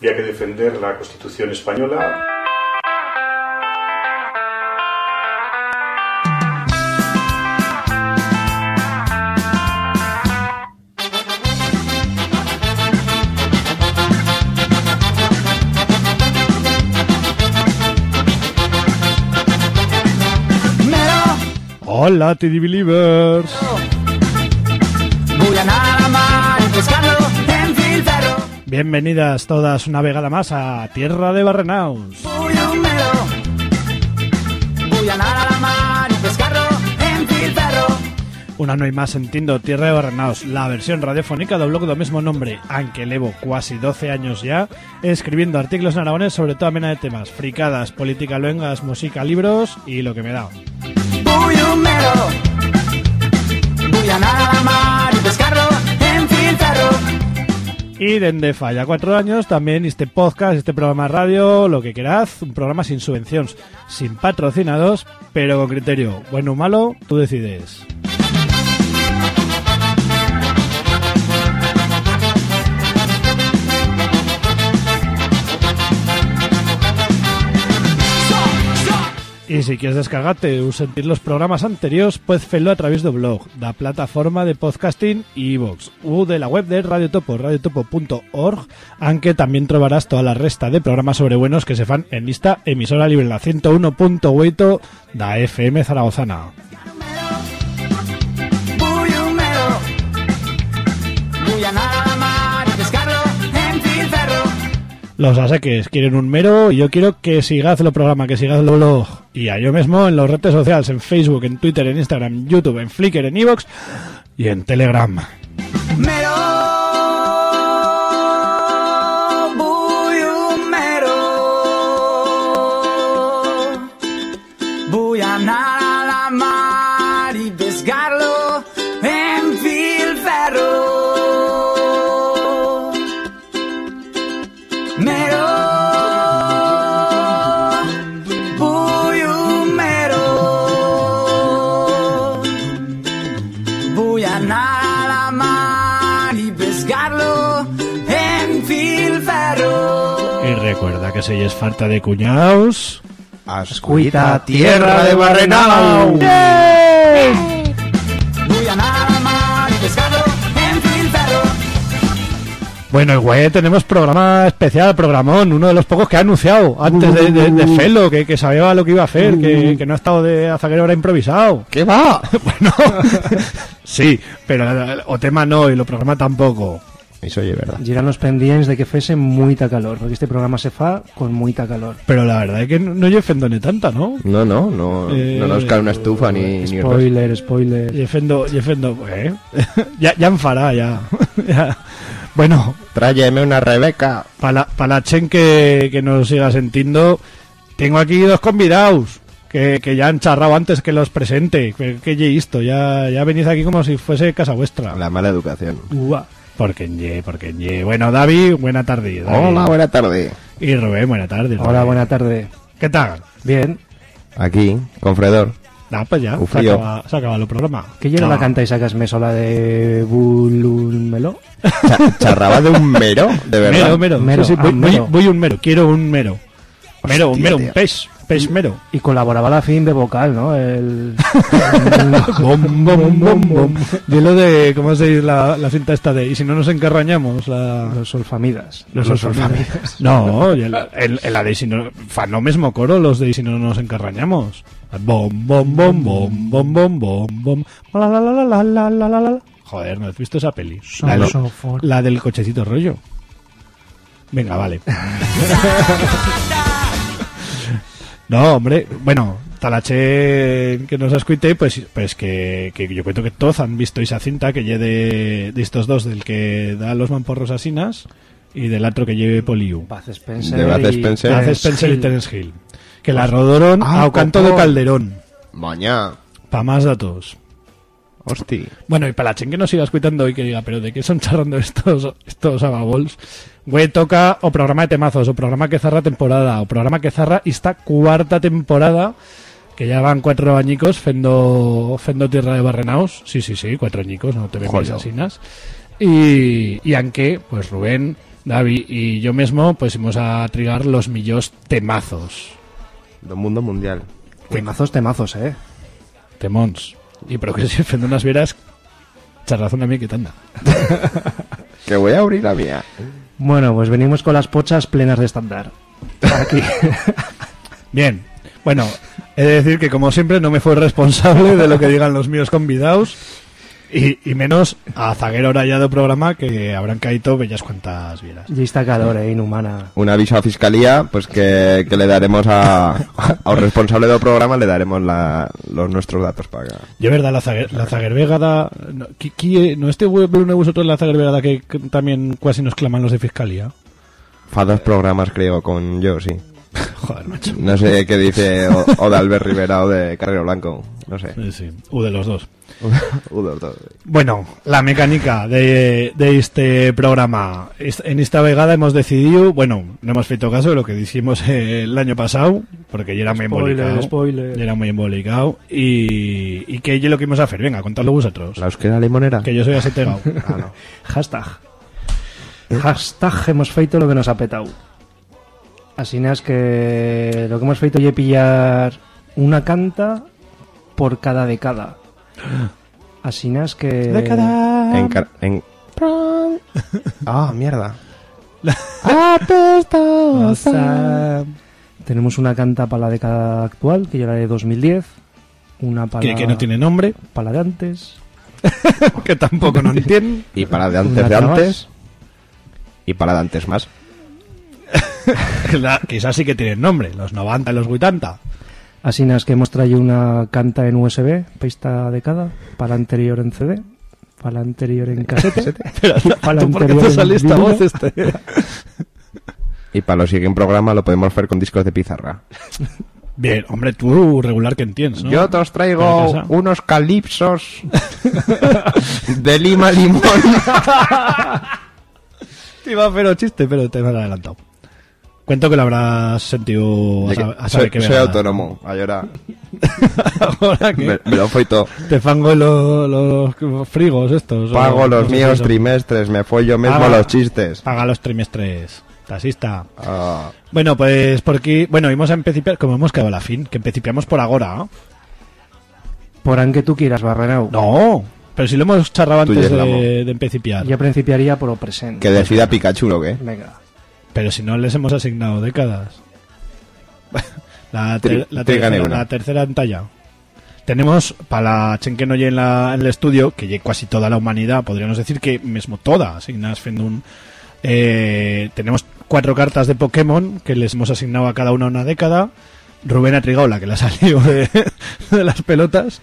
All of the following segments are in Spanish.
Había que defender la Constitución española. Hola, TD Believers. Bienvenidas todas una vegada más a Tierra de Barrenaus. Una noche más entiendo Tierra de Barrenaus, la versión radiofónica del blog del mismo nombre, aunque llevo casi 12 años ya, escribiendo artículos en aragonés sobre toda mena de temas, fricadas, política, luengas, música, libros y lo que me da. Y desde falla cuatro años también este podcast, este programa radio, lo que queráis, un programa sin subvenciones, sin patrocinados, pero con criterio. Bueno o malo, tú decides. Y si quieres descargarte o sentir los programas anteriores, puedes hacerlo a través del blog, la plataforma de podcasting y iVoox, u de la web de Radio Topo, radiotopo.org, aunque también trobarás toda la resta de programas sobre buenos que se fan en esta emisora libre, la 101.8 da FM Zaragozana. Los aseques quieren un mero y yo quiero que sigas el programa, que sigas el blog. Y a yo mismo en las redes sociales, en Facebook, en Twitter, en Instagram, YouTube, en Flickr, en iVoox y en Telegram. Mero. Que si es falta de cuñados... Ascuita tierra de Barrenau. Bueno, igual tenemos programa especial, programón, uno de los pocos que ha anunciado antes de, de, de Felo, que, que sabía lo que iba a hacer, que, que no ha estado de azaguero ahora improvisado. ¿Qué va? bueno, sí, pero o tema no y lo programa tampoco. Eso oye, verdad. Llegan los pendientes de que fuese muita calor, porque este programa se fa con muita calor. Pero la verdad es que no, no yo ofendo ni tanta, ¿no? No, no, no, Eh, no nos cae una estufa ni, ni. Spoiler, spoiler. Y ofendo, y ofendo, ¿eh? ya, ya en fará, ya. Ya. Bueno, Tráyeme una Rebeca. para la, pa la chen que, que nos siga sintiendo, tengo aquí dos convidados que, que ya han charrado antes que los presente. Que, que ye esto, ya, ya venís aquí como si fuese casa vuestra. La mala educación. Ua. Porque ye, porque ye. Bueno, David, buena tarde. David. Hola, buena tarde. Y Rubén, buena tarde. Hola, buena tarde. ¿Qué tal? Bien. Aquí, con Fredor. Ah, pues ya, Un se acaba, se acaba el programa. ¿Qué llega No. la canta y sacas sola de Bulunmelo? Cha- charraba de un mero, de verdad. Mero, mero. Mero, Sí, sí, ah, voy, voy- mero. voy un mero. Quiero un mero. Mero, un mero, un tío. pez. Pez Y colaboraba la fin de vocal, ¿no? El... Bom, bom, bom, bom. Y lo de, ¿cómo se dice la, la cinta esta de, y si no nos encarrañamos? La... los solfamidas. Los solfamidas. No, y el, el, el- la de si no, fa no mismo coro, los de y si no nos encarrañamos. Bom, bom, bom, bom, bom, bom, bom, bom. La, la, la, la, la, la, la, la. Joder, ¿no has visto esa peli? La, del- la del cochecito rollo. Venga, vale. No, hombre, bueno, Talache que nos escuite, pues, pues que, que yo cuento que todos han visto esa cinta que lleve de, de estos dos, del que da los mamporros asinas y del otro que lleve Poliu. Baz Spencer. De Baz y- Spencer. Baz Terence Spencer y. Terence Hill. Que la rodaron Ah, a canto de. Calderón. Mañá. Pa' más datos. Hosti. Bueno, y para la que nos siga escuchando y que diga, pero ¿de qué son charrando estos, estos ababols? Güey, toca o programa de temazos, o programa que zarra temporada, o programa que zarra esta cuarta temporada, que ya van cuatro añicos fendo, fendo tierra de barrenaos. Sí, sí, sí, cuatro añicos, no te Joyo. asinas. Y, y aunque, pues Rubén Davi y yo mismo, pues íbamos a trigar los millos temazos. Do mundo mundial. Temazos, temazos, eh. Temons. Y pero que si ofende unas vieras, charrazón a mí que tanda. Que voy a abrir la mía. Bueno, pues venimos con las pochas plenas de estándar. Aquí. Bien. Bueno, he de decir que como siempre no me fue responsable de lo que digan los míos convidados y, y menos a zaguero rayado programa que habrán caído bellas cuantas vieras. y está calor, eh, inhumana. Un aviso a Fiscalía, pues que, que le daremos a, a responsable del programa, le daremos la- los nuestros datos para que... Yo, verdad, la, zaguer, la zaguervegada... No, qui- qui- ¿no este web uno de vosotros la zaguervegada que, que también casi nos claman los de fiscalía? Fa dos programas, creo, con yo, sí. Joder, macho. No sé qué dice o, o de Albert Rivera o de Carrero Blanco. No sé. Sí, sí. U de los dos. Bueno, la mecánica de, de este programa. En esta vegada hemos decidido, bueno, no hemos feito caso de lo que dijimos el año pasado, porque ya era muy Spoiler, embolicado. spoiler. Ya era muy embolicado. Y, y que es lo que íbamos a hacer. Venga, contadlo vosotros. ¿La euskera limonera? Que yo soy así tegado. Ah, no. Hashtag. Hashtag hemos feito lo que nos ha petado. Así es que lo que hemos feito es pillar una canta por cada década. Así es que... En, car- en... Ah, mierda. Sea, tenemos una canta para la década actual, que ya era de 2010. Una para que, que no tiene nombre, para la de antes. que tampoco no entienden. Y para de antes Una de antes. Y para de antes más. La- Quizás sí que tienen nombre, los 90 y los 80. Así es que hemos traído una canta en USB para esta década, para la anterior en CD, para la anterior en casete. Para ¿tú por qué anterior te en sale esta voz este? Y para los siguientes programa lo podemos hacer con discos de pizarra. Bien, hombre, tú regular que entiendes, ¿no? Yo te os traigo unos calipsos de lima limón. Te iba a hacer un chiste, pero te me has adelantado. Cuento que lo habrás sentido a, sa- a saber soy qué soy autónomo. Ahora Ahora que me, me lo fue todo. te fango los, los frigos estos. Pago o- los míos qué trimestres, me fue yo mismo Paga- los chistes. Paga los trimestres. Taxista. Ah, Bueno, pues porque... Bueno, vamos a empezar, como hemos quedado a la fin, que empecipiamos por ahora, ¿no? Por aunque tú quieras, Barrenau. No, pero si lo hemos charrado antes de, de empecipiar. Ya principiaría por lo presente. que decida Pikachu lo que. Venga. Pero si no les hemos asignado décadas. La, ter- la tercera, la tercera. Tenemos para la chen que no lle en, la, en el estudio, que lle casi toda la humanidad, podríamos decir que mismo toda, asignadas fendo un... eh, tenemos cuatro cartas de Pokémon que les hemos asignado a cada una una década. Rubén ha trigado la que le ha salido de, de las pelotas.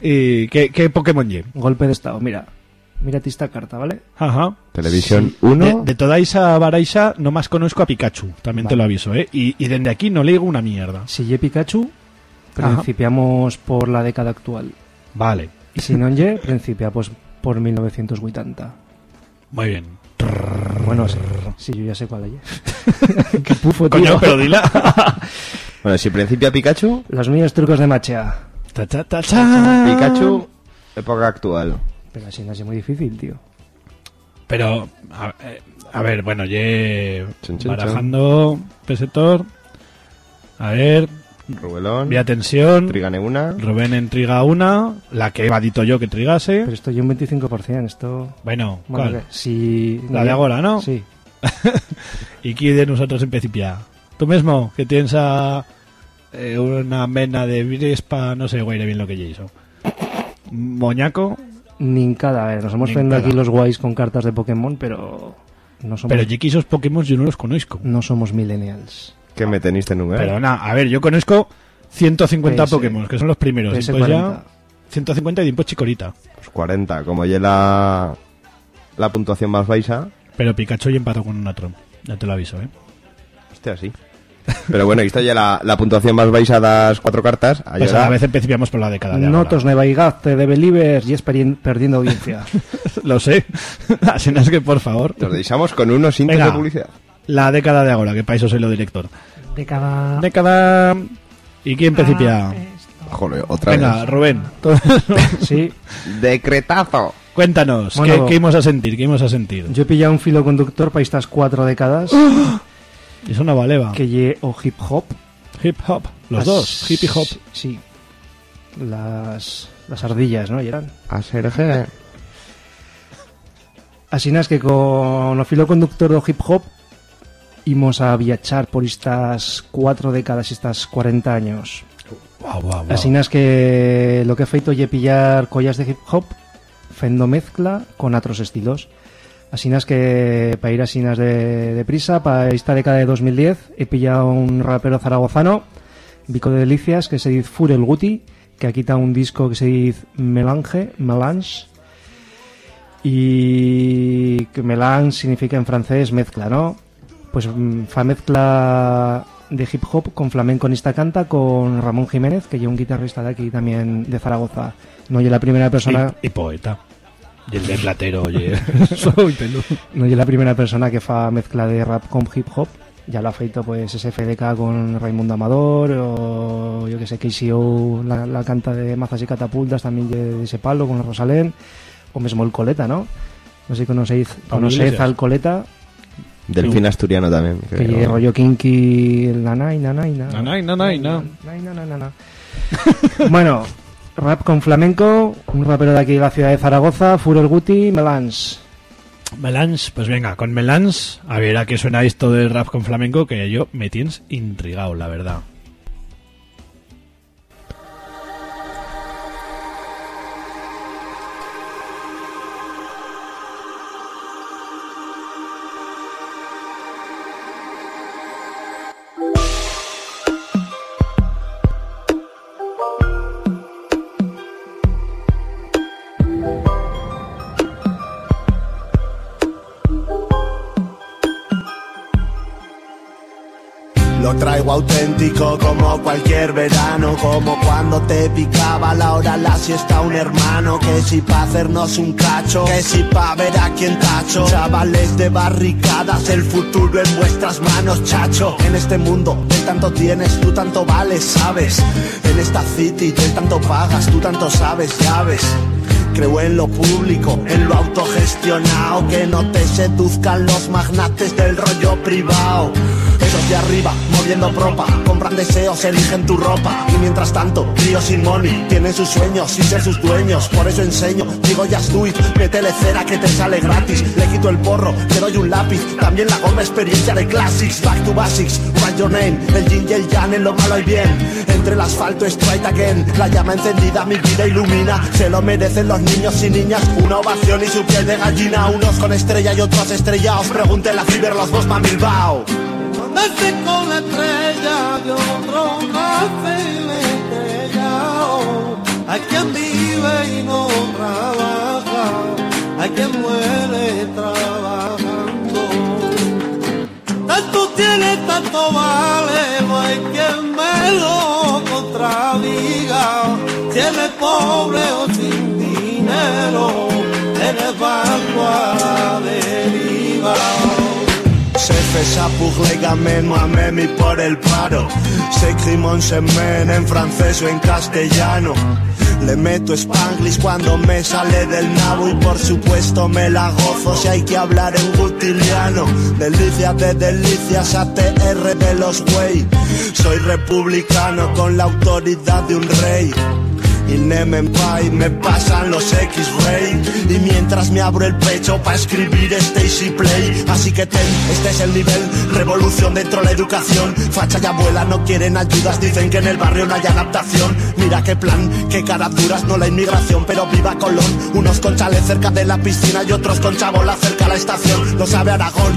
¿Y qué, qué Pokémon lle? Golpe de estado. Mira. Mírate esta carta, ¿vale? Ajá. Televisión De, 1. de toda esa baraixa, no más conozco a Pikachu, también te lo aviso, ¿eh? Y, y desde aquí no le digo una mierda. Si ye Pikachu, Ajá. principiamos por la década actual. Vale, Y si no ye, principiamos por 1980. muy bien. Bueno, sí, sí, yo ya sé cuál es. Qué pufo, tío. Coño, pero dila. Bueno, si principia Pikachu, Los míos trucos de machea. Ta, ta, ta, ta. Pikachu, época actual. Pero así no es muy difícil, tío. Pero, a, eh, a ver, bueno, ye barajando pesetor. A ver, Rubelón. vía tensión. Trigane una. Rubén intriga una, la que he evadito yo que trigase. Pero esto yo un 25%. Esto. Bueno, Bueno, si. La de ahora, ¿no? Sí. ¿Y quién de nosotros en principio? Tú mismo, que tienes a, eh, una vena de virespa, no sé, guaire bien lo que ya hizo. Moñaco, Nincada, a ver, nos hemos frenado aquí los guays con cartas de Pokémon, pero. No somos, pero que esos Pokémon yo no los conozco. no somos millennials. Que me teniste en un Pero nada, a ver, yo conozco 150 PS. Pokémon, que son los primeros. y PS40. pues ya 150 y después chicorita. Pues 40. Como ya la, la puntuación más baixa. Pero Pikachu ya empató con un otro. Ya te lo aviso, ¿eh? Hostia, sí. Pero bueno, esta ya la, la puntuación más baixa das cuatro cartas. Pues a veces principiamos por la década de ahora. Notos Nevaigazte de Believers y es perdi- perdiendo audiencia. Lo sé. Así no es que, por favor. Nos deixamos con unos Venga. de publicidad. La década de ahora, que para eso soy lo director. De cada. Década... ¿Y quién principia? Joder, otra Venga, vez. Rubén. Sí, Decretazo. Cuéntanos, Bueno, ¿qué, qué íbamos a sentir? ¿Qué íbamos a sentir? Yo he pillado un filo conductor para estas cuatro décadas Es una baleva. que lle o hip hop. Hip hop. Los Las- dos, hip y hop. Sí. Las, las ardillas, ¿no? Y eran. A Serge. Así es que con o filo conductor do hip hop imos a viachar por estas cuatro décadas, estas 40 años. Guau, guau, guau. Así es que lo que he feito lle pillar collas de hip hop fendo mezcla con otros estilos. Así es que para ir así de, de prisa, para esta década de 2010 he pillado un rapero zaragozano, Vico de Delicias, que se dice Furel Guti, que aquí está un disco que se dice Melange, Melange, y que melange significa en francés mezcla, ¿no? Pues mm, fa mezcla de hip hop con flamenco en esta canta con Ramón Jiménez, que es un guitarrista de aquí también de Zaragoza. No es la primera persona, y poeta. Y el de platero, oye. Soy peludo. no es la primera persona que fa mezcla de rap con hip hop. Ya lo ha feito pues SFDK con Raimundo Amador o yo que sé, KCO, la, la canta de Mazas y Catapultas también de, de ese palo con Rosalén o mismo el Coleta, ¿no? No sé si conocéis, conocéis al Coleta, Delfín asturiano también. que creo. rollo kinky, el nanay, nanay, na. Nanay, nanay, na. Nanay, na, na, na, na. bueno, rap con flamenco, un rapero de aquí de la ciudad de Zaragoza, Furel Guti, Melans. Melange, pues venga, con Melange, a ver a qué suena esto del rap con flamenco, que yo me tienes intrigado, la verdad. Cualquier verano, como cuando te picaba la hora la siesta un hermano, que si pa' hacernos un cacho, que si pa' ver a quién tacho, chavales de barricadas, el futuro en vuestras manos, chacho. En este mundo, del tanto tienes, tú tanto vales, sabes. En esta city, del tanto pagas, tú tanto sabes, sabes. Creo en lo público, en lo autogestionado, que no te seduzcan los magnates del rollo privado. Esos de arriba, moviendo propa, compran deseos, eligen tu ropa. Y mientras tanto, críos sin money, tienen sus sueños sin ser sus dueños. Por eso enseño, digo just do it, métele cera que te sale gratis. Le quito el porro, te doy un lápiz, también la goma experiencia de classics. Back to basics, write your name, el yin y el yang, en lo malo hay bien. Entre el asfalto, straight again, la llama encendida, mi vida ilumina. Se lo merecen los niños y niñas, una ovación y su piel de gallina. Unos con estrella y otros estrellados, pregúntele a Fiber los dos Bilbao. Nace con la estrella de otro estrellado. Hay quien vive y no trabaja, hay quien muere trabajando. Tanto tiene, tanto vale, no hay quien me lo contradiga. Si eres pobre o eres banco a la deriva. Se fait ça pour les gamins, moi-même y por el paro. S'écrit mon chemin en francés o en castellano. Le meto spanglish cuando me sale del nabo y por supuesto me la gozo si hay que hablar en gutiliano. Delicias de delicias, ATR de los güey. Soy republicano con la autoridad de un rey. Y Nemen Pai me pasan los X-Ray. Y mientras me abro el pecho para escribir Stacy Play. Así que ten, este es el nivel Revolución dentro de la educación. Facha y abuela no quieren ayudas Dicen que en el barrio no hay adaptación. Mira qué plan, qué caras duras No la inmigración, pero viva Colón. Unos con chale cerca de la piscina Y otros con chabola cerca a la estación. Lo sabe Aragón,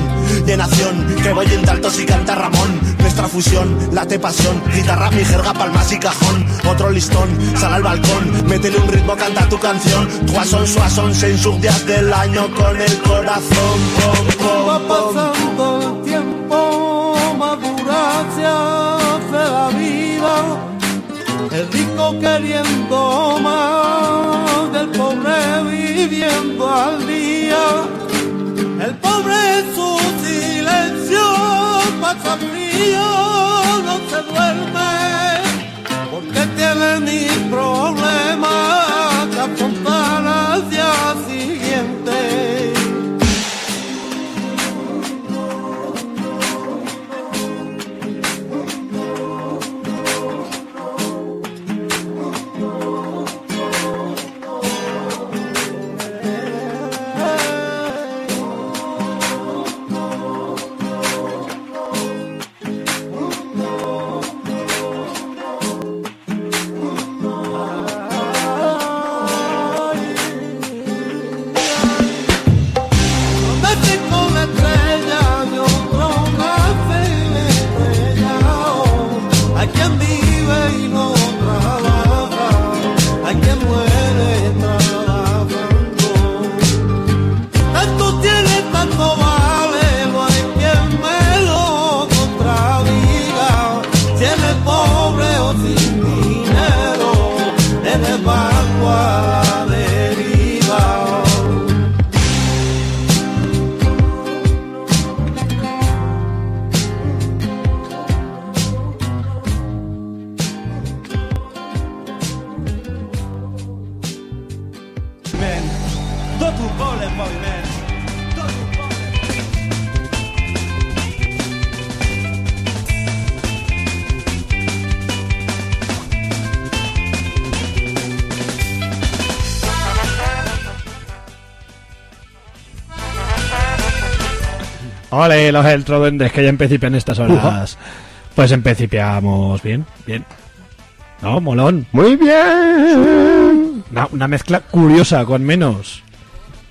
de nación Que voy en altos y canta Ramón. Nuestra fusión, late pasión Guitarra, mi jerga, palmas y cajón. Otro listón, sal al balcón Métele un ritmo, canta tu canción Toison, soison, seis días del año Con el corazón pom, Va pasando el tiempo, madura se hace la vida. El rico queriendo más, del pobre viviendo al día. El pobre en su silencio pasa frío, no se duerme. Porque Ole, los eltroduendes que ya empecipian estas horas. Pues empecipiamos bien, bien. No, molón. Muy bien. Una, una mezcla curiosa, con menos.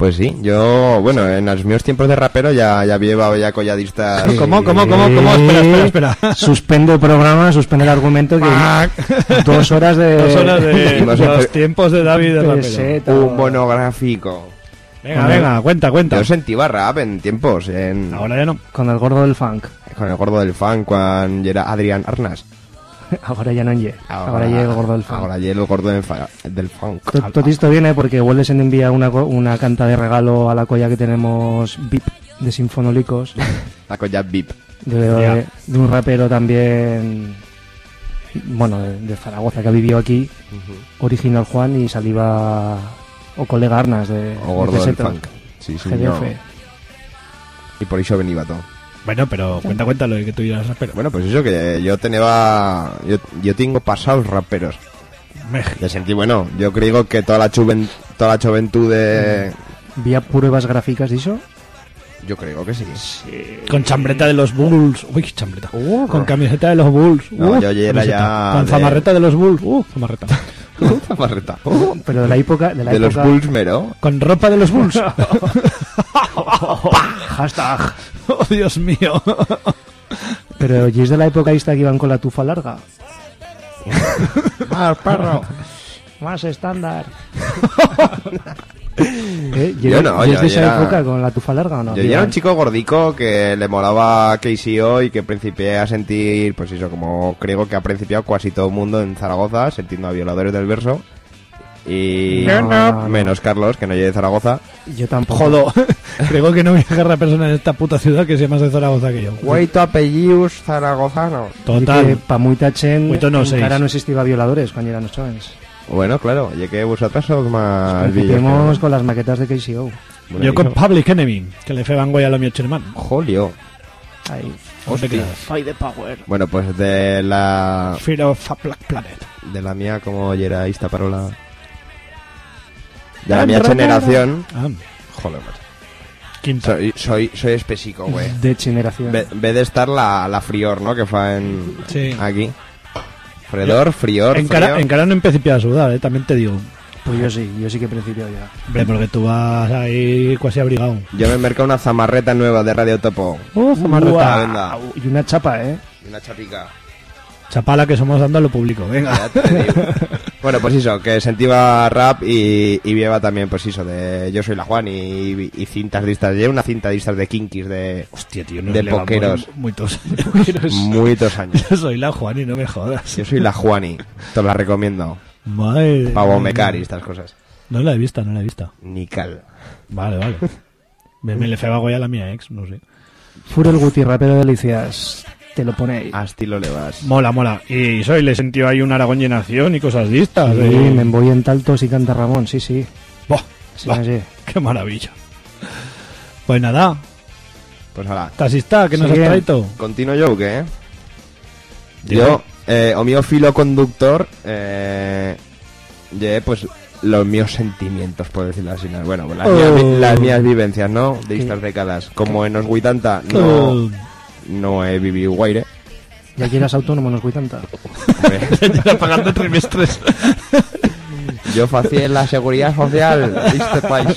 Pues sí, yo, bueno, en los míos tiempos de rapero ya, ya había llevado ya colladistas. ¿Cómo, cómo, cómo, cómo? Espera, espera, espera. Suspende el programa, suspende el argumento que dos horas de... Dos horas de los tiempos de David de rapero. peseta. Un monográfico. Venga, venga, cuenta, cuenta. Yo sentí rap en tiempos, en, Ahora ya no. Con el gordo del funk. con el gordo del fan, cuando era Adrián Arnas. Ahora ya no en ye. Ahora, ya el gordo del funk. Ahora ya el gordo del, fa- del funk. To- Tot esto viene porque Welles en envía una, co- una canta de regalo a la colla que tenemos VIP de Sinfonólicos, La colla VIP. de, un rapero también, bueno, de, de Zaragoza que ha vivido aquí, original Juan y saliva o colega Arnas de, O gordo de del funk. Sí, señor. GDF. Y por eso venía todo. Bueno, pero cuenta, cuenta lo que tú dirás rapero. Bueno, pues eso que yo tenía... Yo, yo tengo pasados raperos. De sentí, bueno, yo creo que toda la, chuven, toda la juventud de... Vía pruebas gráficas de eso. Yo creo que sí. Con chambreta de los Bulls. Uy, chambreta. Con camiseta de los Bulls. No, Uh, yo ya era camiseta. ya Con de- zamarreta de los Bulls. Uh, zamarreta. Pero de la época... De la De los. Bulls mero. Con ropa de los Bulls. Hashtag. oh, Dios mío. Pero ¿y es de la época esta que iban con la tufa larga? ¡Ah, perro! Más estándar. ¿Eh? ¿Y Yo no, yo- es de yo esa era- época con la tufa larga o no? Yo ya era un chico gordico que le molaba KCO y que principié a sentir, pues eso, como creo que ha principiado casi todo el mundo en Zaragoza, sintiendo a violadores del verso. Y No, no. menos Carlos, que no llegue de Zaragoza. Yo tampoco. Jodo. Creo que no voy a agarrar persona en esta puta ciudad que sea más de Zaragoza que yo. Guaito apellidos zaragozano. Total. Para muy tachen, no seis. encara no existía violadores cuando eran los jóvenes. Bueno, claro, ya que vosotros sos más villas con las maquetas de KCO. que- Bueno, Yo con Public Enemy, que le feban goya a lo mío Cherman. Jolio. Ahí. Creas. Fight the power. Bueno, pues de la Fear of a Black Planet. de la mía como ya era esta parola de la mía generación Ah, joder macho. quinta. soy soy soy específico güey De generación. Ve, ve de estar la, la frior, ¿no? Que fa en Sí. aquí. Fredor, frior, Encara, frío. encara no empecé a sudar, eh, también te digo. Pues yo sí, yo sí que he principio ya. Hombre, porque tú vas ahí casi abrigado. Yo me he mercado una zamarreta nueva de Radio Topo. Uh, Zamarreta, venga. Y una chapa, ¿eh? Y Una chapica. Chapala que somos dando a lo público. Venga. Bueno, pues eso, que sentiva rap y, y vieva también, pues eso, de Yo soy la Juan y, y cintas de estas. Llevo una cinta de de kinkis de Hostia, tío, De poqueros. Muchos. muchos años. Yo soy la Juan y no me jodas. Yo soy la Juani, te la recomiendo. Madre. Pavo mecar y estas cosas. No la he visto, no la he visto. Nical. Vale, vale. Me, me le feba goya a la mía ex, no sé. Furel Guti, rapero de delicias. Te lo pone ahí. A estilo le vas. Mola, mola. Y soy, le sentido ahí un Aragón llenación y cosas. Sí, de- me voy en taltos y canta Ramón, sí, sí. Qué maravilla. Pues nada, Pues ahora, tasista, que nos has traído? continuo yo, ¿qué? Yo, eh, o mío filo conductor, eh, pues los míos sentimientos, por decirlo así. ¿no? Bueno, pues las, Oh. mías, las mías vivencias, ¿no? De estas décadas. Como en los 80 no, Oh, no he vivido guaire. Ya que eras autónomo, no os voy tanta. Hombre, Está pagando trimestres. yo hacía la seguridad social de este país.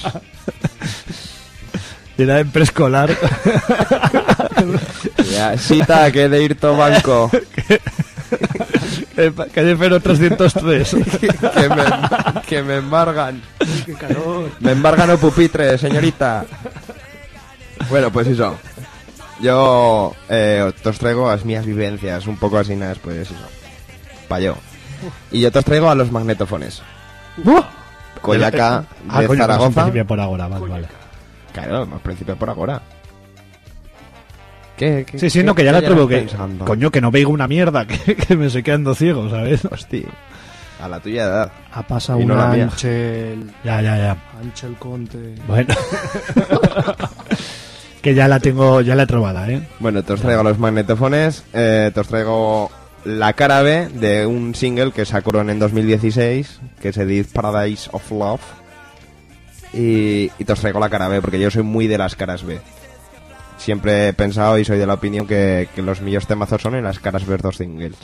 Era en preescolar. Ya, cita que he de ir to banco. Calle Fero 303. que me, que me embargan. Me embargan o pupitre, señorita. Bueno, pues eso. Yo eh, te os traigo las mías vivencias, un poco así, nada, pues eso. Pa' yo. Y yo te os traigo a los magnetofones. Coyaca Ah, de coño, Zaragoza. pues en principio por ahora, vale, vale. Claro, más principio por ahora. ¿Qué, qué- Sí, sí, qué- no, que ya la llevas que... pensando? Coño, que no veigo una mierda, que, que me estoy quedando ciego, ¿sabes? Hostia, a la tuya edad. Ha pasado Y no un la mía. Anchel. Ya, ya, ya. Anchel Conte. Bueno. que ya la tengo, ya la he trovada, ¿eh? Bueno, te os traigo los magnetofones, eh, te os traigo la cara B de un single que sacaron en 2016, que se dice Paradise of Love. Y, y te os traigo la cara B, porque yo soy muy de las caras B. siempre he pensado y soy de la opinión que, que los millos temazos son en las caras ver dos singles.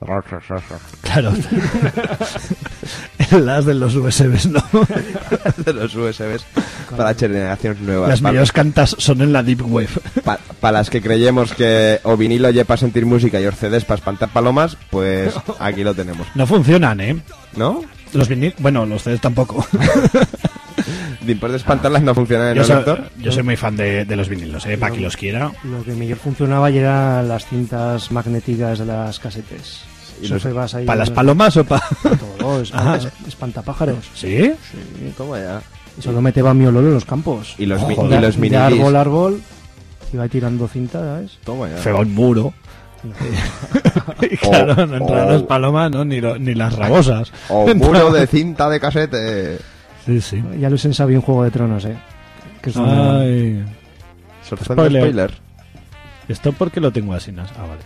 Claro. Las de los USBs, ¿no? de los USBs para generaciones nuevas. Las mejores cantas son en la Deep Web. pa- para las que creyemos que o vinilo lle para sentir música y os CDs para espantar palomas, pues aquí lo tenemos. No funcionan, ¿eh? ¿No? Los vinil... Bueno, los CDs tampoco. Después de espantarlas no funcionan en yo, el soy, lector. yo soy muy fan de, de los vinilos, ¿eh? Para quien los quiera. Lo que mejor funcionaba ya eran las cintas magnéticas de las casetes. Se ¿Para las palomas o para...? Todo, es- es- espantapájaros. ¿Sí? ¿Cómo ya? Y solo meteba mi olor en los campos. Y los, mi- Joder. y los de mini árbol a árbol, iba tirando cinta, ¿sabes? Toma ya. Feo un muro. Y claro, Oh, no entran oh. las palomas, ¿no? Ni, lo- ni las rabosas. O muro de cinta de casete. Sí, sí. Ya lo he sabido en Juego de Tronos, ¿eh? Que es una- Ay. Spoiler. spoiler. ¿Esto por qué lo tengo así? Nas? Ah, vale.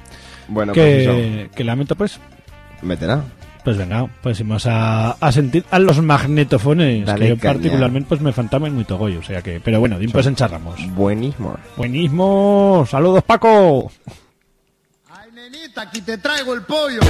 Bueno, pues eso. que, que lamento, pues... Métela. Pues venga, pues vamos a, a sentir a los magnetofones, Dale que yo caña. particularmente pues me fantamen muy togoy, o sea que... Pero bueno, pues encharramos. Buenísimo. Buenísimo, saludos Paco. Ay, nenita, aquí te traigo el pollo.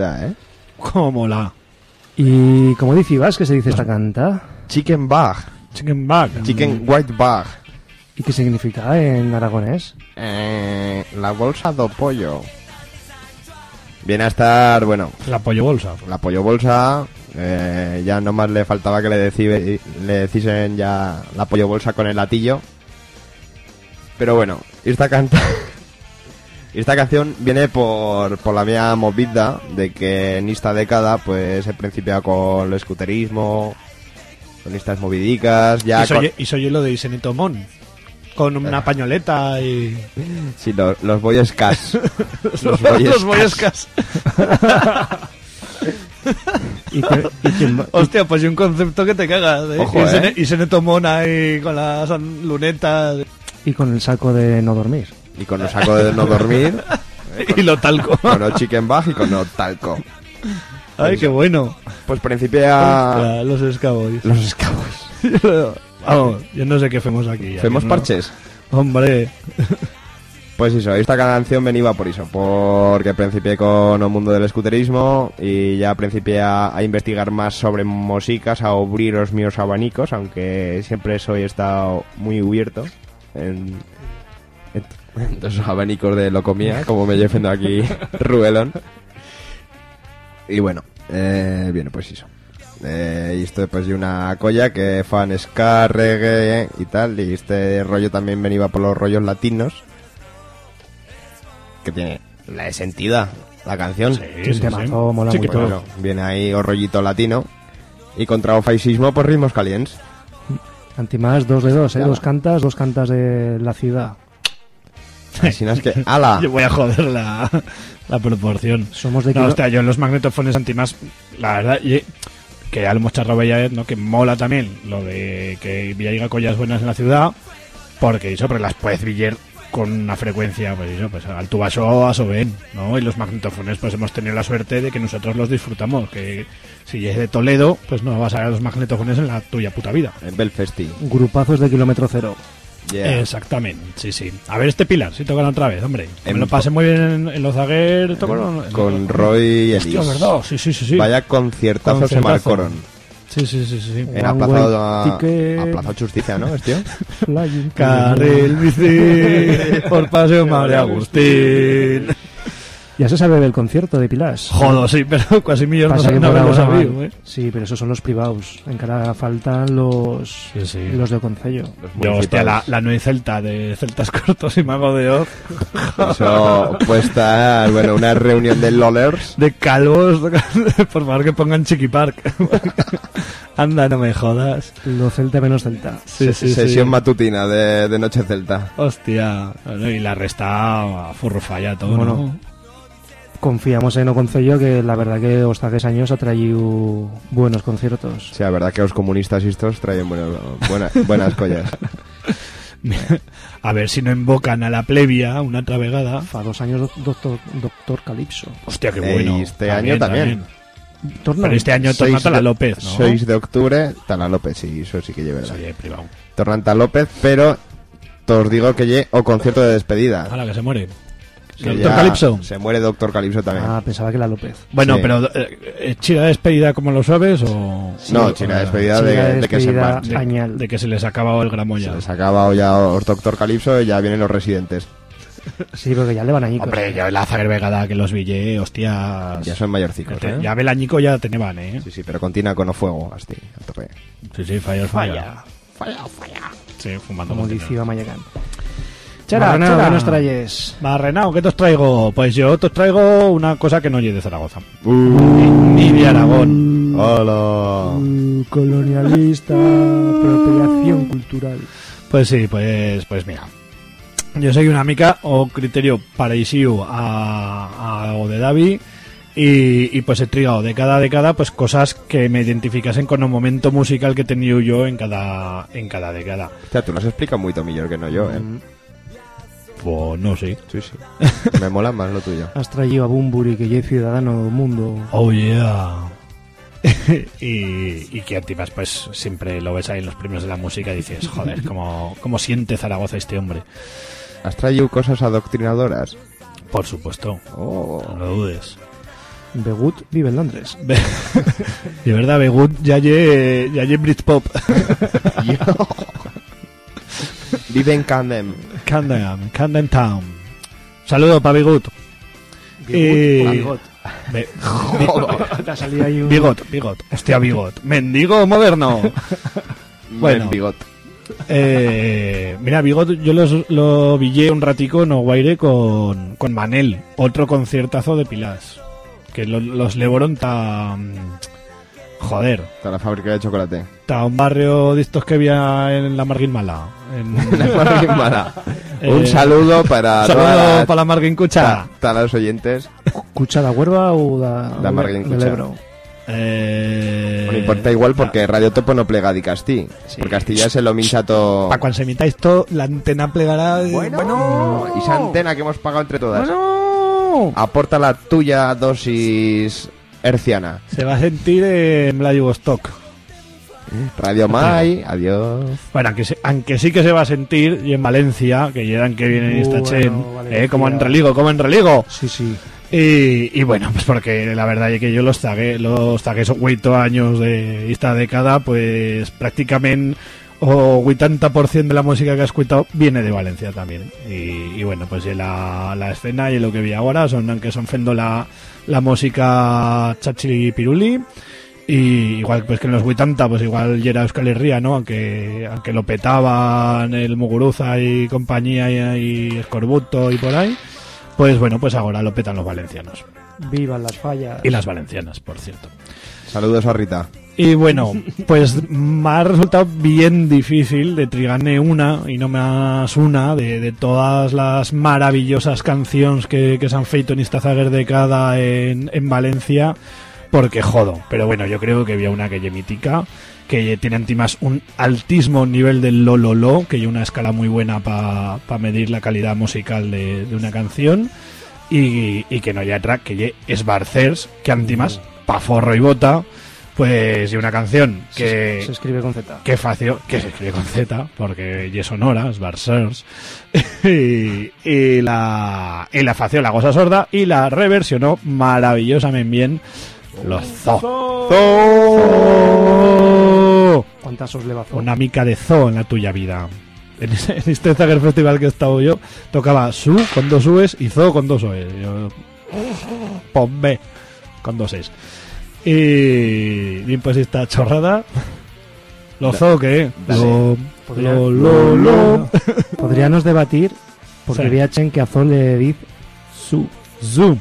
Qué polida, ¿eh? Cómo la Y como dice Ibas, que se dice esta canta? Chicken bag. chicken bag. Chicken white bag. ¿Y qué significa en aragonés? Eh, la bolsa do pollo. Viene a estar, bueno, La pollo bolsa. la pollo bolsa. eh, ya nomás le faltaba que le, decibe- le decisen ya la pollo bolsa con el latillo. Pero bueno, esta canta. Y esta canción viene por, por la mía movida de que en esta década pues se principia con el escuterismo, con estas movidicas, ya y, soy, con- y soy lo de Isenito Mon. Con una pañoleta y. sí, los, los Boy Scouts. Los, Boy los Scouts. Boy Scouts. Y que- y Hostia, pues y un concepto que te cagas. ¿eh? Ojo, y, ¿eh? y ahí con las lunetas y con el saco de no dormir. Y con los saco de no dormir, y lo talco. con los chicken bag y con los talco. Ay, qué bueno. Pues principia los Scouts. los Scouts. Vamos, yo no sé qué hacemos aquí. ¿Hacemos ¿no? parches? Hombre, Pues eso, esta canción venía por eso, porque principié con el mundo del escuterismo y ya principié a, a investigar más sobre músicas, a abrir los míos abanicos, aunque siempre soy estado muy abierto en, esos abanicos de locomía, como me lleven aquí Ruelón. Y bueno, eh, viene pues eso. Eh, y esto pues de una colla que fan ska, reggae y tal, y este rollo también venía por los rollos latinos que tiene la de sentido la canción. sí, Sí, sí, temazo, sí. mola. Pues eso, viene ahí o rollito latino y contra o fascismo por ritmos calientes. Antimás, dos de dos, ¿eh? Dos cantas, dos cantas de la ciudad. Así no es que ala. Yo voy a joder la, la proporción. Somos de No, hostia, yo en los magnetofones antimás, la verdad, y- que ya lo hemos charlado ya, ¿no? Que mola también lo de que haya collas buenas en la ciudad, porque eso, pero las puedes villar con una frecuencia, pues eso, pues al tu vaso a ven, ¿no? Y los magnetofones, pues hemos tenido la suerte de que nosotros los disfrutamos, que si es de Toledo, pues no vas a ver los magnetofones en la tuya puta vida. En Belfesti. Grupazos de kilómetro cero. Yeah. Exactamente, sí, sí. A ver este pilar, si tocan otra vez, hombre. Me lo pasé muy bien en, en los Zaguer, Con Roy y Hostia, Ellis. ¿verdad? Sí, sí, sí, sí. Vaya conciertazo, se marcaron. Sí, sí, sí, sí. En aplazado a, ticket. a Plaza Justicia, ¿no? Tío? Flying Carril bici por Paseo Madre Agustín. Ya se sabe del concierto de Pilas. Joder, sí, pero casi millón no, Pasa que no lo van. ¿eh? Sí, pero esos son los privados. En cara faltan los Sí, sí. los del concello. Yo, hostia, la, la nuez celta de celtas cortos y mago de Oz, Eso puede estar, bueno, una reunión de LOLers. de calvos, por favor que pongan Chiqui Park. Anda, no me jodas. Lo celta menos celta. Sí, sí, Sesión sí. matutina de, de Noche Celta. Hostia, Bueno, y la resta furrufalla todo, Bueno. ¿no? Confiamos en o concello que la verdad que os haces años ha traído buenos conciertos. Sí, la verdad que los comunistas estos traen bueno, buena- buenas collas. A ver si no invocan a la plebia una travegada. Fa dos años doc- doctor, doctor Calipso. Hostia, qué bueno. y este año también. Torna- Pero este año Seis Tornata la de- López, ¿no? 6 de octubre, Tala López, sí, eso sí que lleva. Sí, privado. López, pero te os digo que lle o concierto de despedida. Ahora que se muere. Que Doctor ya Calypso. Se muere Doctor Calypso también. Ah, pensaba que la López. Bueno, Sí. pero eh, eh, chira de despedida como lo sabes o no, china de despedida de, que se despedida marche. de, Añal. de que se les ha acabado el gramoya. Se les ha acabado ya os Doctor Calypso y ya vienen los residentes. Sí, porque ya le van añicos. Hombre, yo la Zagrevegada que los villé, hostias. Ya son mayorcicos, Te- ¿eh? Ya Belañico ya tenían, ¿eh? Sí, sí, pero continúa con o fuego, así, a tope. Sí, sí, falla, falla. Falla, falla. Sí, fumando. como continúa. decía Mayagán. Chera, Barrenao, chera, ¿qué nos trayes? Barrenao, ¿qué te os traigo? Pues yo te os traigo una cosa que no oye de Zaragoza. Uh, Ni, ni de Aragón. hola. Uh, colonialista, apropiación cultural. Pues sí, pues, pues mira. Yo soy una mica o criterio parecido a, a o de Davi y, y pues he trigado de cada década pues cosas que me identificasen con el momento musical que he tenido yo en cada en cada década. O sea, tú lo has explicado muy mejor que no yo, ¿eh? Pues no sé. Sí, sí. Me mola más lo tuyo. Has traído a Bumburi, que ya es ciudadano del mundo. Oh yeah. y, y que Antipas pues siempre lo ves ahí en los premios de la música y dices, joder, cómo, cómo siente Zaragoza este hombre. ¿Has traído cosas adoctrinadoras? Por supuesto, Oh. no lo dudes. Begut vive en Londres. Be- de verdad, Begut ya lle, ya lle Britpop. Vive en Camden. Camden, Camden Town. Saludo para Begut. Y- Bigot. Be- un... Bigot, Bigot. Hostia, Bigot. Mendigo moderno. Buen Bueno. bigot. Eh, mira, Vigo, yo los- lo villé un ratico en Oguaire con, con Manel, otro conciertazo de Pilas. Que lo- los levoron tan... Joder, Está la fábrica de chocolate. ta un barrio de estos que había en la Marguín Mala. En, La Marguín Mala. Un Eh, saludo para saludo todas las- para la Marguín Cucha. ta- todos los oyentes. Cucha da huerva o da... Da Marguín del Cucha. Ebro? Eh, No importa igual porque Radio Topo no plega di Castí. Porque Castilla se lo mincha todo. Para cuando se emita esto, la antena plegará... de- Bueno, y esa antena que hemos pagado entre todas. Bueno. Aporta la tuya dosis herciana. Se va a sentir en Vladivostok. Radio Mai, adiós. Bueno, aunque, se- aunque sí que se va a sentir, y en Valencia, que llegan que viene esta Bueno, chen, eh, como en religo, como en religo. Sí, sí. Y, y bueno, pues porque la verdad es que yo los tagué, los tagué son 8 años de esta década, pues prácticamente o 80% de la música que has escuchado viene de Valencia también. Y, y bueno, pues y la, la escena y lo que vi ahora son aunque son fendo la, la música chachi piruli. Y igual pues que en los 80 pues igual ya era Euskal Herria, ¿no? Aunque, aunque lo petaban el Muguruza y compañía y, y Escorbuto y por ahí. Pues bueno, pues ahora lo petan los valencianos. Vivan las fallas. Y las valencianas, por cierto. Saludos a Rita. Y bueno, pues me ha resultado bien difícil de trigarme una y no más una de, de todas las maravillosas canciones que, se han feito en esta zaguer década en, en Valencia, porque jodo. Pero bueno, yo creo que había una que mítica, que tiene antimas un altísimo nivel del lo que hay una escala muy buena para medir la calidad musical de, de una canción, y, que no hay otra que es Barcers, que antimas, pa forro y bota, pues y una canción que Se, se escribe con Z. que facio, que se escribe con Z, porque ya son horas, Barsers, y, y la, y la fació la goza sorda y la reversionó maravillosamente bien los Zoo. Zoo. ¿Cuántas os le va a Una mica de Zoo en la tuya vida. En este, Zager Festival que he estado yo, tocaba Su con dos U's y Zoo con dos O's. Yo, Pombe con dos Es. Y bien, pues esta chorrada. ¿Lo Zoo? Dale. Lo, Podría- lo, lo, lo. Podríamos debatir porque Sí. había Chen que a Zol le dice su. Zoom.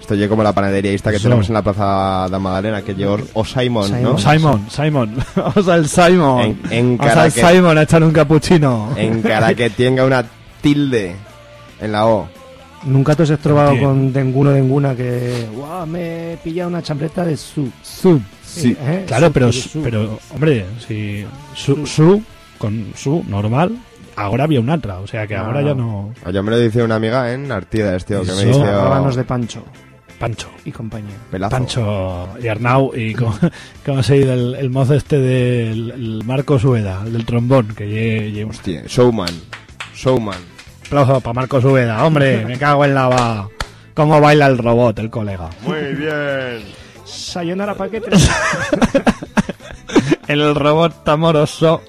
Esto llega como la panadería esta que tenemos en la plaza de Magdalena, que lleva o Simon, ¿no? Simon. Simon. Vamos al Simon. En, en Vamos al que, Simon a echar un capuchino. en cara que tenga una tilde en la O. Nunca te has trovado Entiendo. con ninguno de ninguna que. ¡Guau! Me he pillado una chambreta de su. Zoom. Sí. ¿eh? Claro, Su, pero, su, su. pero hombre, si su, su, con su normal, ahora había un atra, o sea que ahora No. ya no. Yo me lo dice una amiga en Artidas, tío, que me Eso. dice... Rábanos oh, de Pancho Pancho. y compañía. pelazo. Pancho y Arnau y como, como se dice el, el mozo este del el Marco Sueda, el del trombón, que lle, Hostia, showman. Showman. Aplauso para Marco Sueda, hombre, me cago en la va. Cómo baila el robot, el colega. Muy bien. Sayonara paquete. El robot amoroso.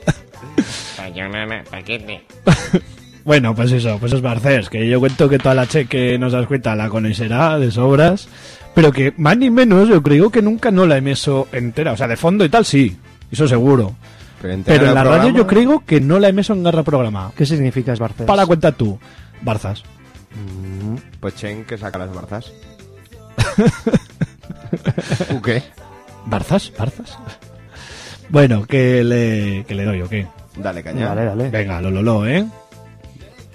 Bueno, pues eso, pues es Barcés, que yo cuento que toda la che que nos has cuenta la conocerá de sobras, pero que más ni menos yo creo que nunca no la he meso entera, o sea, de fondo y tal sí, eso seguro. Pero, en la radio yo creo que no la he meso en garra programa. ¿Qué significa Esbarces? Para cuenta tú, Barzas. Pues Chen que saca las barzas. ¿Tú qué? ¿Barzas? ¿Barzas? Bueno, que le, que le doy o qué. Dale, caña. Dale, dale. Venga, lo, lo, lo, ¿eh?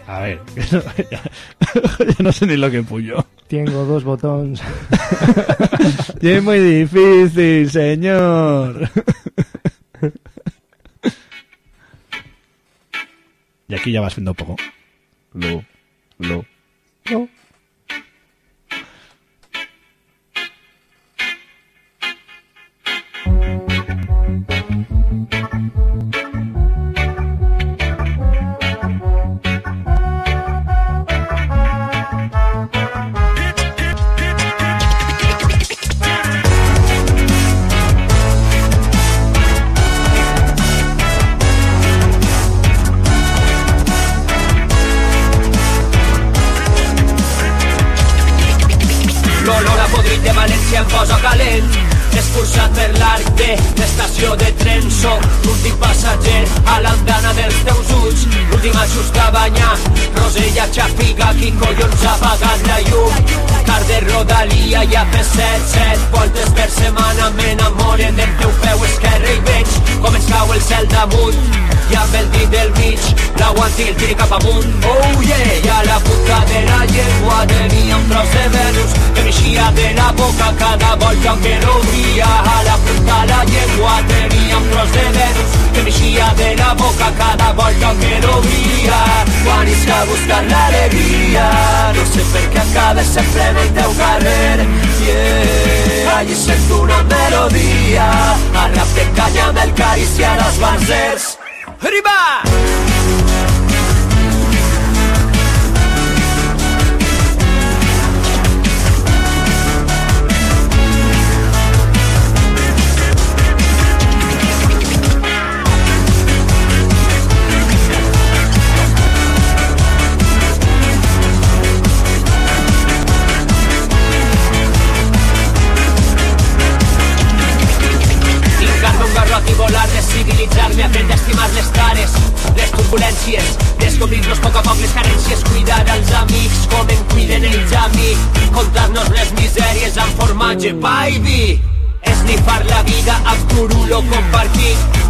A ver, no- ya, ya no sé ni lo que puyo. Tengo dos botones. Y es muy difícil, señor. Y aquí ya vas viendo poco. Lo, lo. Thank carrer de tren. Sóc l'últim passatger a l'andana dels teus ulls. L'últim ajust a Rosella xafiga Qui collons ha pagat la llum. Car de rodalia ja fer set, set voltes per setmana. M'enamoren del teu peu esquerre i veig com es cau el cel damunt. I amb el del mig l'aguanti el tiri cap oh yeah. I a la punta de la llengua tenia un tros de Venus que m'eixia de la boca cada volta que l'obria a la punta de la llengua tenia un tros de Venus que m'eixia de la boca cada volta que l'obria quan isca a buscar l'alegria no sé per què acaba sempre en el teu carrer. Yeah. Allí sento una melodia a rap de canya amb el carícia 흐리바! Volar, descivilitzar-me, aprendre a estimar les cares, les turbulències, descobrir-nos poc a poc les carències, cuidar els amics com cuiden ells a mi, contar-nos les misèries amb formatge, esnifar la vida amb turulo compartit,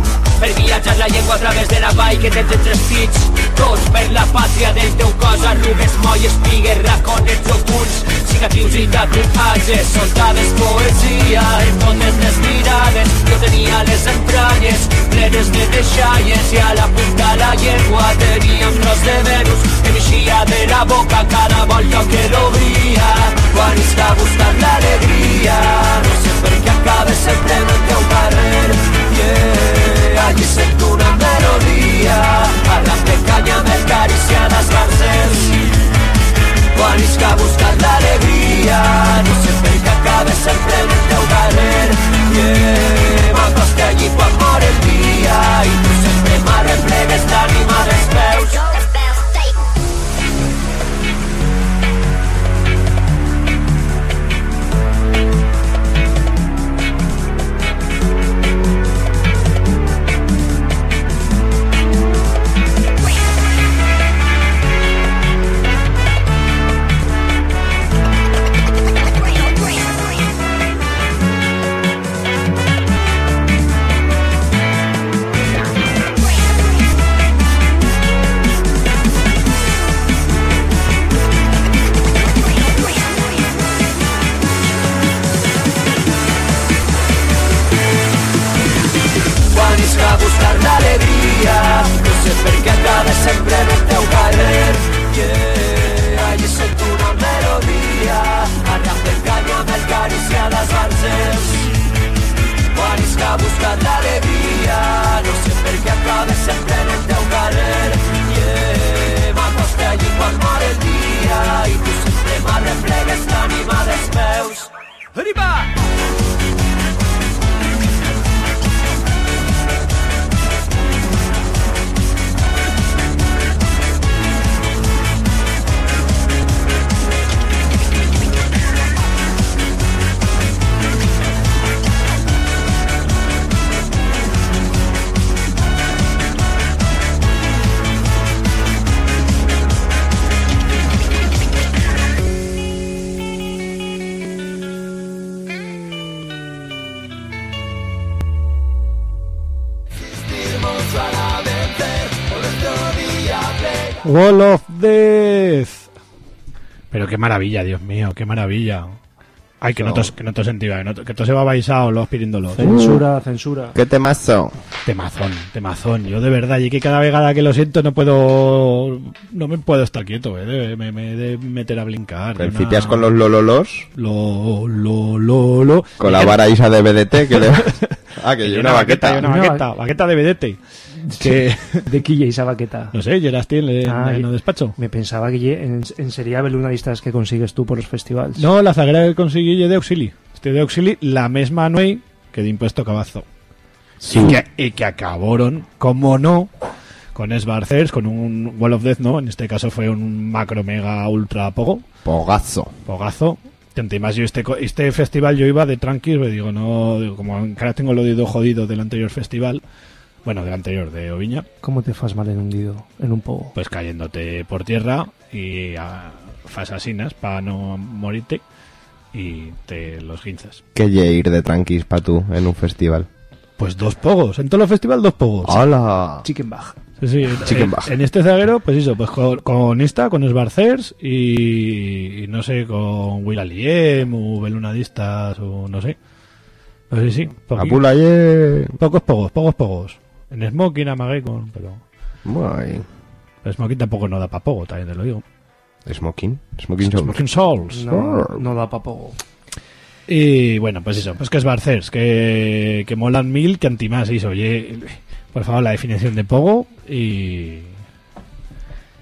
per viatjar la llengua a través de la vall que tens entre els pits tots per la pàtria del teu cos arrugues, molles, pigues, raconets ocults cicatrius i tatuatges. Soltades poesia en totes les mirades. Jo tenia les entranyes plenes de deixalles i a la punta la llengua un tros de Venus que m'eixia de la boca cada volta que l'obria. Quan està buscant l'alegria no sé per què acaba sempre en el teu carrer. Yeah, allí sento una melodia. Parlant de canya amb carícia dels barzers quan isca a buscar l'alegria no sé per què acaba sempre en el teu carrer. Yeah, m'acosta allí quan mor el dia i tu sempre m'arreplegues l'ànima dels peus acaba sempre en el teu carrer. Yeah, allí sento una melodia. Arran de canya amb el carícia dels barzers quan isca a buscar l'alegria no sé per què acaba sempre en el teu carrer. Yeah, m'acosta allí quan mor el dia i tu sempre m'arreplegues l'ànima dels peus Arriba! Wall of Death. Pero qué maravilla, Dios mío, qué maravilla. Ay, que no, tos, que no tos sentido, que, no que se va baisado los pirindolos. Censura, censura. ¿Qué temazo? Temazón, temazón. Yo de verdad, y que cada vegada que lo siento no puedo, no me puedo estar quieto, eh. de- me, me he de meter a blincar. de Principias una- con los lololos, Lo, lo, lo, lo. con la vara isa de BDT que le... Ah, que y yo una baqueta. y una Una baqueta, baqueta de vedete. Que, De quilla y esa baqueta. no sé, en, en, Ah, en y- el despacho. Me pensaba que ye- en, en sería una de estas que consigues tú por los festivales. No, la zaguera que conseguí de auxili. Este de auxili, la misma nuey que de impuesto cabazo. Y, que, y que acabaron, como no, con Esbarcers, con un Wall of Death, ¿no? En este caso fue un macro mega ultra pogo, Pogazo. pogazo. Y más yo este, este festival yo iba de tranquis, digo, no, digo, como ahora tengo el oído jodido del anterior festival, Bueno, del anterior, de Oviña. ¿Cómo te fas mal en hundido en un pogo? Pues cayéndote por tierra y a, fas asinas para no morirte y te los guinzas. Que lle ir de tranquis pa tú en un festival. Pues dos pogos, en todo el festival dos pogos. ¡Hala! Chickenbach. Sí, sí, Chicken en, en este zaguero, pues eso, pues con, con esta, con Esbarcers y, y no sé, con Will Aliem o Belunadistas o no sé. Pues sí, sí. poqui- Apula ye... pocos pogos, pocos pogos. En Smoking amagué con, pero... Guay. pero Smoking tampoco no da pa' pogo, también te lo digo. Smoking. Smoking Soul. Smoking Souls. No, no da pa' pogo. Y bueno, pues eso, pues que es Barcers, que, que molan mil, que antimás, y eso, oye, por favor, la definición de Pogo y...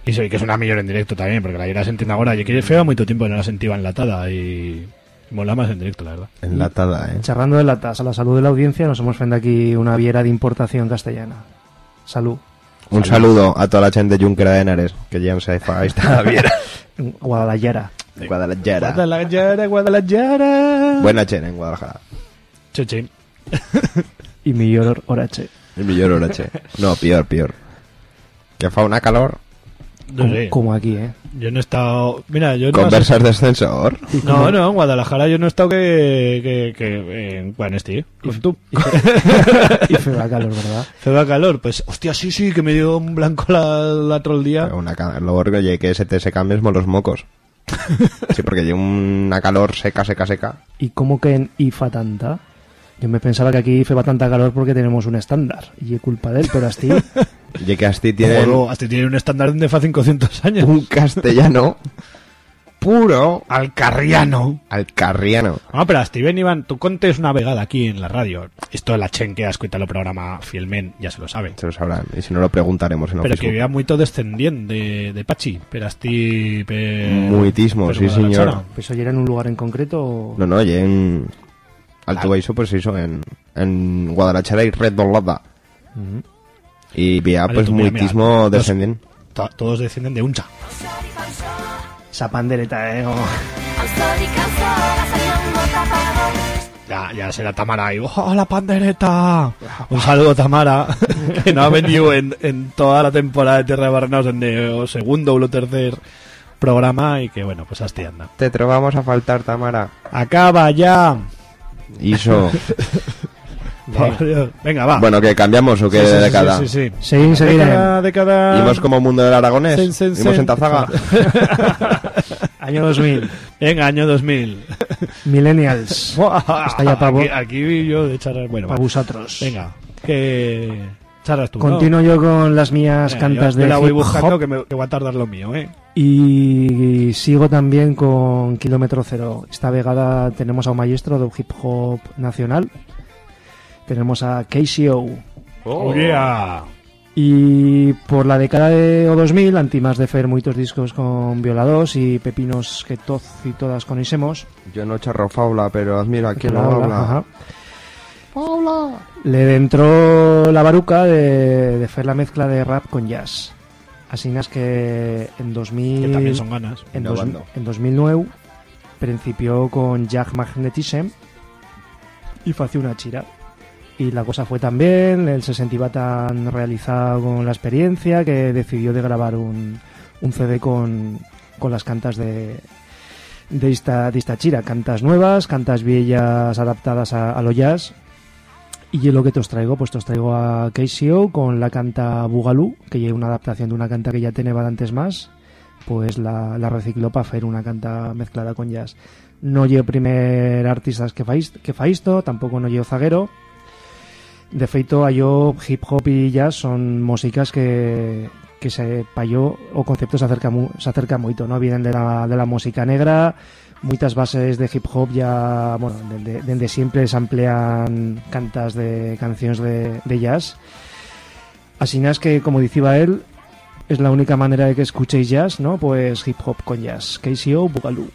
Y eso, y que es una mejor en directo también, porque la la sentí ahora, y que feo mucho tiempo que no la sentía enlatada y mola más en directo, la verdad. Enlatada, eh. Charrando de latas, a la salud de la audiencia, nos hemos fend aquí una viera de importación castellana. Salud. Un saludo a toda la gente de Junquera de Henares, que ya se fa esta viera. Guadalajara. Guadalajara. Guadalajara, Guadalajara. Buena chena en Guadalajara. Chuchi. Y millor orache. El millor orache. No, peor, peor. Que fa una calor. No como, sé, como aquí, ¿eh? yo no he estado... Mira, yo no... Conversas de ascensor. No, no, en Guadalajara yo no he estado que... que, que en bueno, este, ¿eh? Con tú. Y fue la calor, ¿verdad? Se da calor, pues hostia, sí, sí, que me dio un blanco la, la otro día. Una calor oye, que se te se cambies los mocos. Sí, porque lleva una calor seca, seca, seca. ¿Y cómo que en IFA tanta? Yo me pensaba que aquí fa tanta calor porque tenemos un estándar. Y es culpa de él, pero así... Y que así tienen Joder, hasta tiene un estándar de fa 500 años. un castellano puro Alcarriano. alcarriano. No, pero Steven Iván, tú contes una vegada aquí en la radio. Esto de la chen que escuchado el programa fielmente, ya se lo sabe. Se lo sabrán. Y si no lo preguntaremos en Pero Facebook. que vea muy todo descendiente de, de Pachi. Pero asti... Per, Muitismo, per sí, señor. ¿Pues oye, era en un lugar en concreto o...? No, no, oye, en Alto Baixo, pues eso, en, en Guadalajara y Red Dolada. Y vea, Vale, pues tú mira, muitismo descenden. To- todos descienden de Uncha. Esa pandereta, ¿eh? Como- Ya, ya será Tamara y ¡Oh, la pandereta! Un saludo, Tamara, que no ha venido en, en toda la temporada de Tierra de Barrenaos en el segundo o tercer programa y que, bueno, pues así anda. Te vamos a faltar, Tamara. ¡Acaba ya! Dios. Venga, va. bueno, que cambiamos o que Sí, sí, de sí. Sí, sí, sí. Seguim, seguirem. Década, década... Imos como mundo del aragonés. Sen, sen, sen. en Tazaga. Año 2000. Venga, año 2000. Millennials. Está ya pavo. Aquí, aquí vi yo de charlas. Bueno, Para vosotros. venga. Que charlas tú. ¿no? Continuo yo con las mías Venga, cantas yo, yo de la voy hip buscando hop que, me, que va a tardar lo mío, ¿eh? y sigo también con Kilómetro Cero. Esta vegada tenemos a un maestro de hip hop nacional. Tenemos a KCO. Oh, yeah. Y por la década de o 2000, antimás de fer moitos discos con violados y pepinos que todos y todas conocemos, Yo no charro faula, pero admiro a quien que lo la habla. ajá. Le entró la baruca de, de hacer la mezcla de rap con jazz. Así es que en 2000, Que también son ganas. en, dos- en 2009 principió con Jack Magnetism y fue una chira. Y la cosa fue tan bien, él se sentía tan realizado con la experiencia que decidió de grabar un, un CD con, con las cantas de, de, esta, de esta chira. Cantas nuevas, cantas viejas adaptadas a, a lo jazz. Y lo que te os traigo, pues te os traigo a KCO con la canta Bugalú, que es una adaptación de una canta que ya tenía antes más, pues la, la recicló para hacer una canta mezclada con jazz. No llevo primer artistas que fais, que fa isto, tampoco no llevo zaguero. De feito, a yo hip hop y jazz son músicas que, que se pa yo o conceptos se acerca, se acerca moito, ¿no? Vienen de la, de la música negra, muchas bases de hip hop ya, bueno, desde, desde siempre se emplean cantas de canciones de, de jazz. Así es que, como decía él, es la única manera de que escuchéis jazz, ¿no? Pues hip hop con jazz. KCO, Bugalú.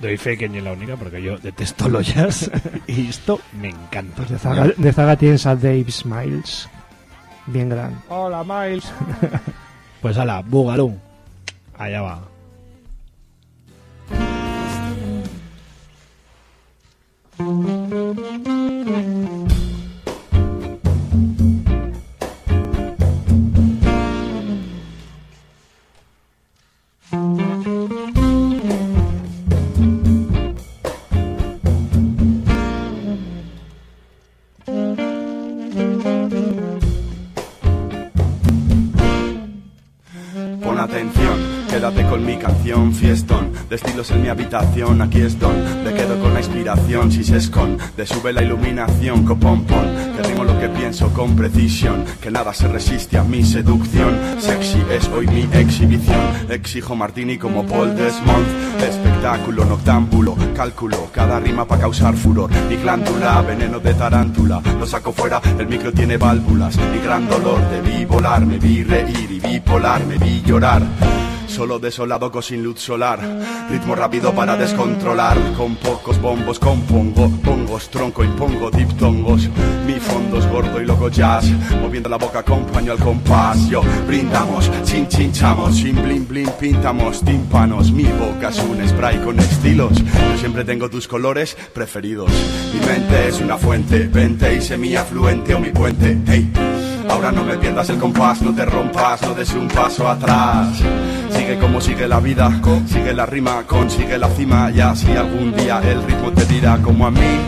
Doy fe que ni es la única porque yo detesto los jazz y esto me encanta. Pues de Zaga, de Zaga tienes a Dave Smiles. Bien gran. Hola, Miles. pues ala, Bugalú. Allá va. Pon atención, Quédate con mi canción, fiestón. De estilos en mi habitación, aquí es don. Me quedo con la si se esconde, sube la iluminación, copompón. Que tengo lo que pienso con precisión. Que nada se resiste a mi seducción. Sexy es hoy mi exhibición. Exijo Martini como Paul Desmond. Espectáculo noctámbulo, cálculo. Cada rima para causar furor. Mi glándula, veneno de tarántula. Lo saco fuera, el micro tiene válvulas. Mi gran dolor, debí volar, me vi reír y bipolar, me vi llorar. Solo desolado con sin luz solar. Ritmo rápido para descontrolar. Con pocos bombos compongo. Pongos, tronco, impongo diptongos. Mi fondo es gordo y loco jazz. Moviendo la boca acompaño al compás. Yo brindamos, chin chinchamos Sin blin blin pintamos tímpanos. Mi boca es un spray con estilos. Yo siempre tengo tus colores preferidos. Mi mente es una fuente. Vente y semi-afluente o mi puente. Hey Ahora no me pierdas el compás, no te rompas, no des un paso atrás. Sigue como sigue la vida, sigue la rima, consigue la cima y así algún día el ritmo te dirá como a mí.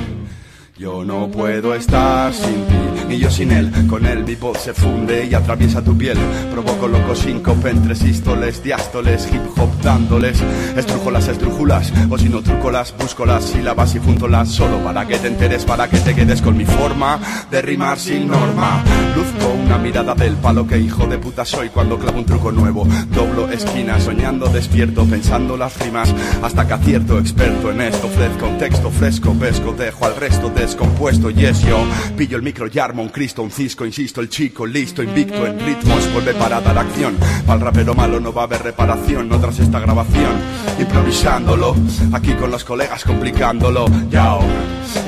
Yo no puedo estar sin ti, ni yo sin él. Con él mi voz se funde y atraviesa tu piel. Provoco locos síncope entre sístoles, diástoles, hip hop dándoles. Estrujo las estrújulas, o si no truco las, busco las sílabas y juntolas. Solo para que te enteres, para que te quedes con mi forma de rimar sin norma. Luzco una mirada del palo que hijo de puta soy cuando clavo un truco nuevo. Doblo esquinas, soñando despierto, pensando las rimas. Hasta que acierto, experto en esto. Ofrezco texto fresco, pesco, dejo al resto descompuesto. Yes, yo pillo el micro y armo un cristo, un cisco, insisto, el chico listo, invicto en ritmos, vuelve para dar acción. Para el rapero malo no va a haber reparación, no tras esta grabación. Improvisándolo, aquí con los colegas complicándolo. Yao,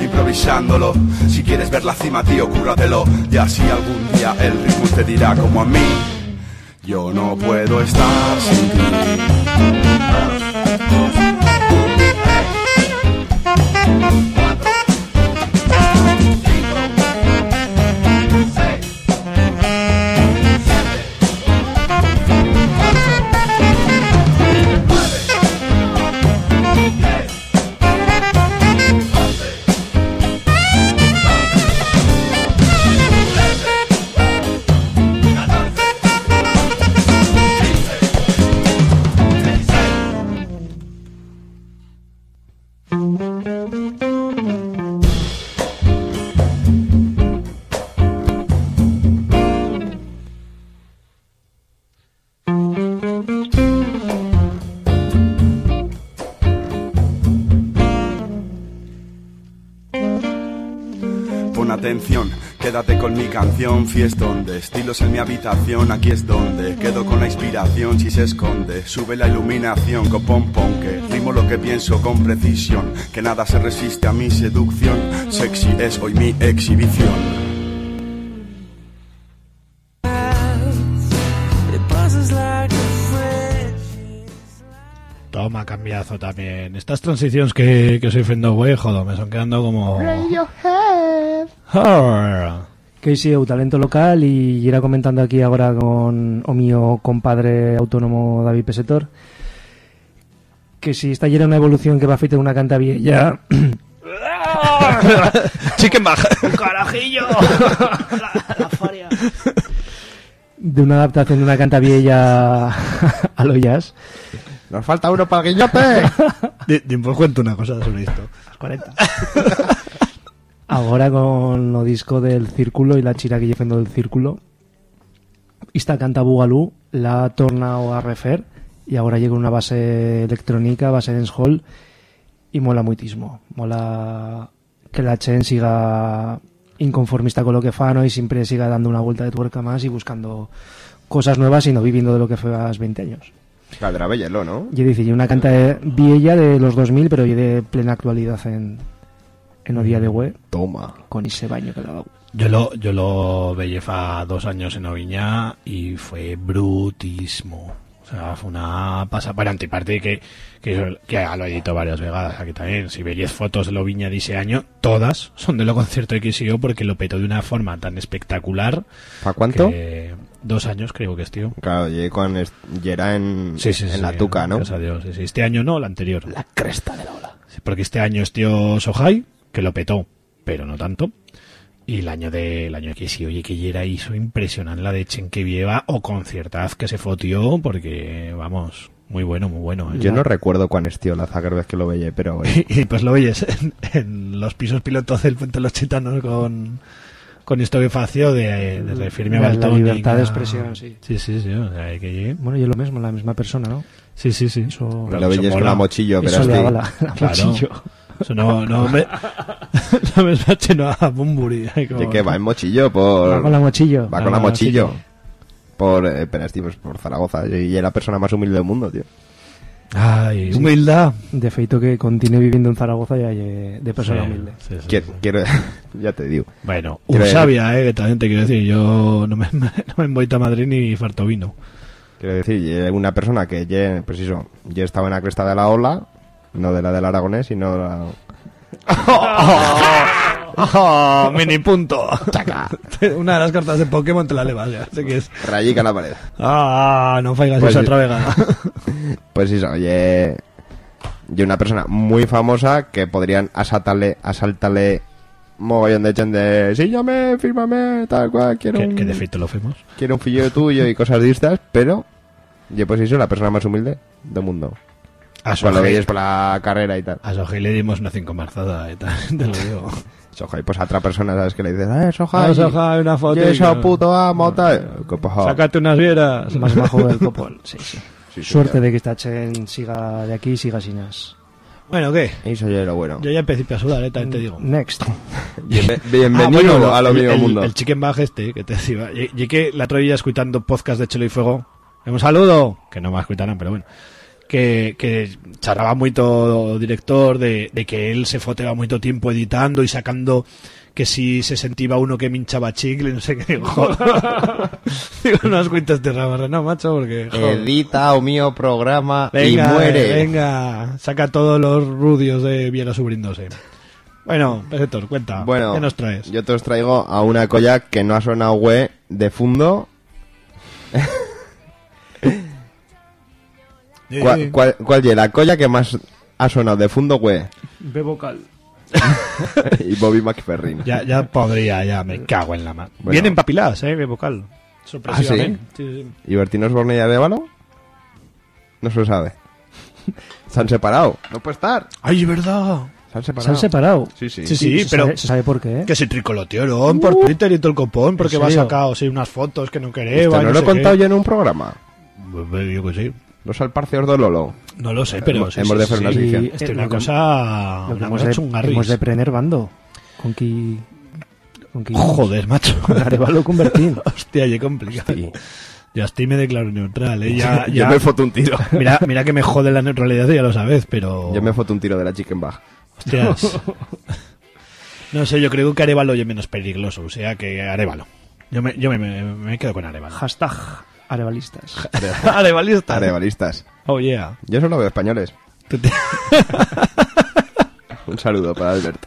improvisándolo. Si quieres ver la cima, tío, cúrratelo. Y así algún día el ritmo te dirá como a mí. Yo no puedo estar sin ti. Canción, fiestón de estilos en mi habitación, aquí es donde. Quedo con la inspiración si se esconde, sube la iluminación, copón pon que rimo lo que pienso con precisión, que nada se resiste a mi seducción, sexy es hoy mi exhibición. Toma, cambiazo también. Estas transiciones que, que soy fendo güey, joder, me son quedando como... Arr. Casey, o talento local y irá comentando aquí ahora con o mío compadre autónomo David Pesetor que si esta era una evolución que va a feita una canta vieja Chicken bag. carajillo la, faria de una adaptación de una canta vieja a lo jazz Nos falta uno para el guillote. Di, pues cuento una cosa sobre esto. 40 Ahora con o disco del Círculo y la chira que llevando del Círculo esta canta Bugalú la ha tornado a refer y ahora llega una base electrónica, base dancehall y mola muitísimo. Mola que la Chen siga inconformista con lo que fa ¿no? y siempre siga dando una vuelta de tuerca más y buscando cosas nuevas y no viviendo de lo que fue hace 20 años. Caldrá Bellelo, ¿no? Yo dice, una canta de- vieja de los 2000, pero de plena actualidad en, en o día de web, Toma. con ese baño que le ha dado. Yo lo, yo lo veía fa dos años en Oviña y fue brutísimo. O sea, fue una pasa para antiparte que, que, que ya lo he editado varias vegadas aquí también. Si veis fotos de lo Viña de ese año, todas son de lo concierto XIO porque lo petó de una forma tan espectacular. ¿Para cuánto? que- dos años creo que es, tío. Claro, llegué con est- y era en, Sí, sí, en sí, la tuca, ¿no? gracias a Dios, sí, sí. Este año no, el anterior. La cresta de la ola. porque este año es tío Sohai, que lo petó, pero no tanto. Y el año de el año que sí, oye, que ya era hizo impresionante la de Chen que lleva o conciertaz que se fotió, porque, vamos, Muy bueno, muy bueno. ¿eh? Yo no recuerdo cuán estío la zaga vez que lo veía, pero bueno. Y, y, pues lo oyes en, en los pisos pilotos del Puente de los Chitanos con, con esto que fació de, de referirme La- la libertad de expresión, sí. Sí, sí, sí. o sea, que llegue. Bueno, yo lo mismo, la misma persona, ¿no? Sí, sí, sí. Eso, lo veías con la mochillo, pero eso la, la Claro. mochillo. Eso no, no me, no me esmache no a Bumburi. ahí como- ¿De qué va en mochillo? Por... Va con la mochillo. Va con la mochillo. Por, eh, pero, tío, pues por Zaragoza. Y es la persona más humilde del mundo, tío. Ay, humildad. De feito que continúe viviendo en Zaragoza ya de persona Sí, humilde. sí, sí, Quiero, sí. quiero- ya te digo. Bueno, Quiero- Usabia, eh, que también te quiero decir, yo no me, no me emboito a Madrid ni farto vino. Quiero decir, una persona que, ye, pues eso, ya estaba en la cresta de la ola, no de la del aragonés, sino la... ¡Oh! ¡Mini punto! Una de las cartas de Pokémon te la levas ya, sé que es... rayica en la pared. ¡Ah! No faigas Pues sí. otra vegada. Pues eso, ye, ye una persona muy famosa que podrían asaltarle, asaltarle mogollón de gente sí, llame, fírmame, tal cual, quiero que, un, que de feito lo fuimos. quiero un fillo tuyo y cosas de estas, pero yo pues eso, la persona más humilde del mundo. A Pues lo Sohei- veis por la carrera y tal. a Sohei le dimos una cinco marzada y tal, te lo digo. Soja, y pues a otra persona, ¿sabes? Que le dices, eh, Soja, Ah, Sohei, una foto. y eso puto amo, tal. Sácate unas vieras. Más bajo del copol. Sí, sí. Sí, sí, Suerte ya. de que esta Chen siga de aquí y siga sin as. Bueno, ¿qué? Eso ya lo bueno. Yo ya empecé a sudar, eh, también te digo. Next. Bienve- Ah, bienvenido bueno, a lo el- mundo. El chicken bag este, que te decía. Y, y que la otra día escuchando podcast de Chelo y Fuego. Un saludo, que no me escucharán, pero bueno. Que, que charraba mucho o director de, de que él se foteaba mucho tiempo editando y sacando que si se sentía uno que minchaba chicle, no sé qué. Digo, joder. digo no has cuentas de rabarra, no, macho, porque... joder. Edita o mío programa Venga, y muere. venga, saca todos los rudios de Viera subrindose. Bueno, Héctor, cuenta, Bueno, ¿qué nos traes? yo te os traigo a una colla que no ha sonado güey de fondo. ¿Cuál, cuál, cuál ye? La colla que más ha sonado de fondo güey? B vocal. y Bobby McFerrin. Ya, ya podría, ya me cago en la mano. Bueno. Vienen papiladas, eh, de vocal. Sorpresivamente. Sí, sí. ¿Y Bertino Osborne y Arevalo? No se lo sabe. Se han separado. No puede estar. Ay, es verdad. Se han Se separado. han separado. Sí, sí. Sí, sí, se pero sabe- se sabe por qué. que se tricolotearon por Twitter y todo el copón porque ¿En va sacado sí, unas fotos que no quería. no lo he contado yo en un programa. Yo que sí. Los alparceos de Lolo. No lo sé, pero Hemos- sí, hemos de hacer sí, una sí. sección. Esto es Eh, una que- cosa, que una hemos cosa chungarris. hemos de prener bando. Con qui... Con qui... Joder, macho. Con Arevalo convertir. Hostia, ya complicado. Ya estoy me declaro neutral, eh. Ya, Yo ya- me foto un tiro. Mira, mira que me jode la neutralidad, ya lo sabes, pero. Yo me foto un tiro de la chicken bag. Hostias. No sé, yo creo que Arevalo es menos peligroso, o sea que Arevalo. Yo me, yo me, me, me quedo con Arevalo. Hashtag Arevalistas. Arevalista. Arevalistas. Oh, yeah. Yo solo veo españoles. Un saludo para Albert.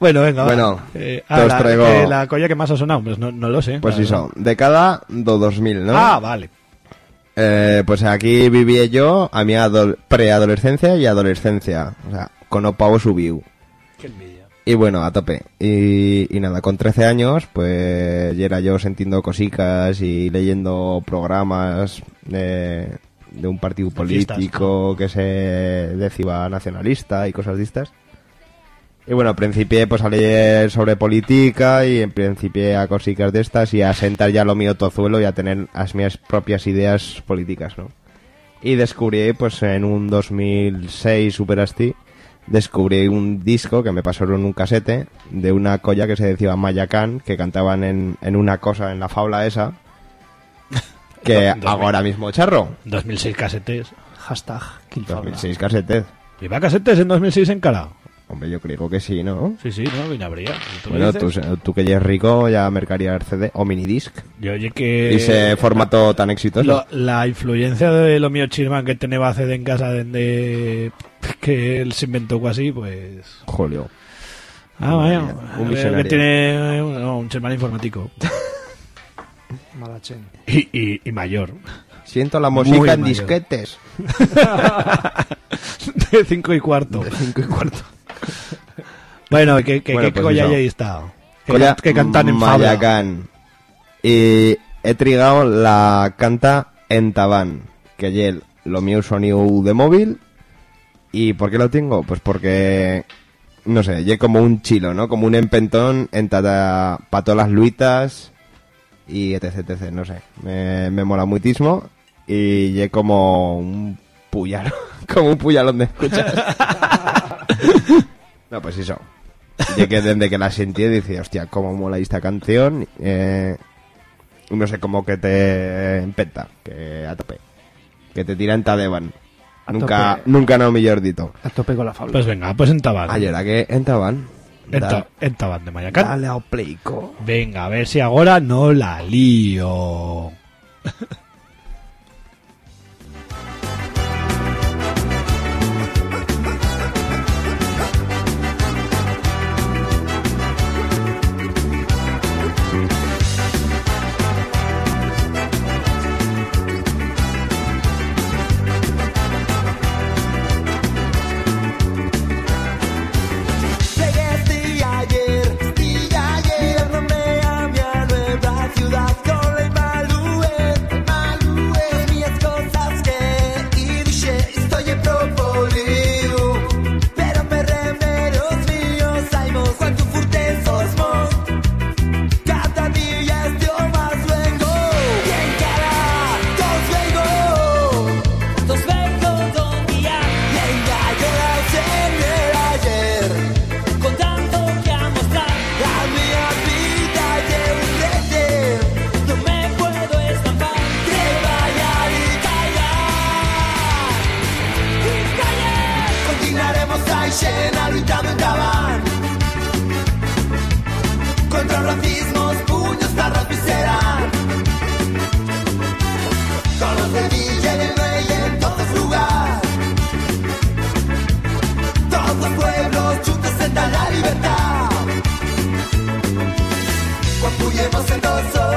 Bueno, venga. Bueno, Eh, te ah, os la, traigo- eh, la colla que más ha sonado, pues no, no lo sé. Pues la eso, verdad. década do 2000, ¿no? Ah, vale. Eh, pues aquí viví yo a mi adol- preadolescencia y adolescencia. O sea, con o pavo subiu. Y bueno, a tope. Y, y nada, con 13 años, pues ya era yo sintiendo cosicas y leyendo programas de, de un partido político que se decía nacionalista y cosas de estas. Y bueno, principié pues a leer sobre política y en principié a cosicas de estas y a sentar ya lo mío tozuelo y a tener las mías propias ideas políticas, ¿no? Y descubrí, pues en un 2006 super asti, descubrí un disco que me pasaron un casete de una colla que se decía Mayacán, que cantaban en, en una cosa, en la faula esa, que 2000. ahora mismo charro. 2006 casetes. Hashtag Kilfabla. 2006 casetes. ¿Iba casetes en 2006 en cara? Hombre, yo creo que sí, ¿no? Sí, sí, no, bien habría. ¿Tú Bueno, tú, tú que ya eres rico, ya mercaría el CD o minidisc. Yo oye que... y ese formato tan exitoso. Lo- la influencia de lo mío Chirman que tenía CD en casa de que él se inventó así, pues... Julio. Ah, vaya. Un visionario. que tiene eh, no, un Chirman informático. Malachen. Y, y, y mayor. Siento la Muy música en mayor. disquetes. de 5 y cuarto. Cinco y cuarto. Bueno, que, que, Bueno, que pues colla está. Que, Colla que cantan en. Mayacán. Y he trigado la canta en Tabán, que el lo mío sonido de móvil. ¿Y por qué lo tengo? Pues porque, no sé, lle como un chilo, ¿no? Como un empentón en para todas las luitas y etc, etc, no sé. Me, me mola muchísimo y lle como un puyalo, como un puyalón de escuchas. no, pues eso. Yo que desde que la sentí dice, hostia, cómo mola esta canción. Eh, no sé, como que te empenta, que a tope. Que te tira en Taliban. A Nunca, tope. nunca no millor dito. A tope con la fábula. Pues venga, pues en Tabán. Ayer, ¿a que en Taban? En, Ta- en Tabán de Mayacán. Dale ao pleico. Venga, a ver si ahora no la lío. huyemos en dos sol,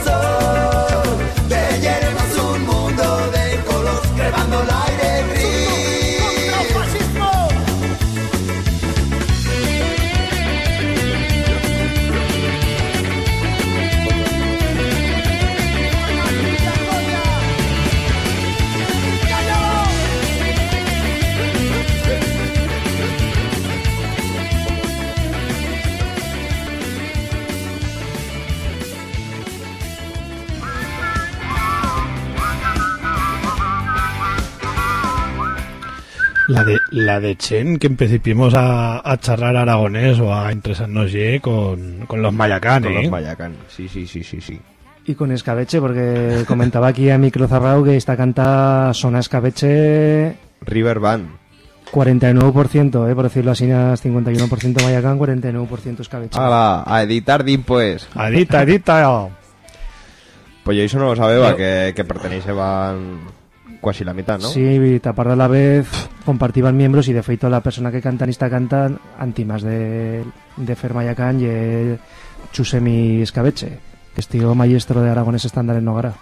so La de, Chen, que empecipimos a, a charlar aragonés o a interesarnos ye con, con los mayacán, Con ¿eh? los Mayacán. Sí, sí, sí, sí, sí. Y con escabeche, porque comentaba aquí a micro cerrado que esta canta sona escabeche River Band. 49%, eh, por decirlo así, 51% Mayacán, 49% escabeche. A editar din pues. Adita, adita. Pues yo eso no lo sabía, que, que pertenecían quasi la mitad, ¿no? Sí, tapar a la vez compartiban miembros y de feito la persona que canta esta cantan antimas de, de Fer Mayacán y Chusemi Escabeche, que es tío maestro de aragonés estándar en Nogara.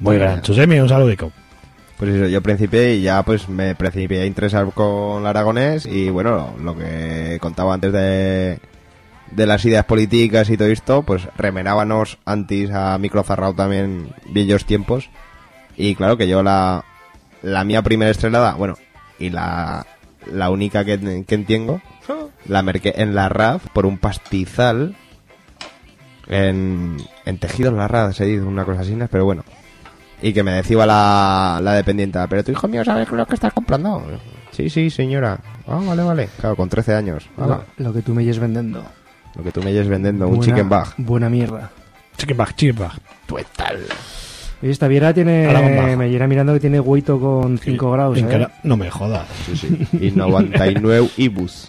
Muy gran. Chusemi, un saludico. Pues eso, yo principié y ya pues me principié a interesar con el aragonés y bueno, lo que contaba antes de, de las ideas políticas y todo esto, pues remenábamos antes a microzarrao también viejos tiempos y claro que yo la, la mía primera estrelada, bueno, y la, la única que, que entiendo, la merqué en la RAF por un pastizal en, en tejido en la RAF, se dice una cosa así, pero bueno. Y que me decía la, la dependiente, pero tu hijo mío sabes lo que estás comprando. Sí, sí, señora. Ah, vale, vale. Claro, con 13 años. Lo, lo que tú me lleves vendiendo. lo que tú me lleves vendiendo, un chicken bag. Buena mierda. Chicken bag, chicken bag. Y esta viera tiene. Me llena mirando que tiene hueito con 5 grados. ¿eh? cara- No me jodas. Sí, sí. Y 99 ibus.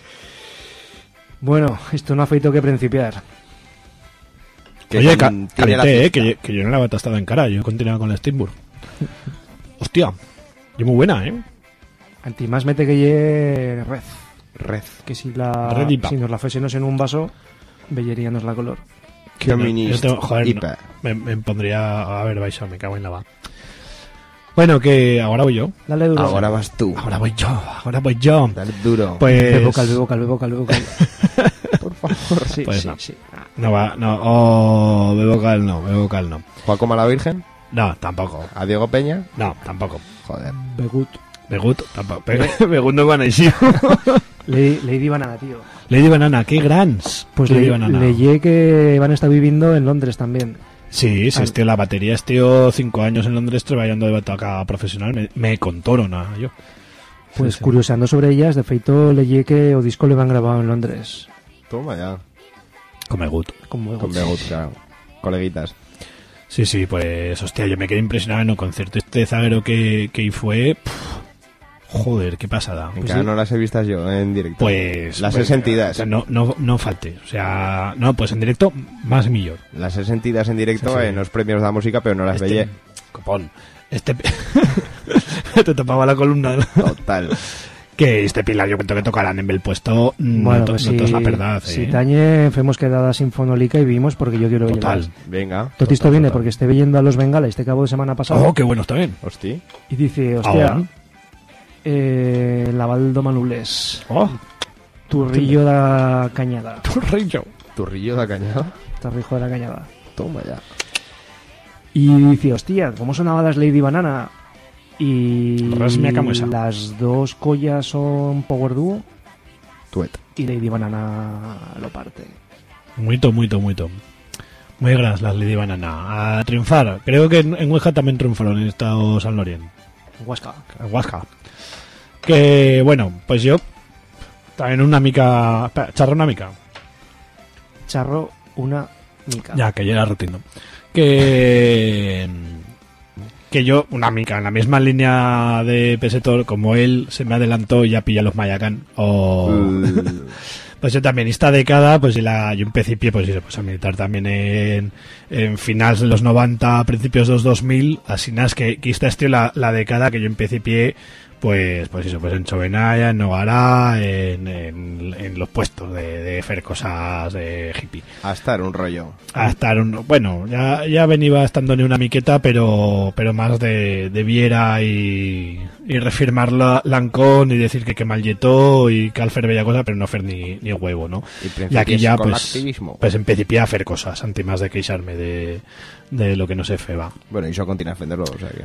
Bueno, esto no ha feito que principiar. Que Oye, eh, que, yo- que yo no la he estado en cara, yo continuaba con la Steamburg. Hostia, y muy buena, ¿eh? Antimás mete que lle red. Red. Que si la si nos la fuésemos en un vaso, belleríanos la color. Communist Yo tengo- joder, no, me, me pondría... A ver, vais me cago en la va. Bueno, que ahora voy yo. Dale duro. Ahora vas tú. Ahora voy yo, ahora voy yo. Dale duro. Pues... Bebe vocal, bebe vocal, bebe vocal, bebe vocal. por favor. Sí, Pues sí, no. sí. No va, no, oh, bebo vocal no, bebo vocal no. Juan como a la Virgen. No, tampoco. A Diego Peña. No, tampoco. Joder. Begut. Begut, tampoco. Be- Begut no van a ir. Lady, Lady Banana, tío. Lady Banana, qué grans. Pues Lady le, Banana. leí que van a estar viviendo en Londres también. Sí, sí, este, la batería estío cinco años en Londres trabajando de bataca profesional. Me, me contaron a yo. Pues Sí, sí. curioseando sobre ellas, de feito leí que o disco le van grabado en Londres. Toma ya. Con Begut. Como Con Begut, claro. Coleguitas. Sí, sí, pues, hostia, yo me quedé impresionado en el concierto este zaguero que, que fue. Joder, qué pasada. En Pues sí. no las he vistas yo en directo. Pues. Las pues, he sentidas. o sea, no, no, no falte. O sea, no, pues en directo, más millón. Las he sentidas en directo Sí, sí. en los premios de la música, pero no las Este- veía. Copón. Este. Te tapaba la columna. Total. Que este pilar yo cuento que tocarán en el puesto. mm, Bueno, no, pues no si, to es la verdad. si eh. tañe fuimos quedada sinfonólica y vimos porque yo quiero Total. llevar. Venga. Total, viene total. porque esté viendo a los Bengala este cabo de semana pasado Oh, qué bueno está bien. Hosti. y dice, hostia, Ahora. Eh, Lavaldo Manules, Oh, Turrillo da Cañada, Turrillo. Turrillo de cañado. Torrijo de la Cañada. Toma ya. Y dice, hostia, ¿cómo sonaban las Lady Banana? Y las dos collas son Power Duo Tuet. y Lady Banana lo parte. Muito, muito, muito. Muy gras las Lady Banana. A triunfar. Creo que en, Huesca también triunfaron en estado San Lorien. Huasca. En Huasca. Que bueno, pues yo. También una mica. espera, Charro una mica. Charro, una mica. Ya, que ya era. Que. Que yo, una mica, en la misma línea de Pesetor, como él se me adelantó y ya pilla los Mayacán. O. Pues yo también, esta década, pues la, yo empecé pie, pues, pues a militar también en, en finales de los 90, principios de los 2000, así nada, es que, que esta es tío, la, la década que yo empecé pie, pues, pues eso, pues en Chovenaya, en Nogará, en, en, en los puestos de, de hacer cosas de hippie. Hasta era un rollo. A estar un, bueno, ya, ya venía estando en una miqueta, pero, pero más de, de Viera y, y refirmar la, Lancón y decir que que mal yetó y que al fer bella cosa, pero no hacer ni, ni huevo, ¿no? Y Y aquí ya, pues, activismo. pues empecé a hacer cosas, antes más de queixarme de, de lo que no se feba. Bueno, y eso continúa a defenderlo, o sea que...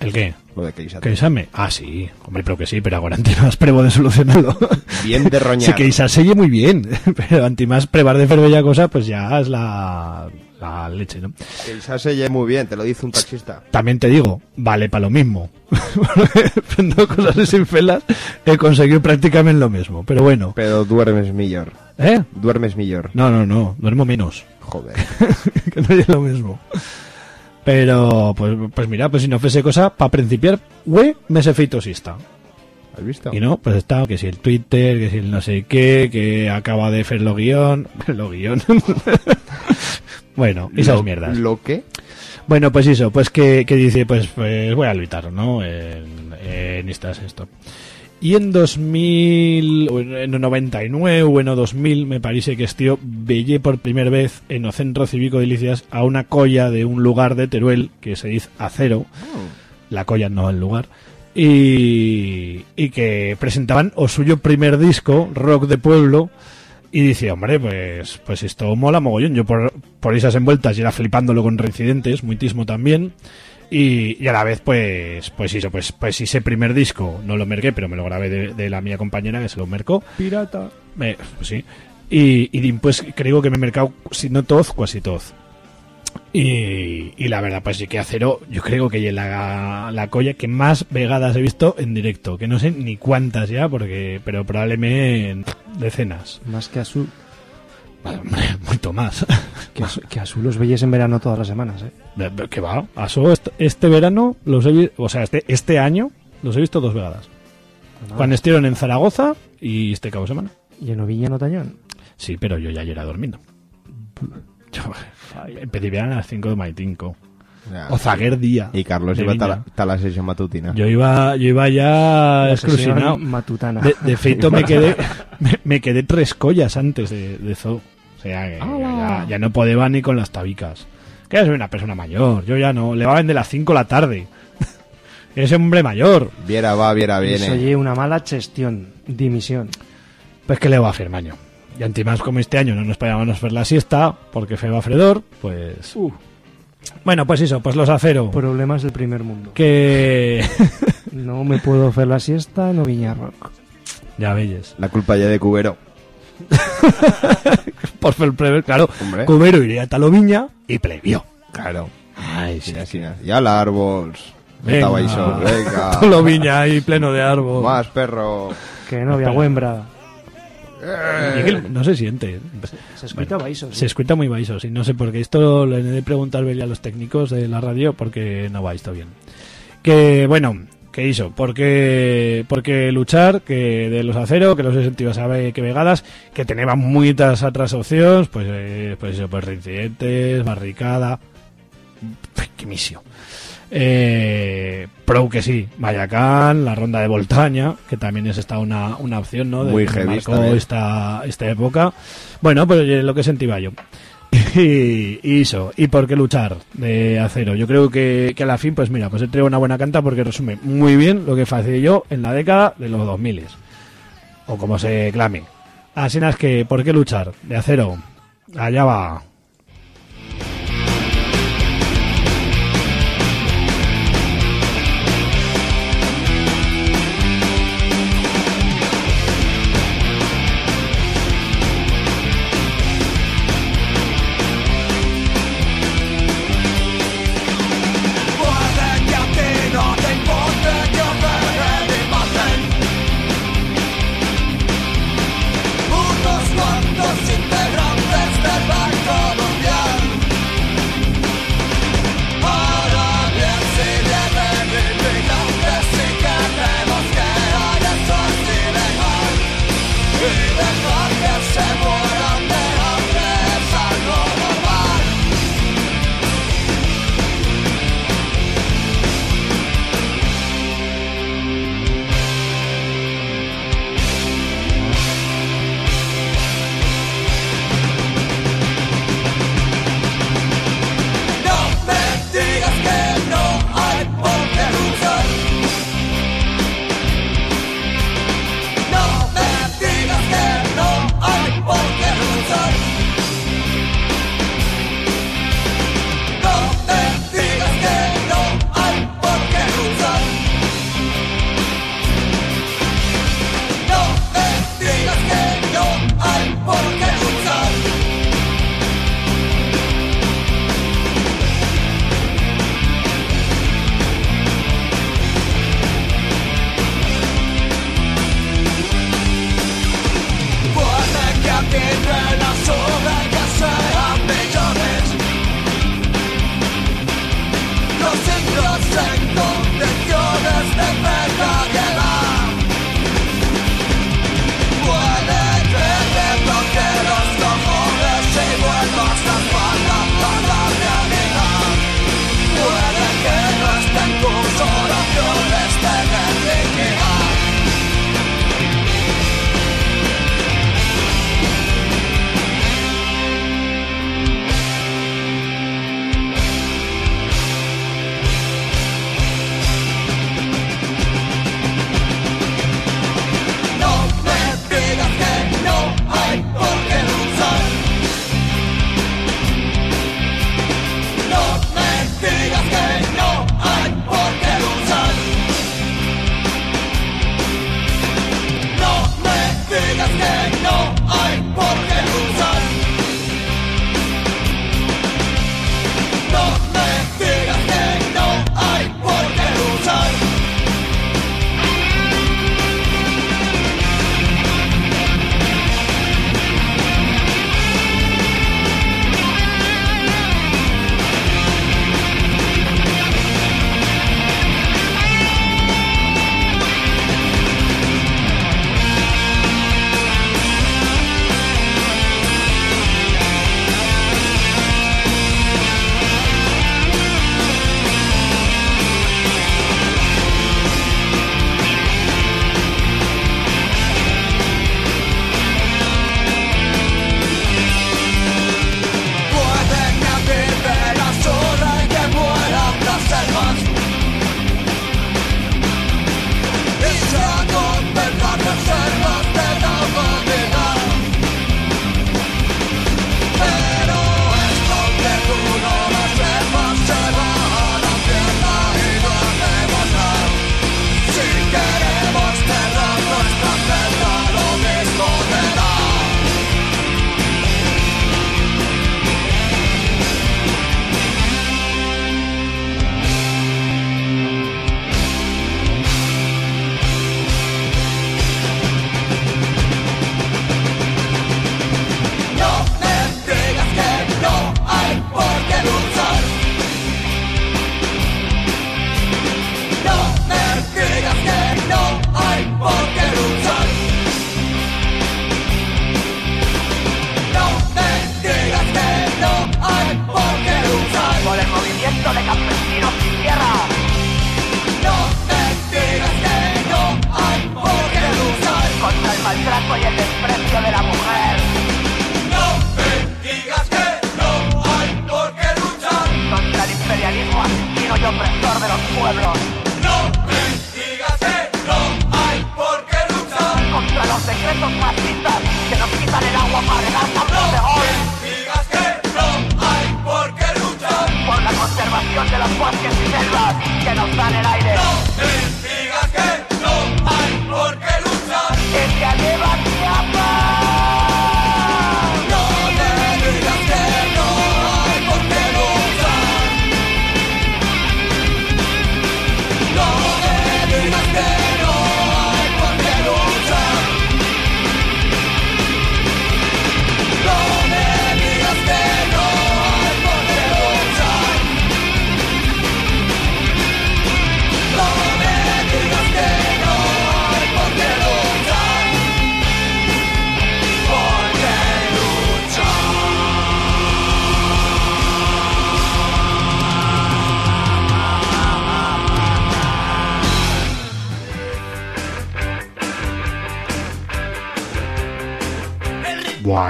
¿El qué? Lo de. ¿Queixarme? Ah, sí, hombre, pero que sí, pero ahora antes más pruebo de solucionarlo. Bien de roñar. Sí, se muy bien, pero antes más prevar de hacer bella cosa, pues ya es la, la leche, ¿no? Queixar se oye muy bien, te lo dice un taxista. También te digo, vale para lo mismo. Haciendo cosas sin felas, he conseguido prácticamente lo mismo. Pero bueno, Pero duermes mejor. ¿eh? Duermes mejor. No, no, no, duermo menos. Joder. que no es lo mismo. Pero, pues, pues mira, pues si no fuese cosa, para principiar, güey, me se feito sista. ¿Has visto? Y no, pues está, que si el Twitter, que si el no sé qué, que acaba de hacer lo guion, lo guion. Bueno, esas Lo- mierdas. ¿Lo qué? Bueno, pues eso, pues que, que dice, pues, pues voy a luchar, ¿no? En, en estas esto. Y en 2000, o en en 99 o en 2000, me parece que estío, veía por primera vez en o Centro Cívico de Delicias a una colla de un lugar de Teruel que se dice Acero. La colla no el lugar. Y, y que presentaban o suyo primer disco, Rock de Pueblo, y dice, hombre, pues, pues esto mola mogollón. Yo por, por esas envueltas y era flipándolo con reincidentes, muitismo también. Y, y a la vez, pues, pues eso, pues, pues ese primer disco no lo merqué, pero me lo grabé de, de la mía compañera que se lo mercó. Pirata. Pues sí. Y, y pues creo que me he mercado, si no todos, casi todos. Y, y la verdad, pues sí que Acero, yo creo que es la, la colla que más vegadas he visto en directo. Que no sé ni cuántas ya, porque pero probablemente decenas. Más que azul. Hombre, mucho más. Que, azul- que azul los veis en verano todas las semanas, ¿eh? ¿Qué va? Aso este, este verano los he visto, o sea, este, este año los he visto dos vegadas. Pues Cuando estuvieron en Zaragoza y este cabo de semana. Y en Oviña no tañón. Sí, pero yo ya era durmiendo. Yo empecé a las 5 de Maitinco. O zaguer día. Y Carlos iba tal la, sesión matutina. Yo iba, yo iba ya exclusionado. matutana. De, de feito me quedé, me, me quedé tres collas antes de, de Zoo. O sea, que ya, ya no podía ni con las tabicas. Que ya soy una persona mayor. Yo ya no. Le va de las 5 de la tarde. Es hombre mayor. Viera va, viera Eso viene. oye una mala gestión. Dimisión. Pues que le va a hacer maño. Y antimás como este año no nos podíamos ver la siesta, porque fe va fredor, pues... Bueno, pues eso, pues los acero. Problemas del primer mundo. Que... No me puedo hacer la siesta en Oviña Rock. ya veis. La culpa ya de Cubero. Por el prever, claro. Hombre. Cubero iría a Taloviña y plebió. Claro. Ay, sí. Mira, sí, ya al árbol. Venga. Estaba ahí. Venga. Taloviña ahí pleno de árbol. Más perro. Que no había Wembra. Y que no se siente. Se escucha sí. Se escucha muy baixo, sí, no sé por qué. Esto le he de preguntar a los técnicos de la radio porque no va esto bien. Que, bueno, ¿qué hizo? Porque, porque luchar, que de los acero, que los he sentido sabe que vegadas, que tenía muchas otras opciones, pues, eh, pues eso, pues reincidentes, barricada, que misio. Eh, Pro que sí, Mayacán, la ronda de Voltaña, que también es esta una, una opción, ¿no? De Muy que marcó esta, esta época. Bueno, pues eh, lo que sentía yo. Y, y eso, y por qué luchar de acero. Yo creo que, que a la fin, pues mira, pues he traído una buena canta porque resume muy bien lo que yo en la década de los 2000 o como se clame. Así es que, ¿por qué luchar de acero? Allá va.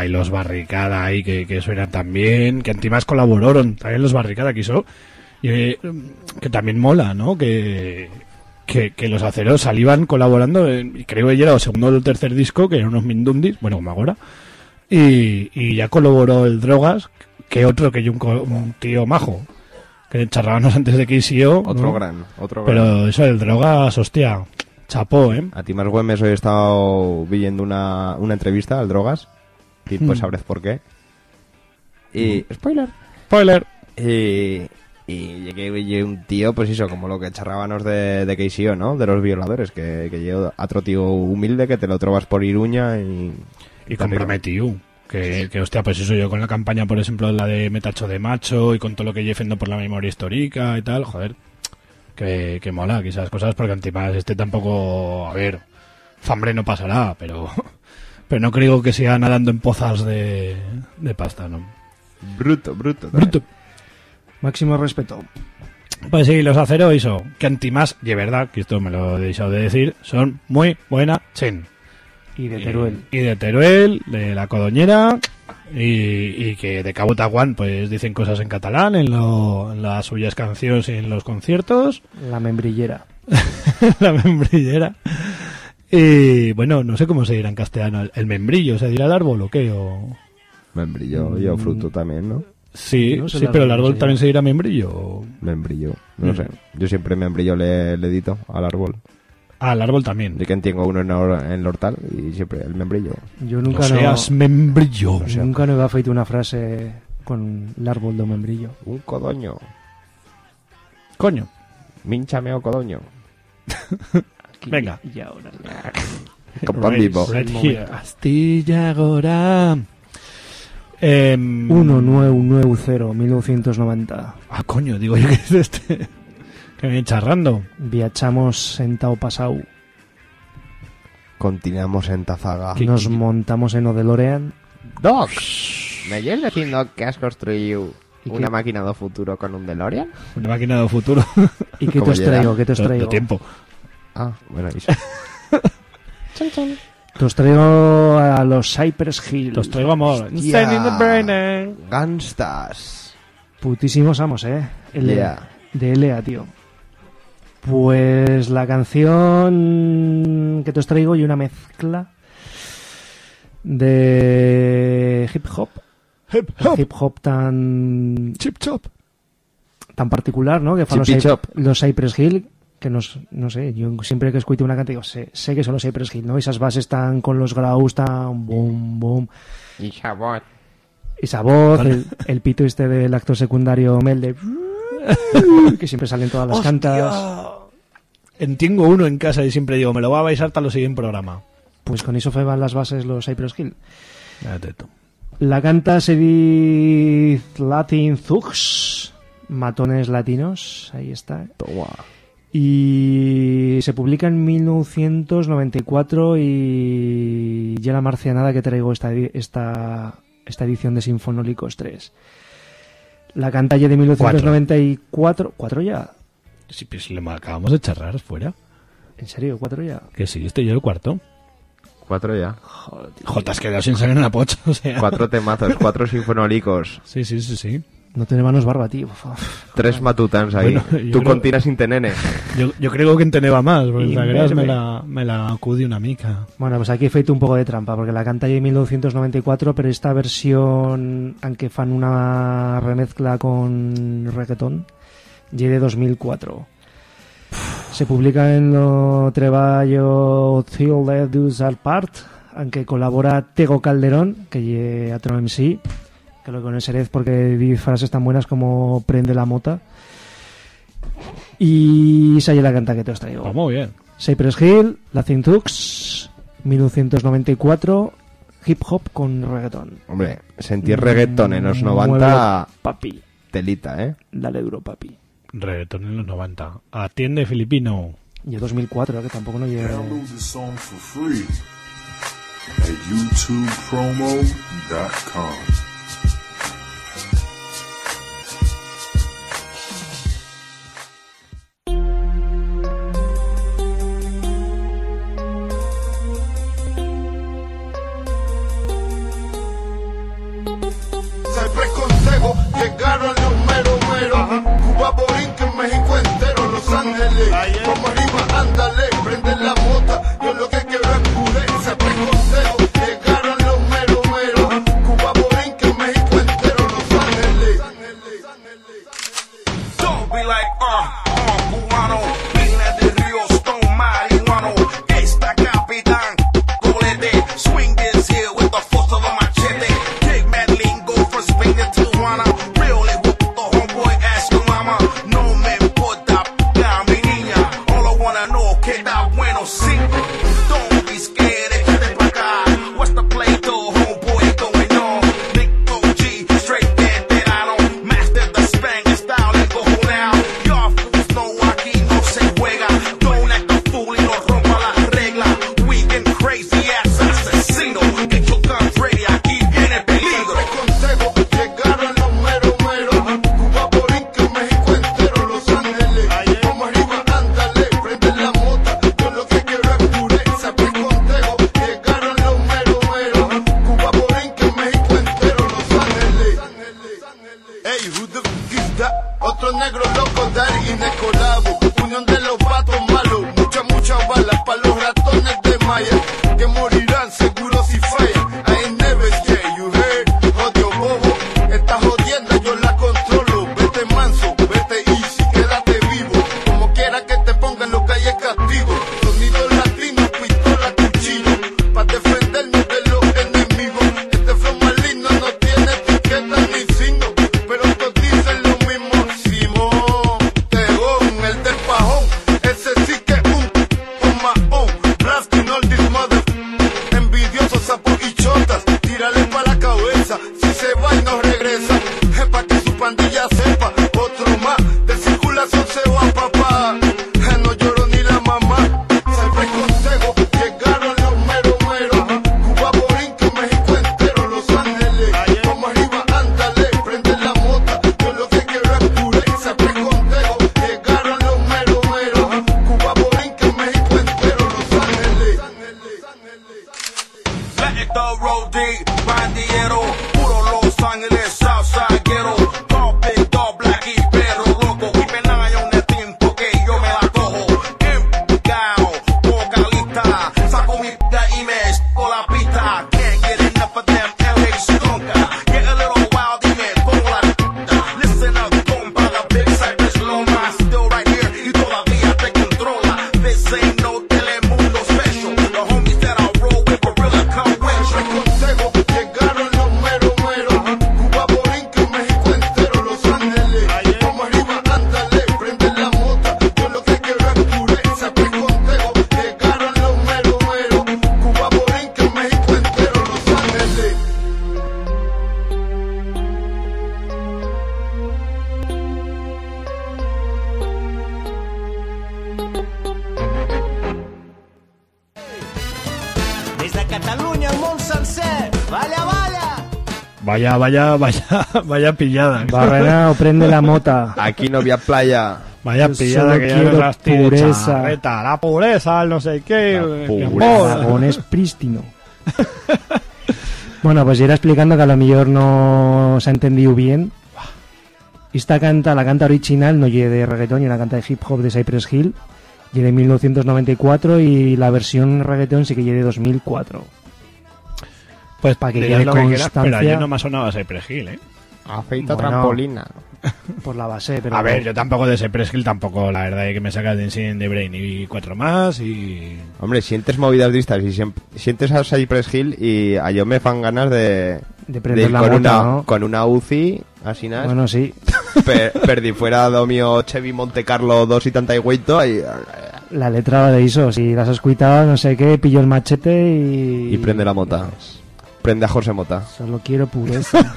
Y los Barricada ahí que, que suenan también, que antimás colaboraron, también los Barricada quiso, y eh, que también mola, ¿no? Que, que, que los aceros salían colaborando, en- creo que ya era el segundo o el tercer disco, que eran unos Mindundis, bueno, como ahora, y, y ya colaboró el Drogas, que otro que yo un, un tío majo, que charlábamos antes de KCO, Otro ¿no? gran, otro gran. Pero eso del Drogas, hostia, chapó, ¿eh? A ti más Güemes hoy he estado viendo una, una entrevista al Drogas. Y pues Mm. sabrás por qué. Y... Spoiler. Spoiler. Y... Y llegué, llegué un tío, pues eso, como lo que charrábamos de, de KCO, ¿no? De los violadores, que, que llegó a otro tío humilde que te lo trovas por Iruña y... y comprometido. Que, que, hostia, pues eso yo con la campaña, por ejemplo, la de Metacho de Macho y con todo lo que llefendo por la memoria histórica y tal, joder, que, que mola, esas cosas, porque antipas este tampoco, a ver, fambre no pasará, pero pero no creo que siga nadando en pozas de, de pasta, ¿no? Bruto, bruto. Bruto. Máximo respeto. Pues sí, los acero eso, que antimás, y es verdad, que esto me lo he dejado de decir, son muy buena chen. Y de Teruel. Y, y de Teruel, de la Codoñera, y, y que de Cabo Taguán, pues dicen cosas en catalán en, lo- en las suyas canciones y en los conciertos, La membrillera. la membrillera. Y bueno, no sé cómo se dirá en castellano, el, el membrillo, ¿se dirá el árbol o qué? O... Membrillo, yo fruto también, ¿no? Sí, No sé sí, el pero el árbol, árbol también se dirá membrillo. o- Membrillo, no Mm. sé. Yo siempre membrillo le, le edito al árbol. Ah, el árbol también. De que tengo uno en, el hortal y siempre el membrillo. Yo No nunca no, seas membrillo. nunca no he feito una frase con l'árbol do membrillo. Un codoño. Coño. Minchame o codoño. Aquí Venga. Y ahora. Con pan vivo. Right. Castilla Gora. Em, 1990, 1990. Ah, coño, digo yo que es este. Que me viene charrando. Viachamos sentado pasau. Continuamos en Tazaga. Nos montamos en o DeLorean. Doc, ¿me estás diciendo que has construido ¿Y una qué? máquina de futuro con un DeLorean? Una máquina de futuro. ¿Y qué te ¿Cómo os traigo? ¿Qué te os De- de traigo? tiempo. Ah, bueno, eso. Te os traigo a los Cypress Hill. Los traigo amor. Insane in the eh. Gangstas. Putísimos amos, eh. Yeah. De LA, tío. Pues la canción que te os traigo y una mezcla de hip hop. Hip hop. Hip hop tan Chip chop. tan particular, ¿no? Que los, chop. los Cypress Hill, que nos, no sé, yo siempre que escucho una canción digo, sé, sé que son los Cypress Hill, ¿no? Esas bases están con los graus, tan boom, boom. Y sabor. Esa voz, el, el pito este del actor secundario Mel de... que siempre salen todas las cantas. Entiendo uno en casa y siempre digo, me lo voy a bailar hasta lo siguiente programa. Pues con eso van las bases los Cypress Hill. La canta se dice Latin Thugs, matones latinos, ahí está. Y se publica en 1994 y ya la marcianada que traigo esta, edi- esta, esta edición de Sinfonólicos 3. La canta ya de 1994. ¿Cuatro ya? Sí, pues le acabamos de charrar fuera. ¿En serio? ¿Cuatro ya? Que sí, estoy yo el cuarto. Cuatro ya. Jotas, quedado sin sangre en la pocha, o sea. Cuatro temazos, cuatro sinfonólicos. Sí, sí, sí, sí. No tener manos barba, tío. Tres matutans ahí. Bueno, Tú continas sin tener Yo, yo creo que en Teneva más, porque la me la, me la acudí una mica. Bueno, pues aquí he feito un poco de trampa, porque la canta de 1994, pero esta versión, aunque fan una remezcla con reggaetón, llegue de 2004. Se publica en lo treballo Till Let Do Part, aunque colabora Tego Calderón, que lle a MC, que lo conoceréis porque di frases tan buenas como prende la mota. Y esa es la canta que te os traigo. Ah, muy bien. Cypress Hill, Latin Tux, 1994, hip hop con reggaetón. Hombre, sentir reggaetón en los mm, 90... Papi. Telita, ¿eh? Dale duro, papi. Reggaetón en los 90. Atiende filipino. Y el 2004, ¿eh? que tampoco no llega. vaya, vaya, vaya pillada. Barrera, prende la mota. Aquí no había playa. Vaya pillada que quiero pureza. La pureza, no sé qué. Aragón es prístino. bueno, pues irá explicando que a lo mejor no se ha entendido bien. Esta canta, la canta original, no lleve de reggaetón, y una canta de hip hop de Cypress Hill, y de 1994 y la versión reggaetón sí que lleve de 2004. Pues Pa' que quede lo que quieras, pero constancia. ayer no me ha sonado a Hill, ¿eh? Afeita Bueno. trampolina. Por la base, pero... A ver, yo tampoco de Cypress Hill tampoco, la verdad, es que me sacas de Insane de Brain y cuatro más y... Hombre, sientes movidas distas y siem- sientes a Cypress Hill y a yo me fan ganas de, De prender la con, mota, una, ¿no? con una UCI, así nada, Bueno, sí. per, perdi fuera do mío Chevy Monte Carlo 2 y tanta y, La letra va de eso. Si las has escuchado, no sé qué, pillo el machete y... y prende la mota. Prende a José Mota. Solo quiero pureza.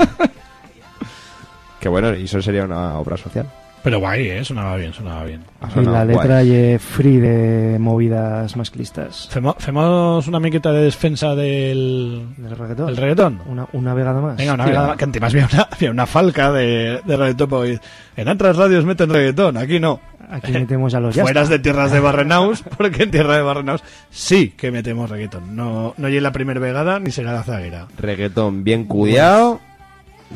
Que bueno, y eso sería una obra social. Pero guay, ¿eh? Sonaba bien, sonaba bien. Y la guay. letra es free de movidas masclistas. Femos una miqueta de defensa del, Del reggaetón. del reggaetón. Una, una vegada más. Venga, una Tira. vegada, que antes había una, había una falca de, de reggaetón. porque En otras radios meten reggaetón, aquí no. Aquí metemos a los ya Fueras de tierras de Barrenaus, porque en tierra de Barrenaus sí que metemos reggaetón. No, no llega la primera vegada ni será la zaguera. Reggaetón bien cudiado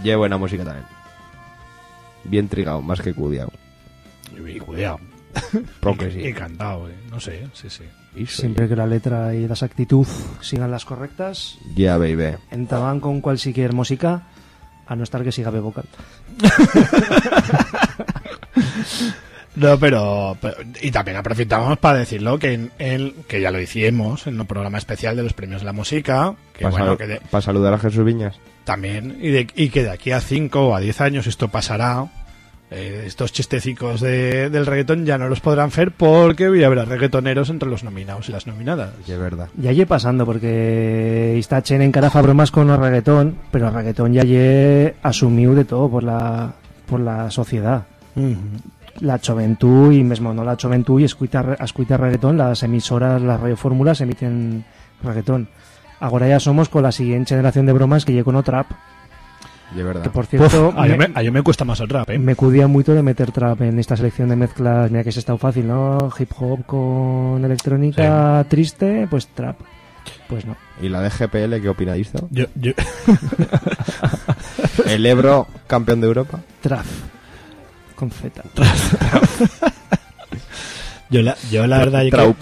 y buena música también. Bien trigado, más que cudiado. Y cuidado. Pro que Y sí. cantado, eh. no sé, sí, sí. Iso, Siempre que la letra y las actitudes sigan las correctas, Yeah, baby. entaban con cualquier música, a no estar que siga vocal. No, pero, pero- y también aprovechamos para decirlo que en el que ya lo hicimos en el programa especial de los premios de la música, que Para bueno, que de- saludar a Jesús Viñas. también y, de- y que de aquí a 5 o a 10 años esto pasará. eh, estos chistecicos de, del reggaetón ya no los podrán hacer porque ya habrá reggaetoneros entre los nominados y las nominadas. Y es verdad. Ya lle pasando, porque está Chen en cara fa bromas con el reggaetón, pero el reggaetón ya lle asumió de todo por la, por la sociedad. La juventud y mesmo no la juventud y escuita, escuita reggaetón, las emisoras, las radiofórmulas emiten reggaetón. Ahora ya somos con la siguiente generación de bromas que llegó no trap, es verdad. que por cierto a, yo me, me, a yo me cuesta más el rap, ¿eh? me cudía mucho de meter trap en esta selección de mezclas, mira que es estado fácil, ¿no? Hip hop con electrónica triste, pues trap. Pues no. ¿Y la de GPL qué opina de esto? Yo, yo- El Ebro, campeón de Europa. Trap. Con Z. yo la, yo la verdad Traup.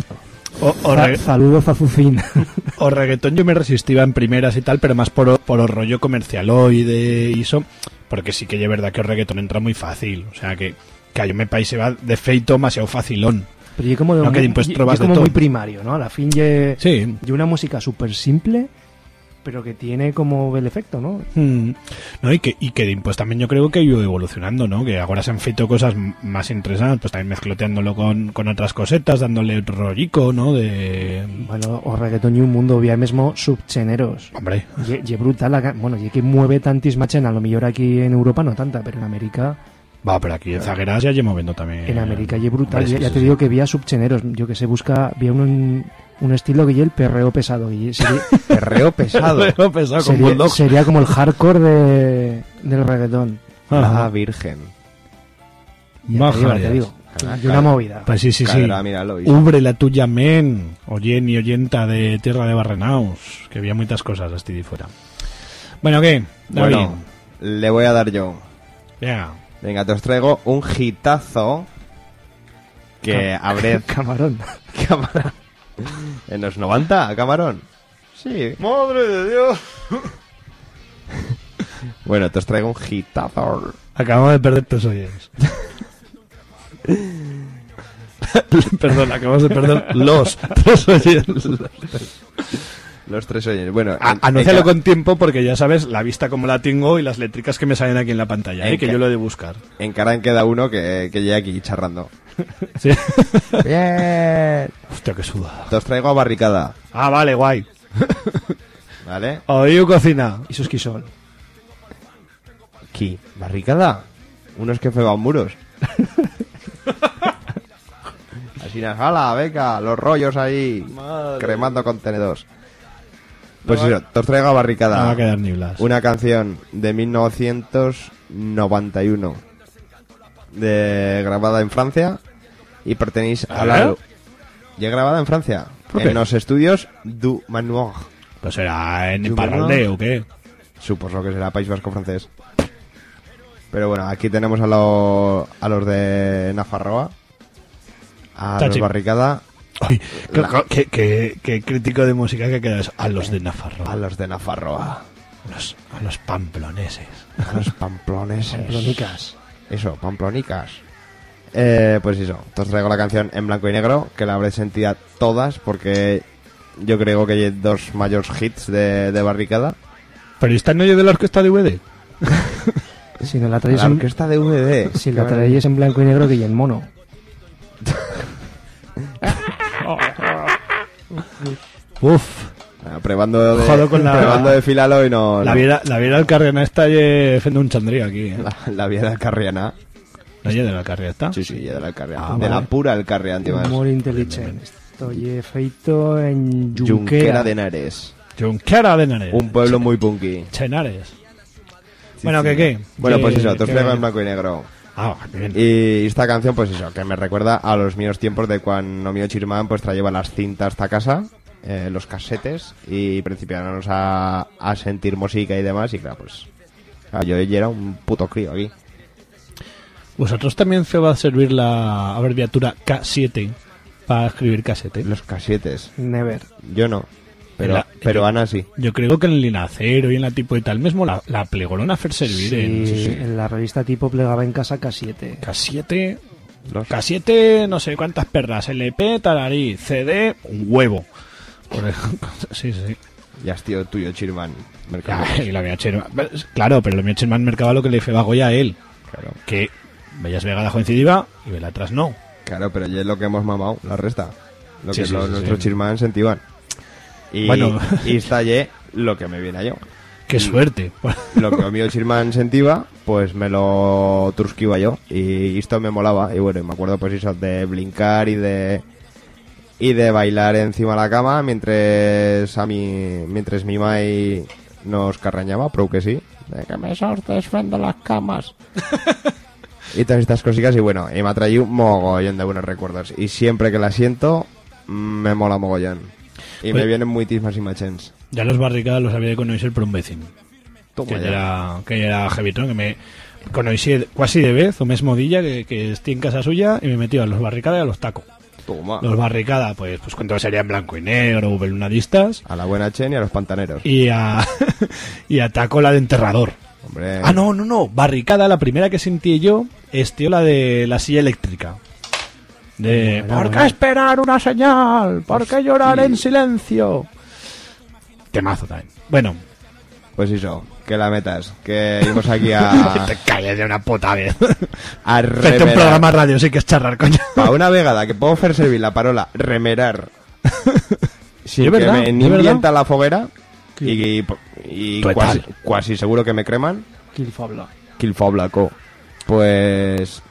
o, o Fa- regga- Saludo Fazucín. o reggaetón yo me resistía en primeras y tal, pero más por, por el rollo comercialoide y eso, porque sí que es verdad que el reggaetón entra muy fácil, o sea que, que a yo me país se va de feito demasiado facilón. Pero yo como, No, muy, yo- yo de como todo. muy primario, ¿no? A la fin ye, Sí. ye una música súper simple, pero que tiene como el efecto, ¿no? Mm. No, y que, y que pues también yo creo que ha ido evolucionando, ¿no? Que ahora se han feito cosas más interesantes, pues también mezcloteándolo con, con otras cosetas, dándole otro rollico, ¿no? De... Bueno, o reggaetón y un mundo ya mismo subgéneros. Hombre, ye brutal, la, bueno, ye que mueve tantísima chena, a lo mejor aquí en Europa no tanta, pero en América, va, pero aquí en Zagueras ya llevo moviendo también. en América ye brutal. Hombre, sí, ya sí, te sí. digo que había subgéneros, yo que se busca, había un, un estilo que ye el perreo pesado, ye- sería, Perreo pesado. Con sería, como el hardcore de, del reggaetón. Ah, virgen. Ya te digo, una movida. Pues sí, sí, sí. Míralo. Ubre la tuya, men. Oyen y oyenta de Tierra de Barrenaus. Que había muchas cosas así de fuera. Bueno, ¿qué? David. Bueno, le voy a dar yo. Ya. Venga, te os traigo un hitazo que habré... Camarón. Camarón. ¿En los 90, Camarón? Sí. ¡Madre de Dios! Bueno, te os traigo un hitazo. Acabamos de perder tus oyentes. Perdón, acabamos de perder los tres oyentes. Los tres oyentes. Bueno, Anúncialo con tiempo porque ya sabes la vista como la tengo y las letricas que me salen aquí en la pantalla, ¿eh? Que yo lo he de buscar. en cara queda uno que, que llega aquí charrando. ¿Sí? Bien. Hostia, qué sudado. Te os traigo a barricada, Ah, vale, guay. ¿vale? Oído cocina. Y sus quisol. Aquí, barricada. Unos que feban muros. Así nas, ala, venga, los rollos ahí, cremando contenedores. Pues No va- eso, os traigo a barricada. No va a quedar ni blas. Una canción de 1991 de grabada en Francia y pertenece a la ¿Eh? ya grabada en Francia en los estudios du Manoir Pues será en creo- o qué. supongo que será País Vasco francés Pero bueno, aquí tenemos a, lo- a los de Nafarroa, a Tachi. los Barricada, Ay, qué, La- qué- qué- qué crítico de música que quedas a los de Nafarro. a los de Nafarroa, A los, a los pamploneses. a los pamploneses. Pamplonicas. Eso, pamplonicas. Eh, pues eso, os traigo la canción en blanco y negro, que la habré sentido todas, porque yo creo que hay dos mayores hits de, de Barricada. Pero ¿y está en medio de la orquesta de VD? Si no la traéis La en, orquesta de VD. si la traéis en blanco y negro que y en mono. Uf. Ah, Probando de, Jodo con la- probando de filalo y no... La no. viera, la viera el carriana esta y fendo un chandría aquí, ¿eh? La, la vía del Carriana. La lle de la carriana esta. Sí, sí, ya de la Carriana. Ah, de la vale. pura el Carriana, tío. Humor inteligente. Estoy feito en Junquera Junquera. de Henares. Junquera de Henares. Un pueblo muy punky. Chenares. Sí, bueno, sí. ¿qué qué? Bueno, ¿Qué- pues eso, te os qué- traigo en blanco y negro. Ah, bien. Y esta canción, pues eso, que me recuerda a los míos tiempos de cuando mío Chirmán pues traía las cintas hasta casa, eh, los casetes, y principiamos a, a sentir música y demás, y claro, pues yo ya era un puto crío aquí. ¿Vosotros también se va a servir la abreviatura K7 para escribir casete? Los casetes. Never. Yo no. Pero, La- pero Ana sí. Yo creo que en el linacero y en la tipo y tal mismo la, la plegaron a hacer servir en Sí, en la revista tipo plegaba en casa K7. K7. Los- K7, no sé cuántas perras. LP, tararí. CD, un huevo. Sí, sí. Ya es tío tuyo. Ya, y la mía Claro, pero la mía Sherman mercaba lo que le feba Goya a él. Claro. Que veías vega la coincidiva y vela atrás no. Claro, pero ya es lo que hemos mamado, la resta. Lo Sí, que sí, los- sí, nuestros sí. Chirmán sentiban. Y, Bueno. y ya lo que me viene yo. Qué suerte. lo que mío Chirman sentiva, pues me lo trusquiba yo. Y esto me molaba. Y bueno, me acuerdo pues eso de brincar y de y de bailar encima de la cama mientras a mi mientras mi mai nos carrañaba, pero que sí. De que me sortes las camas. y todas estas cositas y bueno, y me ha traído un mogollón de buenos recuerdos. Y siempre que la siento, me mola mogollón. Y Pues- me vienen muchísimas imágenes. Ya los barricadas los había de conocer por un vecino. Toma que ya. era, que era Jevitón, que me conocí casi de vez, o mesmo día, que, que estoy en casa suya y me metió a los barricadas y a los tacos. Toma. Los barricadas, pues, pues cuando sería en blanco y negro, o lunadistas, A la buena Chen y a los pantaneros. y a, y a taco la de enterrador. Hombre. Ah, no, no, no, barricada, la primera que sentí yo, es tío la de la silla eléctrica. De, ¿por qué esperar una señal? ¿Por qué llorar en silencio? Temazo también. Bueno, Pues eso, que la metas. Que íbamos aquí a, te calles de una puta vez. a a un remerar. programa radio, sí que es charrar, coño. Pa' una vegada que puedo hacer servir la parola remerar ¿Es que me mienta la foguera y, y seguro que me creman Kill Fabla. Kilfoblaco. Pues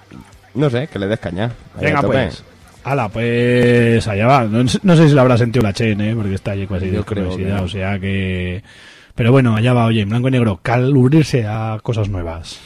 no sé, que le des caña. Ahí Venga, pues. Hala, pues allá va. No, no sé si lo habrá sentido la Chen, ¿eh? porque está allí casi Yo creo que o sea que... Pero bueno, allá va, oye, en blanco y negro, calubrirse a cosas nuevas.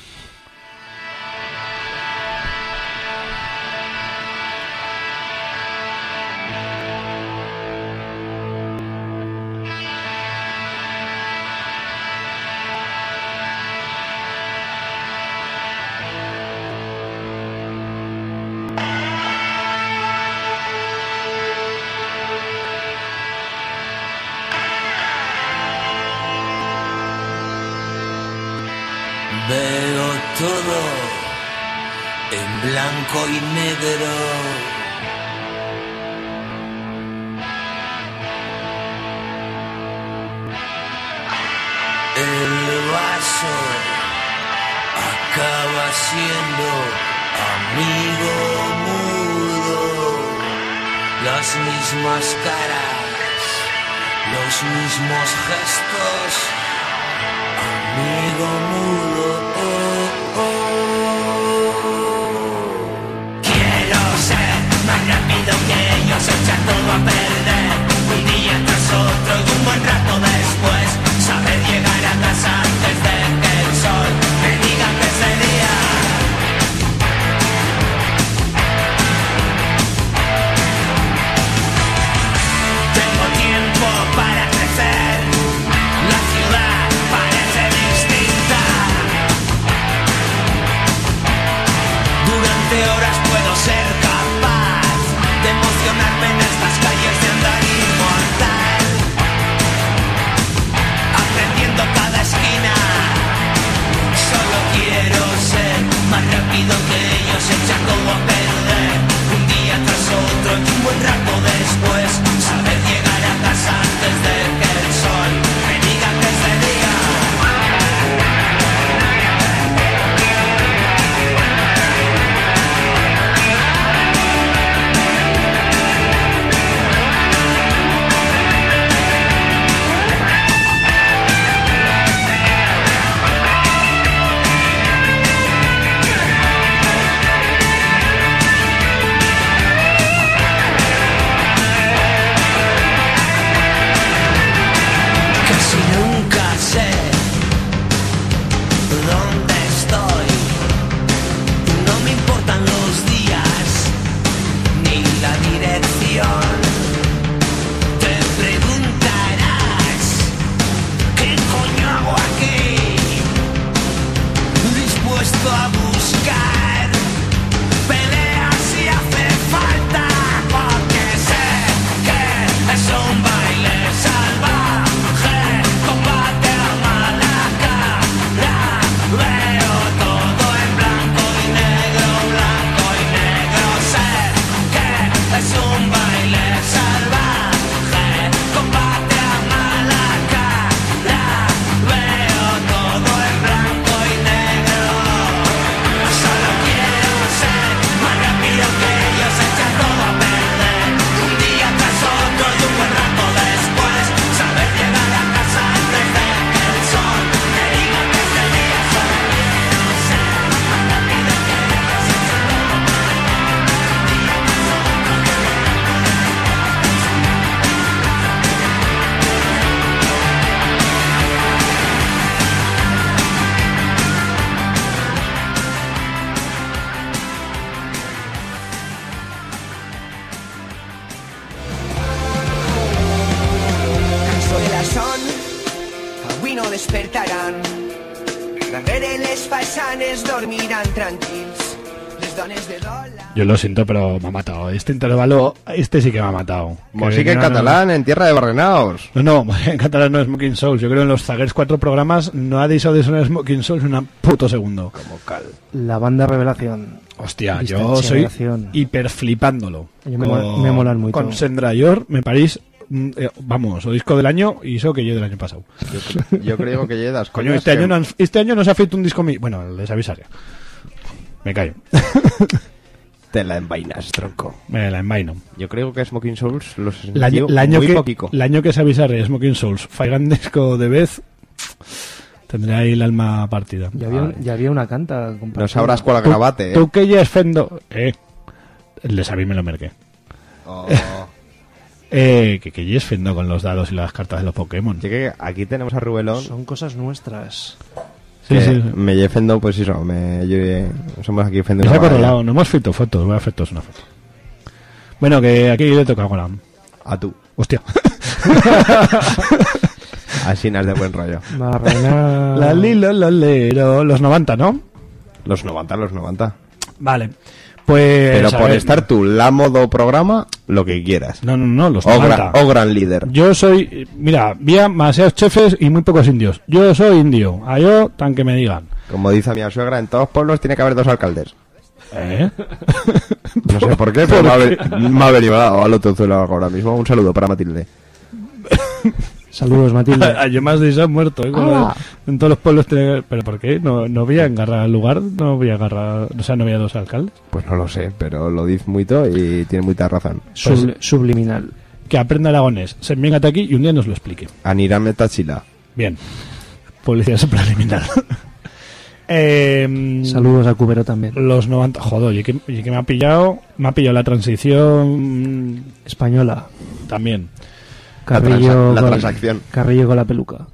Gestos. Amigo mudo, lo siento, pero me ha matado. Este intervalo, este sí que me ha matado. Música Que en catalán, en tierra de barrenaos. No, no, en catalán no es Smoking Souls. Yo creo que en los Zaggers cuatro programas no ha dicho de sonar Smoking Souls un puto segundo. Como cal. La banda Revelación. Hostia, yo soy Revelación. hiper flipándolo. Yo me mol- me molan mucho. Con Sendra Yor, me parís, mm, eh, vamos, o disco del año y eso que yo del año pasado. Yo creo que llegas. Coño, este año, no, este año no se ha feito un disco mi... Bueno, les avisaré. Me callo. Te la envainas, tronco. Me la envaino. Yo creo que Smoking Souls los El año, el año muy que, poquico. el año que se avisaré Smoking Souls, Faigan disco de vez, tendré ahí el alma partida. Ya había, ya había una canta. No sabrás cuál Tú- grabate, eh. Tú que ya es fendo... Eh, el de Xavi me lo merqué. Oh. Eh, que, que ya es fendo con los dados y las cartas de los Pokémon. que aquí tenemos a Rubelón. Son cosas nuestras. Sí, sí. Me lleve fendo, pues eso. Me lleve- somos aquí fendo. Saco barbaridad. rolado, no hemos feito fotos, voy a hacer todos una foto. Bueno, que aquí le toca ahora. A tú. Hostia. Así nas de buen rollo. La lilo, lo lero, los 90, ¿no? Los 90, los 90. Vale. Pues. Pero por ver. estar tú, la modo programa, lo que quieras. No, no, no, los O, 90. gran, o gran líder. Yo soy. Mira, vi a demasiados chefes y muy pocos indios. Yo soy indio. A yo, tan que me digan. Como dice mi suegra, en todos pueblos tiene que haber dos alcaldes. ¿Eh? No sé por qué, pero me ha, me ha al otro ahora mismo. Un saludo para Matilde. Saludos, Matilde. A yo más de han muerto, ¿eh? Ah. En todos los pueblos tiene que- ¿Pero por qué? ¿No, no voy a agarrar al lugar? ¿No voy a agarrar... O sea, no había dos alcaldes? Pues no lo sé, pero lo dice mucho y tiene mucha razón. Subli- subliminal. Que aprenda aragonés. Se venga aquí y un día nos lo explique. Anirame Tachila. Bien. Publicidad supraliminar. eh, Saludos a Cubero también. Los 90. Joder, y que, y que me ha pillado. Me ha pillado la transición. Española. También. Carrillo, la con- transacción. Carrillo con la peluca.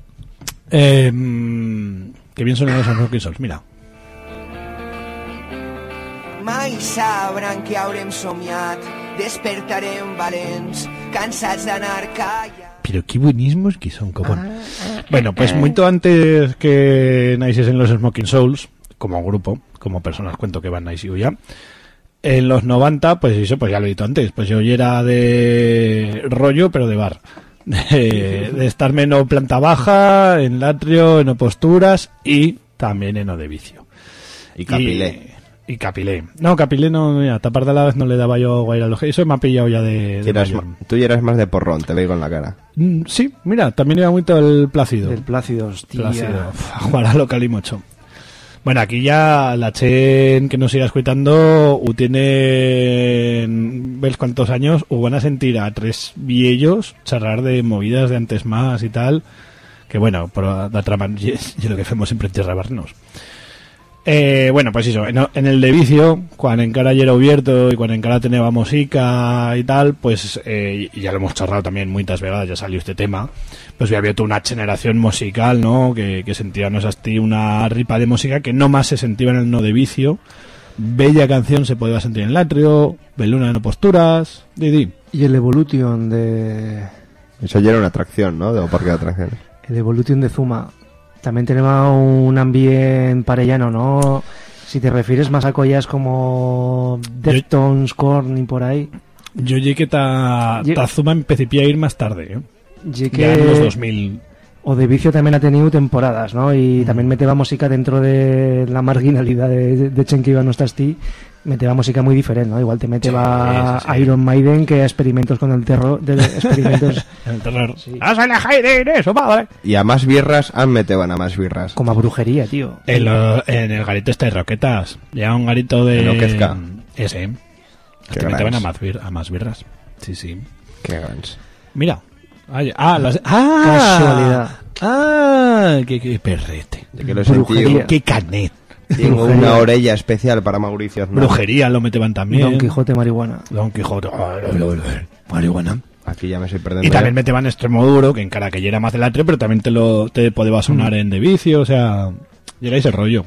Eh, que bien son los Smoking Souls. Mira. Mai sabran que haurem somiat, despertarem valents, cansats d'anar callat. Pero qué buenismos que son, copón. Bueno, pues mucho antes que naciesen en los Smoking Souls, como grupo, como personas cuento que van nacido ya, en los 90, pues eso, pues ya lo he dicho antes, pues yo era de rollo, pero de bar. De, de estarme en o planta baja, en latrio, en o posturas y también en o de vicio. Y capilé. Y Capilé. No, Capilé no, mira, tapar de la vez no le daba yo guaira a los Eso me ha pillado ya de, de Eras mayor. ma- tú ya eras más de porrón, te veo en la cara. Mm, Sí, mira, también iba mucho el Plácido. Del Plácido, hostia. Plácido. A jugar a local y mucho. Bueno, aquí ya la Chen que nos irá escuchando u tiene ves cuántos años o van a sentir a tres viejos charlar de movidas de antes más y tal que bueno, pero de otra manera y lo que hacemos siempre es. Eh, bueno, pues eso, en, en el de vicio, cuando encara ya era abierto y cuando encara tenía música y tal, pues, eh, y ya lo hemos charlado también muchas veces, ya salió este tema, pues había toda una generación musical, ¿no? Que, que sentíamos así una ripa de música que no más se sentía en el no de vicio. Bella canción se podía sentir en el atrio, Beluna no posturas, Didi. Y el Evolution de... Eso ya era una atracción, ¿no? De un parque de atracciones. El Evolution de Zuma. También tenemos un ambiente parellano, ¿no? Si te refieres más a collas como Deftones, Korn y por ahí. Yo llegué que ta, Ye- Tazuma empecé a ir más tarde, ¿eh? Ye Ya en los 2000. O de vicio también ha tenido temporadas, ¿no? Y también meteba música dentro de la marginalidad de, de Chen que iba no estás ti. Meteba música muy diferente, ¿no? Igual te Sí, sí, sí. Iron Maiden que a experimentos con el terror. De, experimentos El terror. ¡Ah, sale Hayden, eso, madre! Y a más birras, han meteban a más birras. como a brujería, tío. En, lo- en el garito este de Roquetas. Ya un garito de. En Oquezca. Ese. Qué Te meteban a más, bir- a más birras. Sí, sí. Qué grans. Mira. Ay, ah, las, ah, Casualidad. Ah, qué, qué perrete. De que lo. Qué canet. Tengo Brujería. una orella especial para Mauricio Aznar. Brujería lo meteban también. Don Quijote marihuana. Don Quijote. Lo- marihuana. Aquí ya me estoy perdiendo. Y también ya. meteban extremo duro, que en cara que ya era más del atrio, pero también te lo te podía sonar en de vicio, o sea, llegáis el rollo.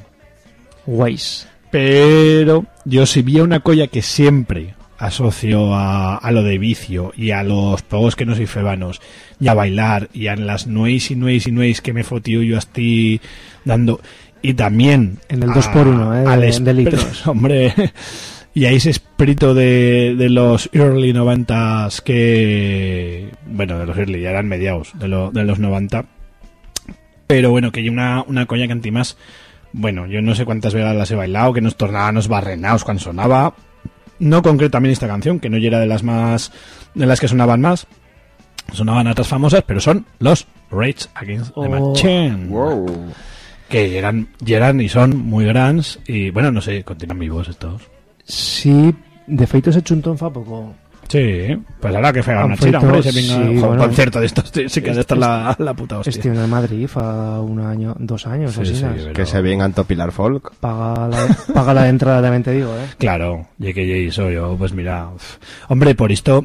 Guays. Pero yo si vi una colla que siempre asocio a, a lo de vicio y a los pogos que no soy febanos y a bailar y a las nueis y nueis y nueis que me fotío yo estoy dando y también En el a- 2 por 1 ¿eh? al de, esp- de litros. hombre y a ese espíritu de, de los early 90s que bueno de los early ya eran mediados de, lo- de los 90 pero bueno, que hay una, una coña que antimás, bueno, yo no sé cuántas veces las he bailado, que nos tornábamos barrenados cuando sonaba. No concretamente esta canción, que no era de las más, de las que sonaban más. Sonaban otras famosas, pero son los Rage Against the Oh. Machine. Wow. Que eran, y eran y son muy grandes. Y bueno, no sé, continúan vivos estos. Sí, de feito se chuntón fa poco. Sí, pues ahora que fega Han una chira, hombre, se venga sí, un bueno. concierto de estos, sí, que ha de estar la, la puta hostia. Este en Madrid fa un año, dos años, Sí, así, sí, ¿no? pero- Que se vengan Pilar Folk. Paga la, paga la entrada, también te digo, ¿eh? Claro, y que ya soy yo, pues mira, uf. hombre, por esto,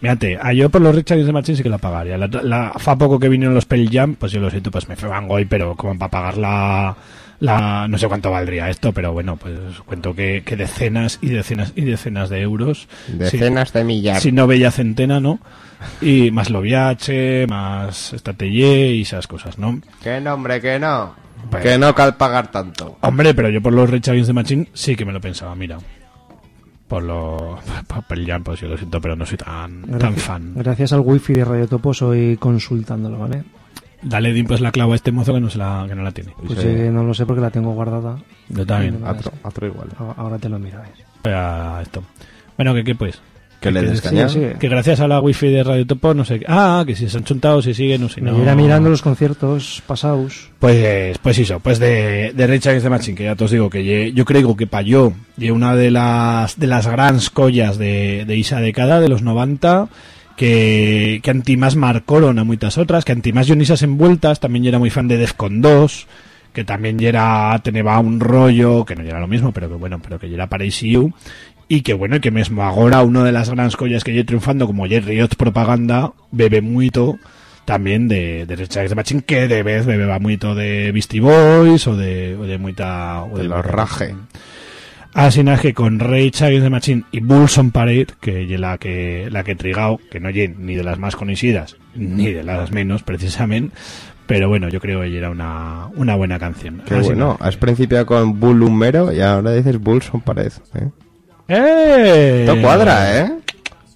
mírate, a yo por los Rich Against the Machine sí que la pagaría. La, la- fa poco que vinieron los Pearl Jam, pues yo lo siento, pues me fue hoy, pero como para pagar la, la, no sé cuánto valdría esto, pero bueno, pues cuento que, que decenas y decenas y decenas de euros. Decenas de millar. Si no bella centena, ¿no? Y más lo viaje, más estatellé y esas cosas, ¿no? Que no, hombre, que no. Pues- Que no cal pagar tanto. Hombre, pero yo por los Against the Machine sí que me lo pensaba, mira. Por los por Pearl Jam, pues yo lo siento, pero no soy tan, tan fan. gracias al wifi de Radio Topo soy consultándolo, ¿vale? Dale din pues la clava a este mozo que no, se la, que no la tiene. Pues eh, no lo sé porque la tengo guardada. Yo también. Otro, otro igual. Ahora- te lo miro, ¿eh? Espera esto. Bueno, que qué pues. Que le Que- descañan. sí, sí. Que gracias a la wifi de Radio Topo, no sé qué. Ah, que si se han chuntado, si siguen o si Me no. irá mirando los conciertos pasados. Pues, pues eso, pues de, de Rage Against the Machine, que ya te os digo que ye- yo creo que para yo, y una de las, de las grandes collas de, de esa década, de los 90, que, que antimás marcaron a muchas otras, que antimás esas envueltas, también yo era muy fan de Defcon 2, que también era, tenía un rollo, que no era lo mismo, pero que bueno, pero que era para ICU, y que bueno, y que mismo ahora una de las grandes collas que yo triunfando, como Jet Riot Propaganda, bebe mucho, también de, de the Machine, que de vez bebeba mucho de Beastie Boys o de, o de muita... O De los Rage. Así que con Rage Against the Machine y Bulls on Parade, que ye la que la que trigao, que no ye ni de las más conocidas, ni de las menos, precisamente, pero bueno, yo creo que era una, una buena canción. Qué Así bueno. Has principiado con Bull Humero y ahora dices Bull son pared. ¿eh? ¡Eh! Esto cuadra, ¿eh?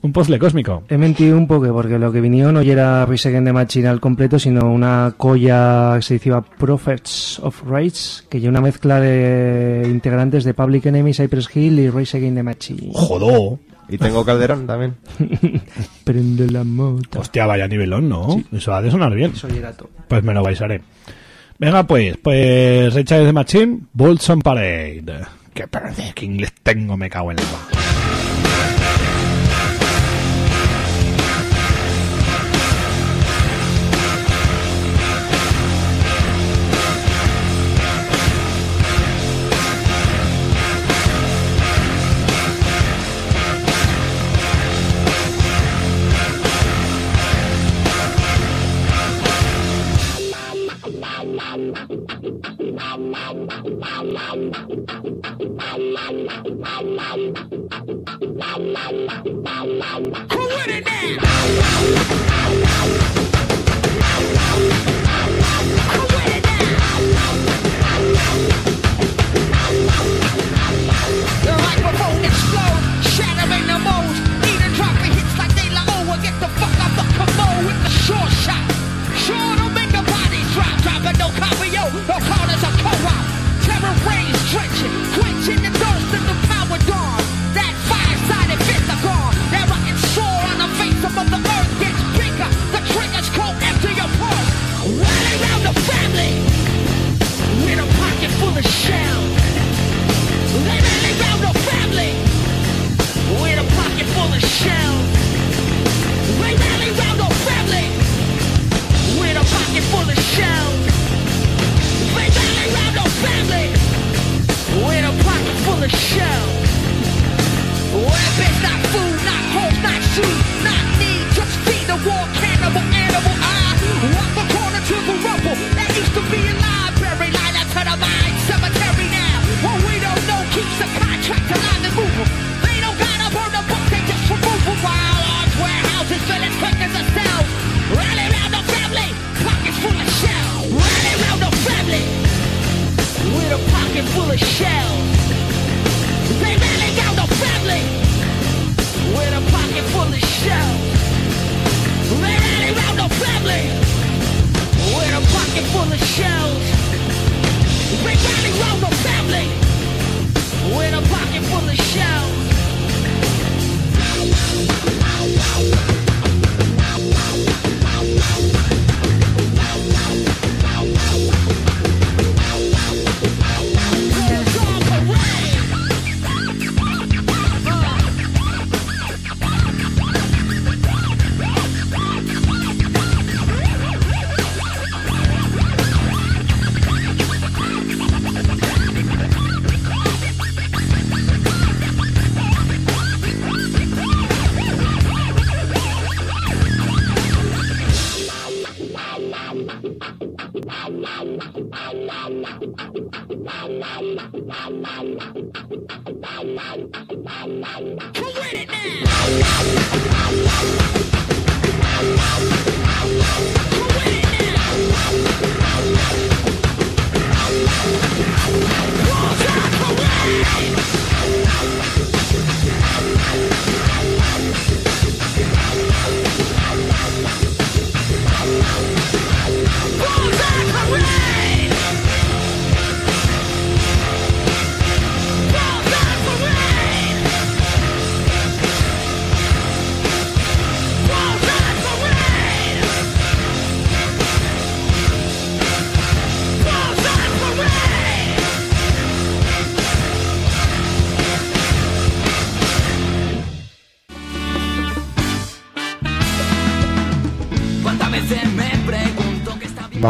Un puzzle cósmico. He mentido un poco porque lo que vinieron no era Rise Against the Machine al completo, sino una colla que se decía Prophets of Rage, que lleva una mezcla de integrantes de Public Enemy, Cypress Hill y Rise Against the Machine. Jodo. Y tengo Calderón también. Prende la moto. Hostia, vaya nivelón, ¿no? Eso ha de sonar bien. Todo. Pues me lo baisaré. Venga, pues, pues Against the Machine, Bulls on Parade. Que perder, que inglés tengo, me cago en el va. The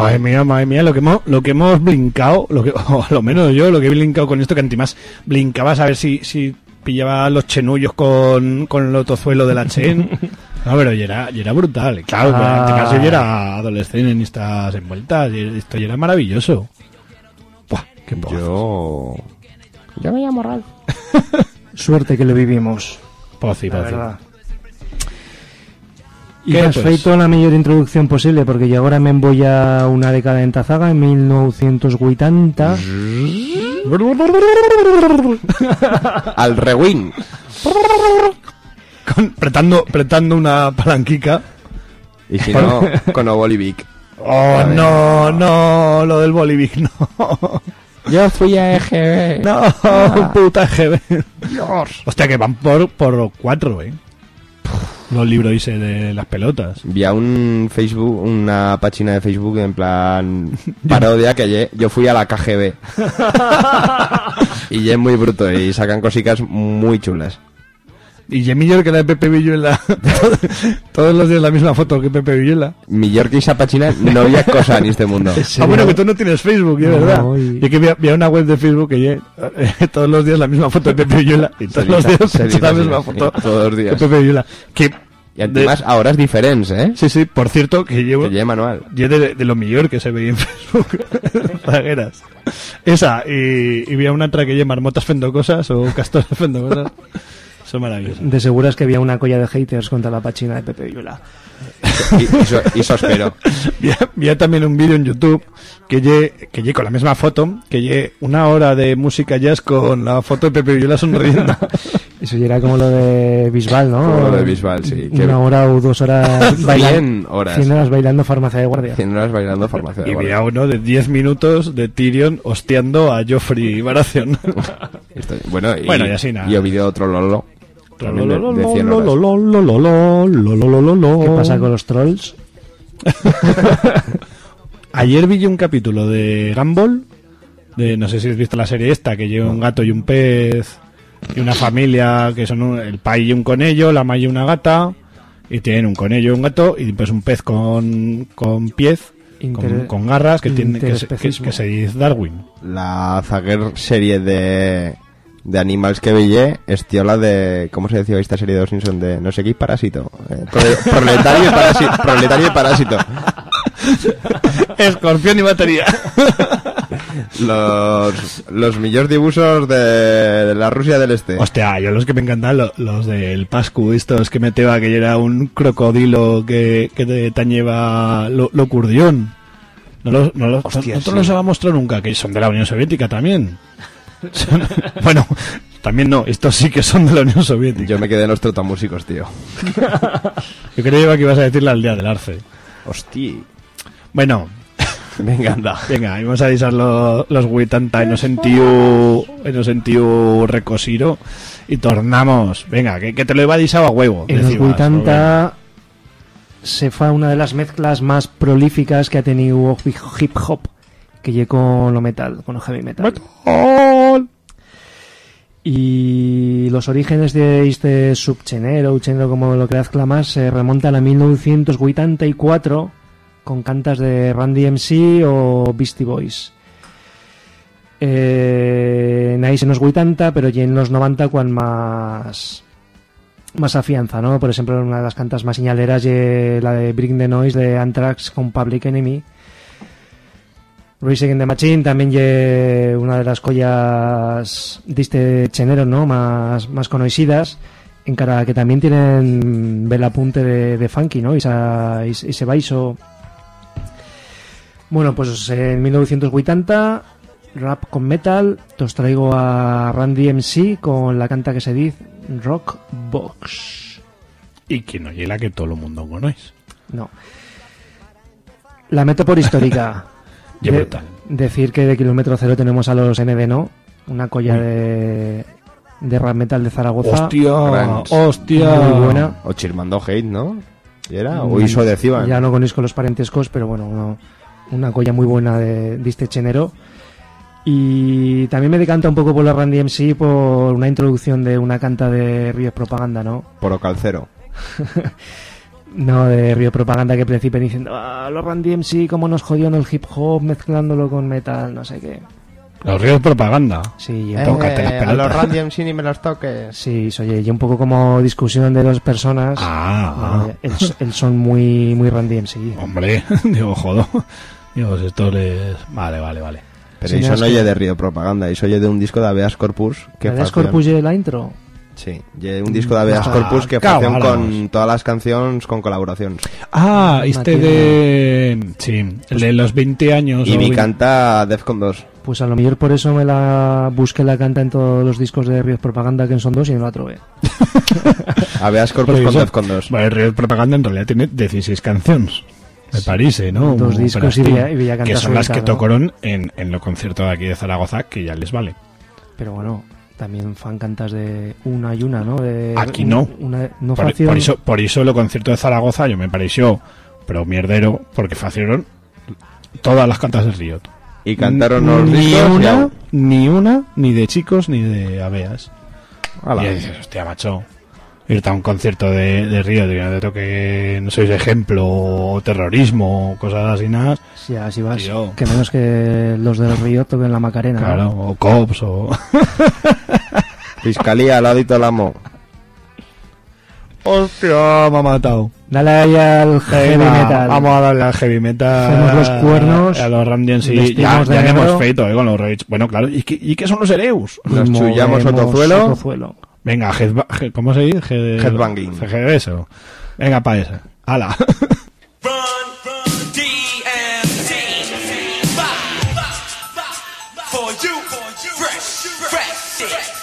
Madre mía, madre mía, lo que hemos, lo que hemos blincado, lo que, o a lo menos yo, lo que he blincado con esto, que antimás blincabas a ver si, si pillaba los chenullos con, con el otozuelo de la chen. No, pero ya era, ya era brutal. Claro, pero en este caso yo era adolescente en estas envueltas. y Esto ya era maravilloso. Buah, qué Yo. Yo me llamo Ralph. Suerte que lo vivimos. Pozi. ¿Y has pues? feito la millor introducción posible porque yo ahora me voy a una década en Tazaga en 1980 Al rewind. con, pretando, pretando una palanquica. Y si no, con Obolivic. Oh, no, no, lo del Bolivic, no. Yo fui a EGB. No, puta EGB. Hostia, que van por, por cuatro, eh. Los libros ese de las pelotas. Vi a un Facebook, una página de Facebook en plan parodia que ye- yo fui a la KGB. y es muy bruto y sacan cositas muy chulas. Y Gemillo que la de Pepe Villuela. Todos los días la misma foto que Pepe Villuela. Millor que esa página no había cosa en este mundo. Ah, bueno, que tú no tienes Facebook, es No, verdad. y- Y que vi, vi una web de Facebook que ye- eh, todos los días la misma foto de Pepe Villuela. Y todos los días se dice la misma sí, foto todos los días. de Pepe Villuela. Que, Y además ahora es diferente, ¿eh? sí, sí, por cierto, que llevo... Que lleve manual. Y es de, de lo mejor que se veía en Facebook. Zagueras. Esa, y, y vi a una otra que lle marmotas fendo cosas o castores fendo cosas. Son maravillosas. De seguras que había una colla de haters contra la pachina de Pepe Villuela. Y, y so- y eso espero. Vi, vi también un vídeo en YouTube que lle, que lle con la misma foto, que lle una hora de música jazz con la foto de Pepe Villuela sonriendo. Eso ya era como lo de Bisbal, ¿no? Como lo de Bisbal, sí. Que- Una hora o dos horas Cien bailando. horas. Cien horas bailando farmacia de guardia. Cien horas bailando farmacia de y vi guardia. a uno de 10 minutos de Tyrion hostiando a Joffrey Baratheon. Bueno, y, Bueno, y así nada. y vídeo otro Lolo. ¿Qué pasa con los trolls? Ayer vi un capítulo de Gumball, de no sé si has visto la serie esta, que lleva un gato y un pez, y una familia, que son un, el pai y un conello, la maya y una gata, y tienen un conello y un gato, y pues un pez con, con piez, con, garras, que, tiene, que, que, se dice Darwin. La Zaguer serie de de animals que veía es tío la de... ¿Cómo se decía esta serie de los Simpsons? De no sé qué parásito. Eh, prole- proletario, y parásito, proletario y parásito. Escorpión y batería. Los, los mejores dibujos de, de la Rusia del Este. Hostia, yo los que me encantan, lo- los del Pascu, estos que meteba que era un crocodilo que, que te tañeva lo, lo curdión. No los, no los, Hostia, no sí. los ha mostrado nunca, que son de la Unión Soviética también. Son- bueno, también no, estos sí que son de la Unión Soviética. Yo me quedé en los trotamúsicos, tío. Yo creía que ibas a decir la aldea del Arce. Hostia. Bueno, Venga, anda. venga, vamos a avisar lo- los 80 y nos sentiu, y nos sentiu recosiro y tornamos. Venga, que, que te lo iba a disar a huevo. En los decibas, 80 se fue una de las mezclas más prolíficas que ha tenido hip hop, que llegó con lo metal, con lo heavy metal. Y los orígenes de este subchenero, chenero como lo queráis clamar, se remontan a 1984 con cantas de Randy MC o Beastie Boys. Eh, naix en los 80, pero ya en los 90 cuando más más afianza, ¿no? Por ejemplo, una de las cantas más señaleras ye la de Bring the Noise de Anthrax con Public Enemy. Against the Machine también ye una de las collas de este chenero, ¿no? Más, más conocidas. En cara que también tienen el apunte de, de funky, ¿no? Y y ese baixo. Bueno, pues en 1980, rap con metal, os traigo a Randy MC con la canta que se dice Rock Box. Y que no llega que todo el mundo conoce. No. La meto por histórica. Qué De- brutal. Decir que de kilómetro cero tenemos a los ND, ¿no? Una colla de, de rap metal de Zaragoza. Hostia, hostia. Muy buena. O Chirmando Hate, ¿no? ¿Y era? O Iso de Ciban. Ya no conozco los parentescos, pero bueno, una, una colla muy buena de, de este chenero. Y también me decanta un poco por la Randy MC por una introducción de una canta de Río Propaganda, ¿no? Por Ocalcero. No, de Río Propaganda que principian diciendo, ah, los Randy MC, cómo nos jodió en el hip hop mezclándolo con metal, no sé qué. Los ríos propaganda. Sí, Eh, Tócate las a los Randy MC ni me los toques. Sí, oye, y un poco como discusión de dos personas. Ah, No, el, el son muy, muy Randy MC. Hombre, digo, jodo. Digo, si esto les... Vale, vale, vale. Pero Sí, eso no, es que- oye de Río Propaganda, eso oye de un disco de Abeas Corpus que ¿Ves facían- Corpus y la intro? Sí, ye un disco de Abeas Ah, Corpus que facían con todas las canciones con colaboraciones. Ah, este de... Sí, el de los 20 años. Y mi 20 canta Defcon 2. Pues a lo mejor por eso me la busqué la canta en todos los discos de Ríos Propaganda que son dos y no la trové. Habeas corpus con Defcon 2. Bueno, el Riot Propaganda en realidad tiene 16 canciones. Me parece, ¿no? Dos discos y Villa- y Villa Que son las que ¿no? tocaron en, en los conciertos de aquí de Zaragoza, que ya les vale. Pero bueno, también fan cantas de una y una, ¿no? De Aquí no. Una, no por, eso, por eso los conciertos de Zaragoza yo me pareció, pero mierdero, porque facieron todas las cantas del Riot. Y cantaron los ni discos una, ni una, ni de chicos, ni de abeas. Y dices, hostia, macho, irte a un concierto de, de Río, de que no te toque, no sois ejemplo, o terrorismo, o cosas así nada. Sí, así vas. Tío. Que menos que los del Río toquen la Macarena. ¿no? Claro, o cops, o... Fiscalía, al ladito del amo. Hostia, me ha matado. Dale ahí al heavy Venga, metal. Vamos a darle al heavy metal. Hacemos los cuernos, A los Ramdians y ya, de ya hemos feito, eh, con los Rage. Bueno, claro. ¿Y qué, ¿Y qué son los Ereus? Nos chullamos movemos Otozuelo. Otozuelo. Venga, headba- he- ¿cómo se dice? Head- Headbanging. Head- eso. Venga, pa' esa. Hala. Fresh.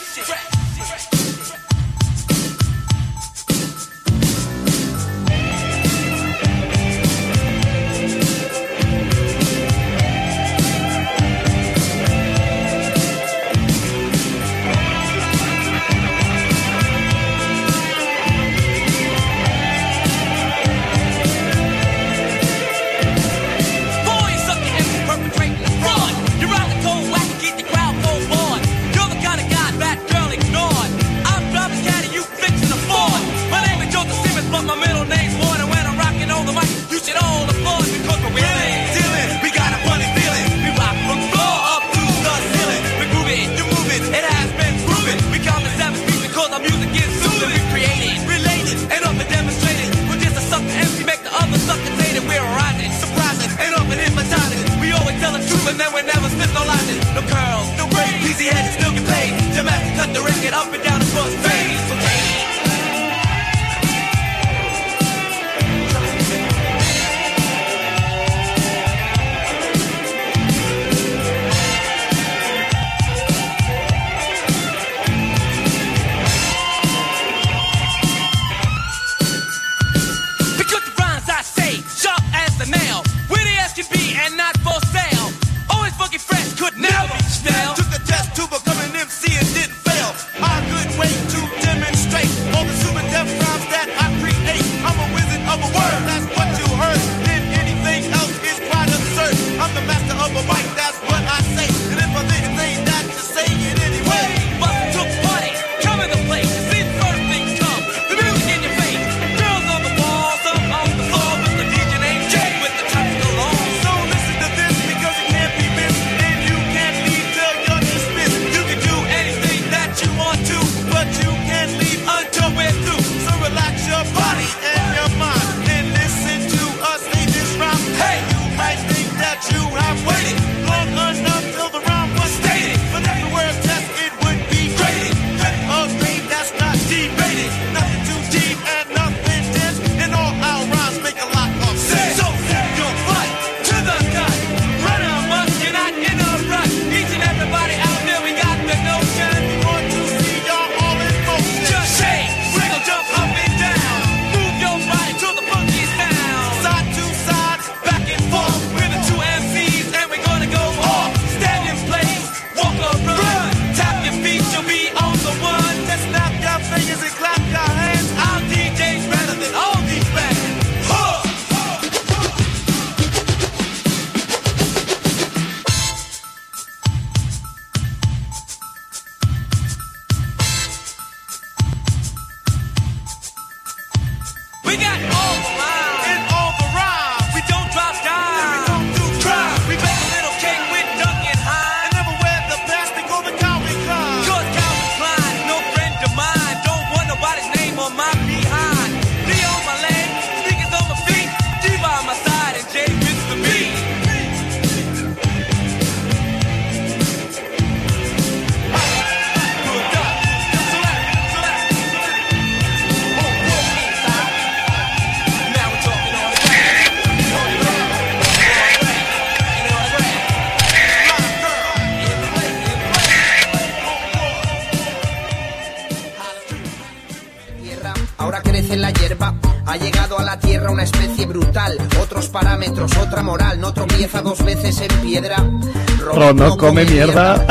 No come mierda.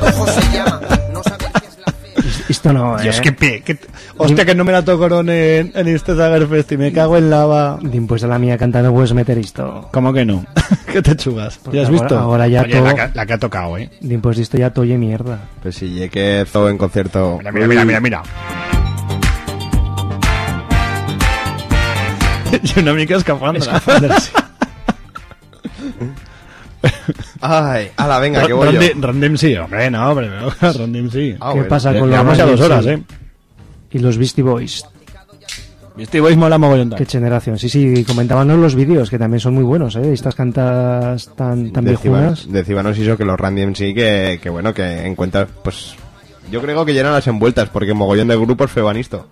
Ojo se llama, no qué es la fe. Esto no, eh. Dios, qué pe... qué- Hostia, que no me la tocaron en, en este Zagerfest y me cago en lava. Después de la mía cantando puedes meter esto. ¿Cómo que no? ¿Qué te chugas? Porque ¿Ya has ahora- visto? ahora ya Oye, todo- la, que, la que ha tocado, ¿eh? Después de esto ya toye mierda. Pues ya que Zo en concierto. Mira, mira, mira, mira, mira. y una mica escafandra. Ay, ala, venga, que voy yo. Randy, Randy MC, hombre, no, hombre, no, Randy MC. Ah, ¿Qué bueno. pasa con los ya Randy dos horas, MC? ¿eh? Y los Beastie Boys. Beastie Boys mola mogollón Qué generación. Sí, sí, comentaban los vídeos que también son muy buenos, ¿eh? Estas cantas tan, tan viejunas. Decíba nos hizo que los Randy MC que, que bueno, que encuentra, pues yo creo que llenan las envueltas porque mogollón de grupos feban esto.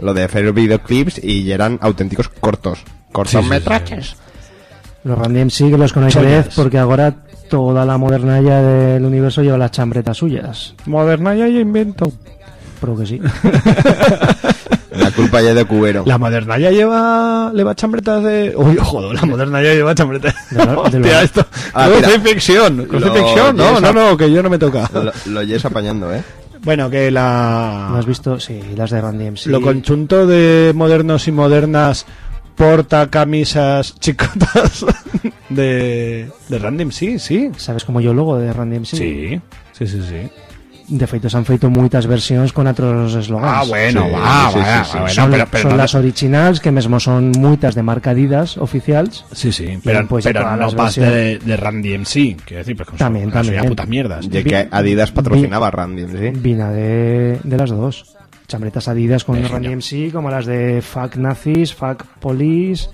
Lo de hacer videoclips y eran auténticos cortos. Cortometrajes. Los Randy MC que los conocéis porque ahora toda la modernalla del universo lleva las chambretas suyas. Moderna ya hay invento. Pero que sí. La culpa ya es de Cubero. La moderna ya lleva, lleva chambretas de... Uy, joder, la moderna ya lleva chambretas. De lo- de lo- Hostia, esto... Ah, crucifixión, crucifixión, no, Lo- no, no, que yo no me toca. Lo, lo lleves apañando, ¿eh? Bueno, que la... ¿Lo has visto? Sí, las de Randy MC. Lo conjunto de modernos y modernas porta camisas chicotas de, de Random, sí, sí. ¿Sabes cómo yo logo de Randy MC? Sí, sí, sí, sí. De feito se han feito muchas versiones con otros eslogans. Ah, bueno, Sí, va, sí, va, sí, sí. va, bueno, son pero, pero son no- las originals, que mesmo son muchas de marca Adidas oficiales. Sí, sí, pero, pues, pero no pas de, de Randy MC, quiero decir, pues con También, su, con también. ya putas mierdas. Ya que Adidas patrocinaba Randy MC. Vina de, de las dos. Chambretas Adidas con Randy. MC, como las de Fuck Nazis, Fuck Police.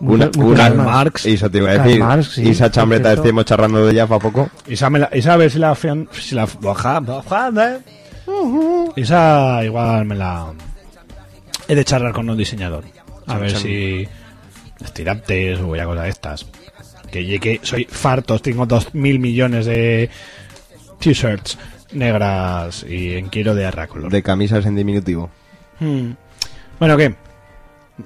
Una, una. Marx. Y eso te iba a decir. Marx, sí, y esa chambreta estuvimos charlando de ella hace poco. Esa, me la, esa a ver si la... fian- Si la baja, baja, ¿eh? Esa igual me la... He de charlar con un diseñador. A ver si... Estirantes o ya cosas de estas. Que llegue, soy fartos, tengo dos mil millones de t-shirts negras y en quiero de arra color. De camisas en diminutivo. Hmm. Bueno, ¿qué?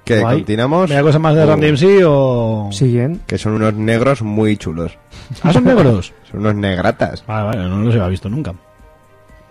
Que Guay. continuamos. ¿Me da cosas más de Randy MC o...? Siguen. Que son unos negros muy chulos. ¿Ah, son negros? Son unos negratas. Vale, vale, no los había visto nunca.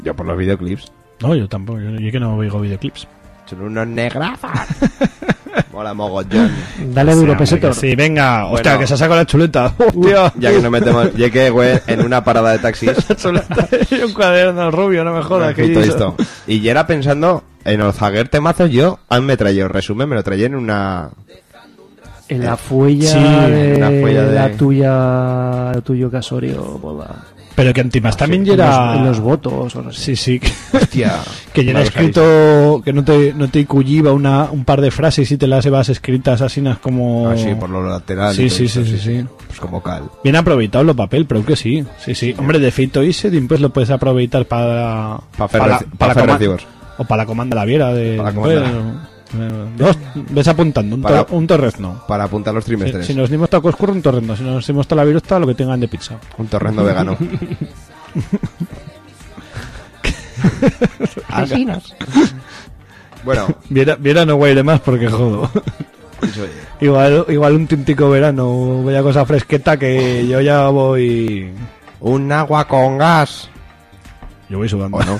Yo por los videoclips. No, yo tampoco, yo, yo que no oigo videoclips. Son unos negrazas. Mola mogollón. Dale duro, que Sí, venga, hostia, Bueno. que se saca la chuleta. Hostia. Ya que nos metemos, ya que, güey, en una parada de taxis. chuleta y un cuaderno rubio, no me jodas. yo- esto. Y ya era pensando en el Zaguer temazo, yo a mí me traía, resumen, me lo traía en una. En la fuella Sí, de, la fuella de- la tuya, el tuyo casorio, boda. Pero que Antimas también En ya los, votos, o no sé. Sí, sí. que- Hostia. Que ya escrito que no te, no te culliva una, un par de frases y te las llevas escritas así no es como... Así, por lo lateral. Sí, y sí, esto, sí, sí, sí. Pues como cal. Bien aproveitado lo papel, pero que sí. Sí, sí. Hombre, de feito ese pues lo puedes aproveitar para... Pa' fer la- reci- pa' la fer coma- recibos. O para la comanda la viera de... Pa' la comanda. Dos, ves apuntando, un, Para- tor- un torrezno. Para apuntar los trimestres. si nos dimos tacos curro, un torrezno. Si nos dimos la virusta, lo que tengan de pizza. Un torrendo vegano. bueno, Viera, viera no guaire más porque jodo. igual, igual un tintico verano, vaya cosa fresqueta que yo ya voy... un agua con gas. Yo voy sudando. ¿O no?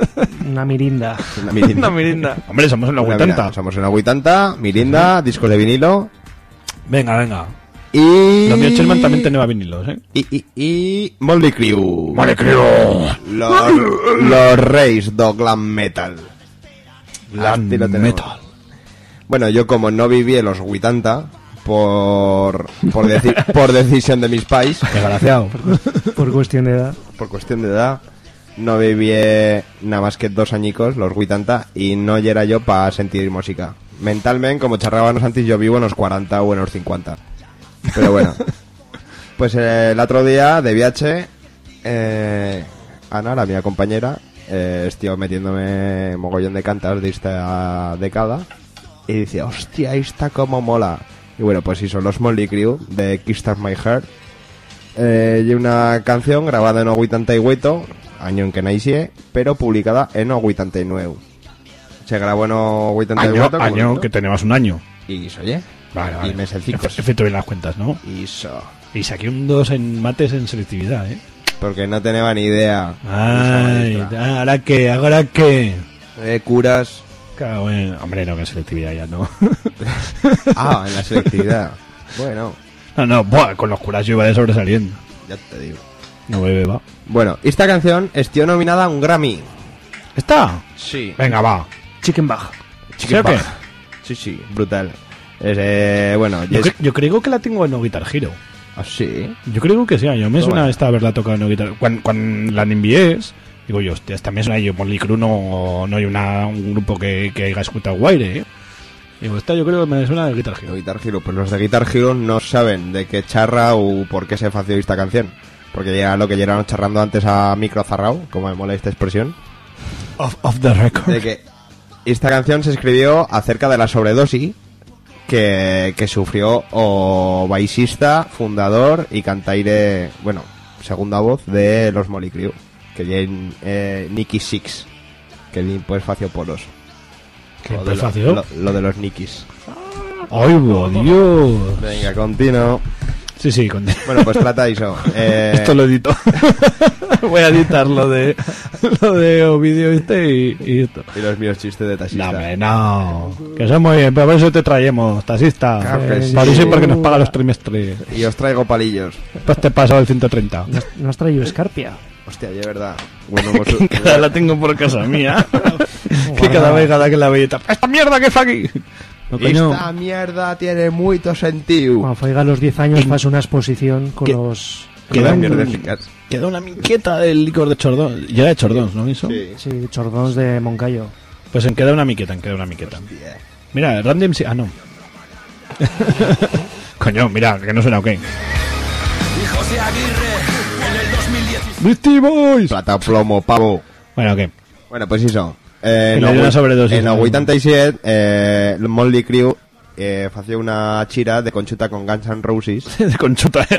Una mirinda. Una mirinda. Una mirinda. Hombre, somos en la Una 80. mirinda. Somos en la 80, mirinda, discos de vinilo. Venga, venga. Y. Los míos Chelman también tenía vinilos, ¿eh? Y, y, y. Moldy Crew. Molly Crew. Los, los reyes do glam metal. Tenemos. metal. Bueno, yo como no viví en los 80, por, por, deci- por decisión de mis pais, Desgraciado. Por cuestión de edad. por cuestión de edad, no viví nada más que dos añicos, los 80, y no era yo para sentir música. Mentalmente, como charrábamos antes, yo vivo en los 40 o en los 50. Pero bueno. Pues eh, el otro día, de viaje, eh, Ana, la mía compañera, eh, estuvo metiéndome mogollón de cantas de esta década y dice, hostia, esta como mola. Y bueno, pues hizo los Molly Crew de Kickstart My Heart. Eh, y una canción grabada en 88, año en que nací, pero publicada en 89. Se grabó en Año, 84. como año digo. que tenemos un año. Y oye. Vale, vale. Y mes el 5. He feito bien las cuentas, ¿no? Y so. Y saqué un 2 en mates en selectividad, ¿eh? Porque no tenía ni idea. Ay, ¿ahora qué? ¿Ahora qué? Eh, curas. Cago en- Hombre, no, que en selectividad ya no. Ah, en la selectividad. bueno, No, no, buah, con los curas yo iba de sobresaliendo. ya te digo. No bebe, va. Bueno, esta canción estuvo nominada a un Grammy. ¿Está? Sí. Venga, va. Chicken Bag. ¿Sí o qué? Sí, sí, brutal. Es, eh, bueno, Yo, es- cre- yo creo que la tengo en No Guitar Hero. Ah, sí. Yo creo que sí, yo me suena esta haberla tocado en No Guitar Cuando, cuando la enviés, digo yo, hostia, esta me suena yo, Molly Crew no, no hay una, un grupo que, que haya escuchado Wire, ¿eh? Digo, esta yo creo que me suena de Guitar Hero. Guitar Hero, pues los de Guitar Hero no saben de qué charra o por qué se fació esta canción. Porque ya lo que llegaron charrando antes a micro zarrao, como me mola esta expresión, Off, off the record. de que esta canción se escribió acerca de la sobredosis que, que sufrió o baixista, fundador y cantaire, bueno, segunda voz de los Molly Crew, que es eh, Nicky Six, que pues fació poros. ¿Qué Lo de lo-? Lo, lo de los Nickis. ¡Ay, Dios! Venga, continuo. Sí, sí, con... Bueno, pues trata eso. Eh, Esto lo edito. Voy a editar lo de lo de Ovidio este y, y esto. Y los míos chistes de taxista. No, hombre, no. Que somos bien, pero por eso te traemos, taxista. Claro que sí. Por eso y porque nos paga los trimestres. Y os traigo palillos. Pues te paso el 130. ¿No has- ¿No has traído Escarpia? Hostia, de verdad. Bueno, pues, Cada la tengo por casa mía. que cada vez cada que la veía ¡Esta mierda que fa aquí! Coño. Esta mierda tiene mucho sentido. Cuando fue a los 10 años fas una exposición con ¿Qué? los... Queda un- eficaz. queda una miqueta del licor de Chordón. Ya de Chordón, ¿no? Eso? Sí. Sí, chordons de Moncayo. Pues en queda una miqueta, en queda una miqueta. Mira, Random... sí- Ah, no. Coño, mira, que no suena ok. José Aguirre en el 2017. ¡Beastie Boys! Plata, plomo, pavo. Bueno, ¿qué? Bueno, pues eso. Eh, no, dio una sobredosis, En el 87, eh, Molly Crew eh, hacía una chira de conchuta con Guns N' Roses. de conchuta.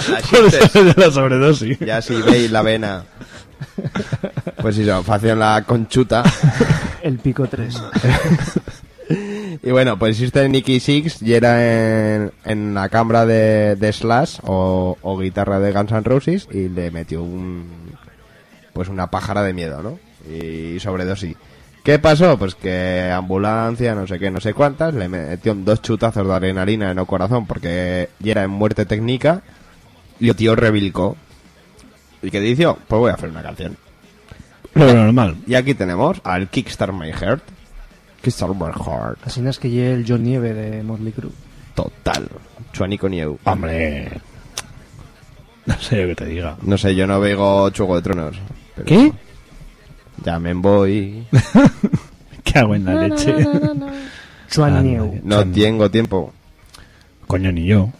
Sí, sí. De la sobredosis. Ya si veis la vena. Pues eso, hacían la conchuta. El pico 3. Y bueno, pues existe Nicky Six y era en, en la cámara de, de Slash o, o guitarra de Guns N' Roses y le metió un pues una pájara de miedo, ¿no? Y sobredosis. ¿Qué pasó? Pues que ambulancia, no sé qué, no sé cuántas, le metió dos chutazos de adrenalina en el corazón porque ya era en muerte técnica y el tío revilcó. ¿Y qué dijo? Pues voy a hacer una canción. Lo normal. Y aquí tenemos al Kickstart My Heart. Kickstart My Heart. Así no es que llegue el John Nieve de Motley Crue. Total. Chuanico Nieu. Hombre. No sé lo que te diga. No sé, yo no veo Chuego de Tronos. Pero ¿Qué? Ya me voy. ¿Qué hago en la leche? Chuan Ah, Nieu. No tengo tiempo. Coño, ni yo.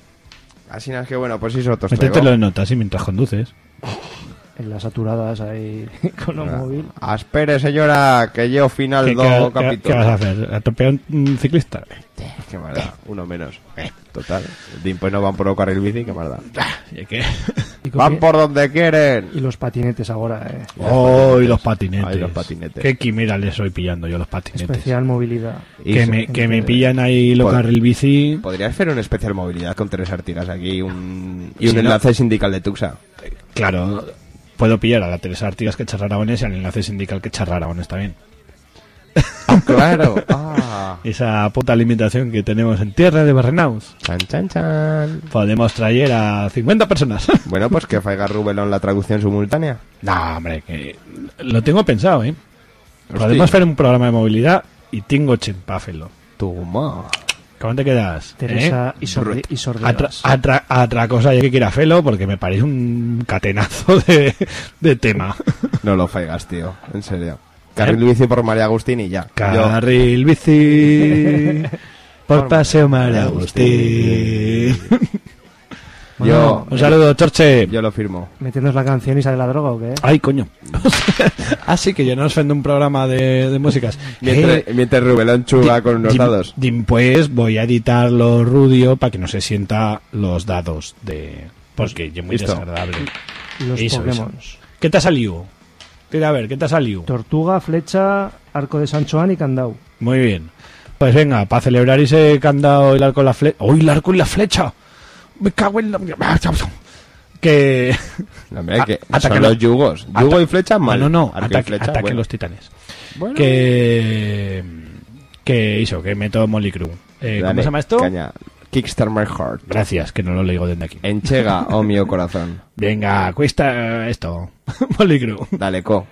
Así no es que bueno, pues eso os Métetelo en notas y mientras conduces. En las saturadas ahí con un móvil. Ah, Espere, señora, que yo final ¿Qué, do qué- qué- qué vas a hacer? ¿Atropellar un ciclista? Qué maldad, uno menos. Total. Después no van por el carril bici, qué maldad. ¿Y qué? Y con Van por donde quieren. Y los patinetes ahora, eh. Oh, y los patinetes. Ay, los patinetes. Qué quimera les estoy pillando yo los patinetes. Especial movilidad. Y Que se- me, que me pillan ahí lo Pod- carril bici. Podrías hacer una especial movilidad con tres artigas aquí un, y Si un no- enlace sindical de Tuxa. Claro, puedo pillar a la Teresa Artigas que echar Aragones y al enlace sindical que echar Aragones también. Claro. Ah. Esa puta limitación que tenemos en tierra de Barrenaus. Chan, chan, chan. Podemos traer a 50 personas. Bueno, pues que faiga Rubelón la traducción simultánea. no, hombre, que lo tengo pensado, ¿eh? Hostia. Podemos hacer un programa de movilidad y tengo chempáfelo. Toma. ¿Cómo te quedas? Teresa ¿Eh? y, sordi- y sorderas. atra- otra cosa yo que quiera hacerlo porque me parece un catenazo de, de tema. No lo faigas, tío. En serio. Carril bici por María Agustín y ya. Yo- Carril bici por Paseo María Agustín. Yo, Un saludo, Chorche. yo lo firmo. ¿Metiéndonos la canción y sale la droga o qué? Ay, coño. Así que yo no os vendo un programa de, de músicas. Mientras, Eh, mientras Rubelón chuga con unos dados. Pues voy a editarlo rudio para que no se sienta los dados de... Porque es muy Listo. desagradable. Los Eso, Pokémon. eso. ¿Qué te ha salido? Tira a ver, ¿qué te ha salido? Tortuga, flecha, arco de San Joan y candau. Muy bien. Pues venga, para celebrar ese candado y el arco y la flecha. ¡Uy, el arco y la flecha! Me cago en la. Que. No, hombre, que A- son los lo- yugos. Yugo y flecha, mal. No, no, no. Arco Ataque, flecha, ataque bueno. los titanes. Bueno. Que. Que hizo, que meto Molly Crew. Eh, ¿Cómo Dale, se llama esto? caña. Kickstart My Heart. Gracias, que no lo leo desde aquí. Enchega, oh mío corazón. Venga, cuesta esto. Molly Crew. Dale, co.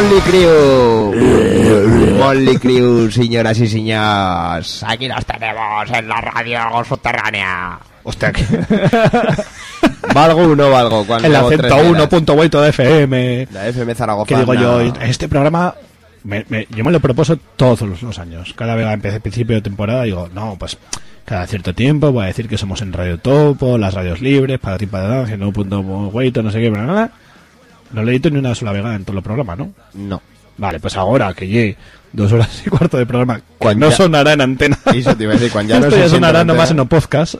Molly Crew. Molly Crew, señoras y señores. Aquí nos tenemos en la radio subterránea. Hostia, que... ¿Valgo o no valgo? Cuando el hago tres acento velas? 1.8 de FM. La FM Zaragoza. Que digo yo, este programa me- me- yo me lo propuso todos los, los años. Cada vez empecé al principio de temporada digo, no, pues cada cierto tiempo voy a decir que somos en Radio Topo, las radios libres, para ti para danza, no punto no sé qué, bla, bla, bla. No le edito ni una sola vegada en todo el programa, ¿no? No. Vale, pues ahora que llegue dos horas y cuarto de programa, Cuando no ya- sonará en antena. Eso te iba a decir, cuando ya no Esto se ya sonará nomás en los podcast.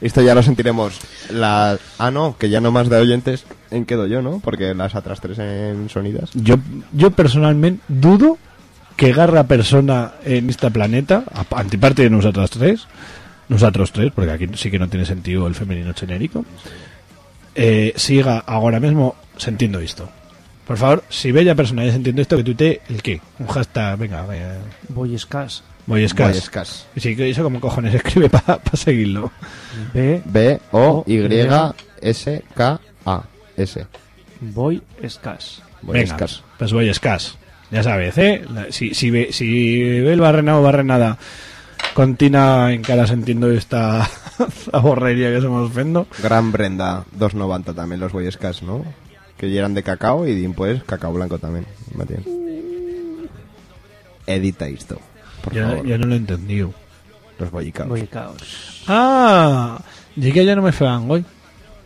Esto ya lo sentiremos. La... Ah, no, que ya no más de oyentes en quedo yo, ¿no? Porque las otras tres en sonidas. Yo, yo personalmente dudo que garra persona en este planeta, antiparte de nosotros tres, nosotros tres, porque aquí sí que no tiene sentido el femenino genérico, eh, siga ahora mismo sintiendo esto. Por favor, si bella persona ya sintiendo esto, que tuite el qué, un hashtag, venga, venga, Voy escas. voy escas. Voy escas. Y sí, que eso como cojones escribe para seguirlo. B. B-O-Y-S-K-A. S. Voy escas. Voy Venga, escas. pues voy escas. Ya sabes, ¿eh? Si, si, ve, si ve el barrenado o barrenada continua en cara sintiendo esta aborrería que somos fendo, Gran Brenda, 2.90 también los Boy Scouts, ¿no? Que ya eran de cacao y pues cacao blanco también. Matías. Edita esto, por yo, favor. yo no lo he entendido. Los Boy Scouts. Ah, llegué ya no me fean hoy.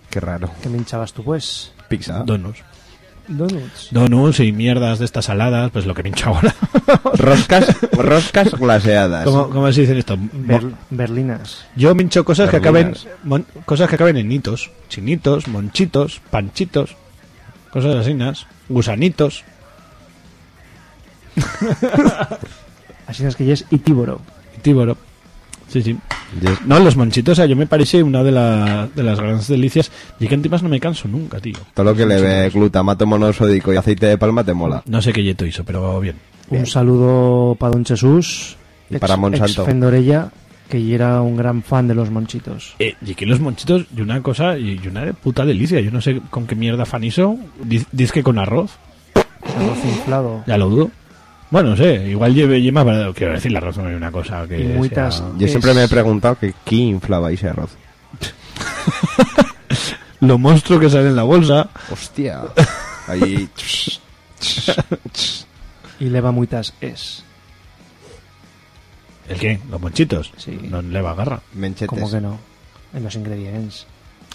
Qué raro. ¿Qué me hinchabas tú, pues? Pizza. Donuts. Donuts. Donuts y mierdas de estas saladas, pues lo que pincho ahora. Roscas, roscas glaseadas. ¿Cómo, cómo se dicen esto? Ber- berlinas. Yo mincho cosas que acaben mon- cosas que acaben en hitos, chinitos, monchitos, panchitos, cosas así, ¿nas? gusanitos. Así es que ya es itíboro. y tíboro. Sí, sí. Yes. No, los monchitos, o sea, yo me parece una de, la- de las grandes delicias y que encima no me canso nunca, tío. Todo lo que le ve glutamato monosódico y aceite de palma te mola. No sé qué yeto hizo, pero bien. Un saludo para Don Jesús. Y para Monsanto. Ex Fendorella, que ya era un gran fan de los monchitos. Eh, y que los monchitos, y una cosa, y una puta delicia. Yo no sé con qué mierda fan hizo. Diz que con arroz, Arroz inflado. ya lo dudo. Bueno, no sé, igual lleve, lleva para, quiero decir, arroz no es una cosa que Y muitas- sea- Yo siempre me he preguntado que quién inflaba ese arroz. Lo monstruo que sale en la bolsa. Hostia. Ahí. Y leva muitas es. ¿El qué? ¿Los monchitos? Sí. No le va a agarrar. Menchetes. ¿Cómo que no? En los ingredientes.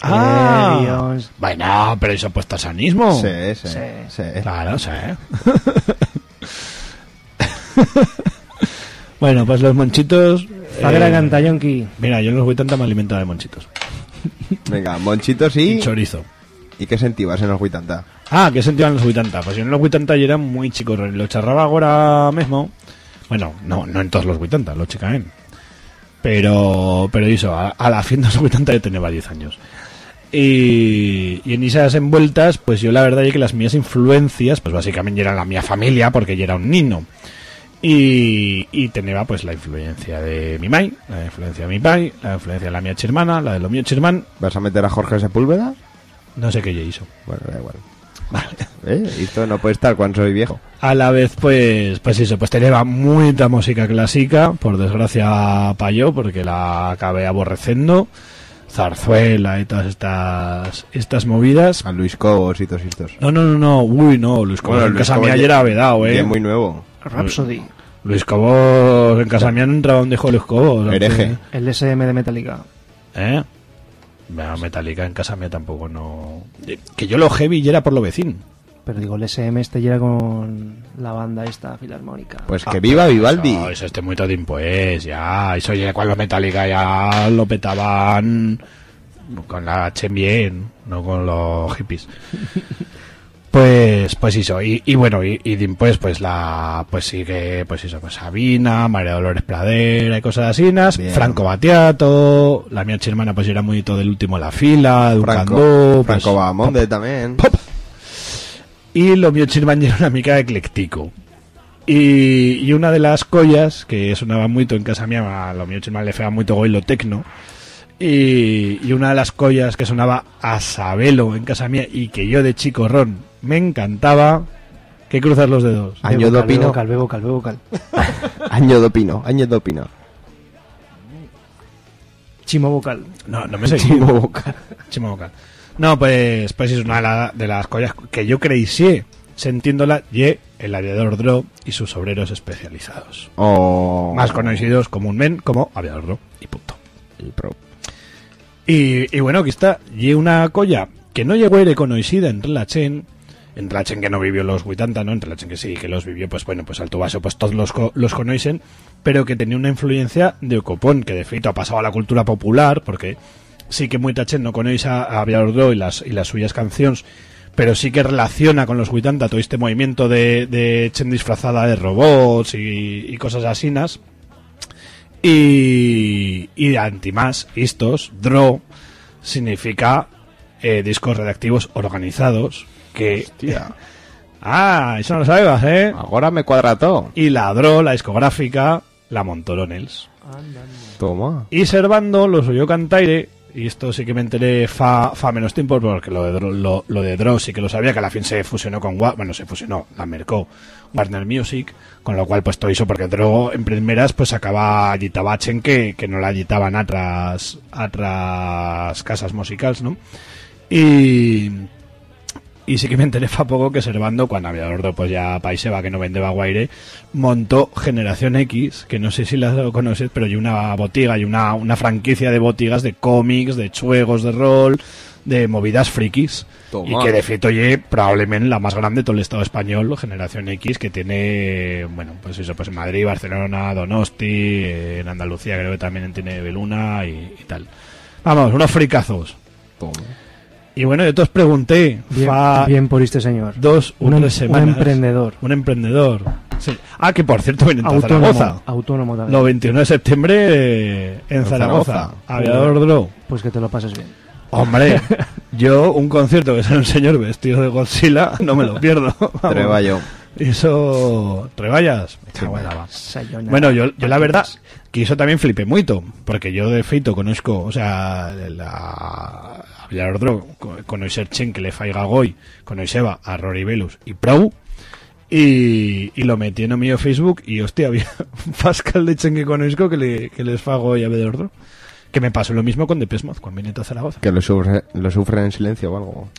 Ah, Ingredients. bueno, pero eso puesto sanismo. Sí, sí, Sí. sí. Claro, sí. bueno, pues los monchitos. Fagra eh, Cantayonki. Mira, yo en los 80 me alimentaba de monchitos. Venga, monchitos y... Y chorizo. ¿Y qué sentías en los 80? Ah, ¿qué sentían los 80? Pues yo en los 80 yo era muy chico, lo charraba ahora mismo. Bueno, no, no en todos los 80, lo chicaen. Pero, pero eso, a, a la fin de los 80 yo tenía 10 años. Y, y en esas envueltas, pues yo la verdad es que las mías influencias, pues básicamente eran la mía familia, porque yo era un niño. Y, y tenía pues la influencia de mi mai, la influencia de mi pai, la influencia de la mía hermana, la de lo mío hermano, ¿Vas a meter a Jorge Sepúlveda? no sé qué yo hizo. Bueno, da igual. ¿Eh? Esto no puede estar cuando soy viejo. A la vez, pues, pues eso, pues tenía mucha música clásica, por desgracia para yo, porque la acabé aborreciendo. Zarzuela y todas estas estas movidas. A Luis Cobos y todos estos. No, no, no, no, uy, no, Luis Cobos Bueno, en Luis casa Cobos mía ya- ya era vedado, Que eh. es muy nuevo. Rhapsody. Luis Cobos en casa mía no entraba donde dijo Luis Cobos. Hereje. El SM de Metallica. ¿Eh? Metallica en casa mía tampoco no... Que yo lo heavy y era por lo vecino. Pero digo, el SM este ya era con la banda esta filarmónica. Pues que viva Vivaldi. Eso, eso este muy todín, pues, ya. Eso ya cuando Metallica ya lo petaban con la Chen bien, no con los hippies. Pues, pues eso, y, y bueno, y, y después, pues la, pues sí que, pues eso, pues Sabina, María Dolores Pradera y cosas así. Franco Batiato, la mía hermana pues era muy todo del último de la fila, Franco, pues, Franco Bamonde también. pop. Y lo mío chirman era una mica ecléctico. Y, y una de las collas que sonaba mucho en casa mía, a lo mío chirman le fea mucho goilo tecno. Y, y una de las collas que sonaba a sabelo en casa mía y que yo de chico ron me encantaba ¿Qué cruzas los dedos? Año Bebo do pino. vocal, bebo vocal, bebo vocal. Año do pino, año do pino. Chimo vocal. No, no me sé. Chimo vocal. Chimo vocal. No, pues, pues es una de, la- las collas que yo creí sí, sentiéndola, y el aviador Dro y sus obreros especializados. O... Más conocidos comúnmente como aviador Dro y punto. Y pro. Y, y bueno, aquí está, y una colla que no llegó a ir conocida en Relachen, en Relachen que no vivió los 80, ¿no? En Relachen que sí, que los vivió, pues bueno, pues Alto Vaso, pues todos los, co- los conocen, pero que tenía una influencia de Ocopón, que de feito ha pasado a la cultura popular, porque sí que muy tachen no conoce a, a Aviador Dro y las, y las suyas canciones, pero sí que relaciona con los 80 todo este movimiento de, chen disfrazada de robots y, y cosas asinas. Y, y antimás, estos, DRO, significa eh, discos redactivos organizados que... Ah, eso no lo sabes, ¿eh? Ahora me cuadra todo. Y la DRO, la discográfica, la Montoronels. Toma. Y Servando lo suyo cantaire, y esto sí que me enteré fa, fa menos tiempo, porque lo de, Dro, lo, lo de Dro sí que lo sabía, que a la fin se fusionó con Wa- bueno, se fusionó, la mercó Warner Music, con lo cual pues todo eso, porque Dro en primeras pues acaba agitabachen que, que no la agitaban otras, otras casas musicales, ¿no? Y, y sí que me enteré fa poco que Servando, cuando Aviador Dro, pues ya Paiseba, que no vende Baguaire, montó Generación X, que no sé si la conoces, pero hay una botiga, y una, una franquicia de botigas de cómics, de juegos de rol, de movidas frikis. Toma. Y que de feito ye probablemente la más grande de todo el Estado español, Generación X, que tiene, bueno, pues eso, pues en Madrid, Barcelona, Donosti, en Andalucía creo que también tiene Beluna y, y tal. Vamos, unos fricazos. Toma. Y bueno, yo te os pregunté, Bien, fa bien por este señor. dos o em- tres un emprendedor. Un emprendedor. Sí. Ah, que por cierto viene Autónomo, Zaragoza. autónomo también. Lo 21 de septiembre eh, en En Zaragoza. Zaragoza. Aviador Dro. Pues que te lo pases bien. Hombre, yo un concierto que sea un señor vestido de Godzilla no me lo pierdo. Treballo. Eso... ¿Treballas? En. Bueno, yo, yo la verdad que eso también flipé mucho, porque yo de feito conozco, o sea, la Aviador Dro, co- conocer Chen que le faiga goy, conocerba a Rory Velus y Prou, y, y lo metí en el mío Facebook y hostia, había un Pascal de Chen que conozco que, le, que les fago y Aviador Dro. Que me pasó lo mismo con Depeche Mode cuando vine a Zaragoza. Que lo, sufre, lo sufren en silencio o algo.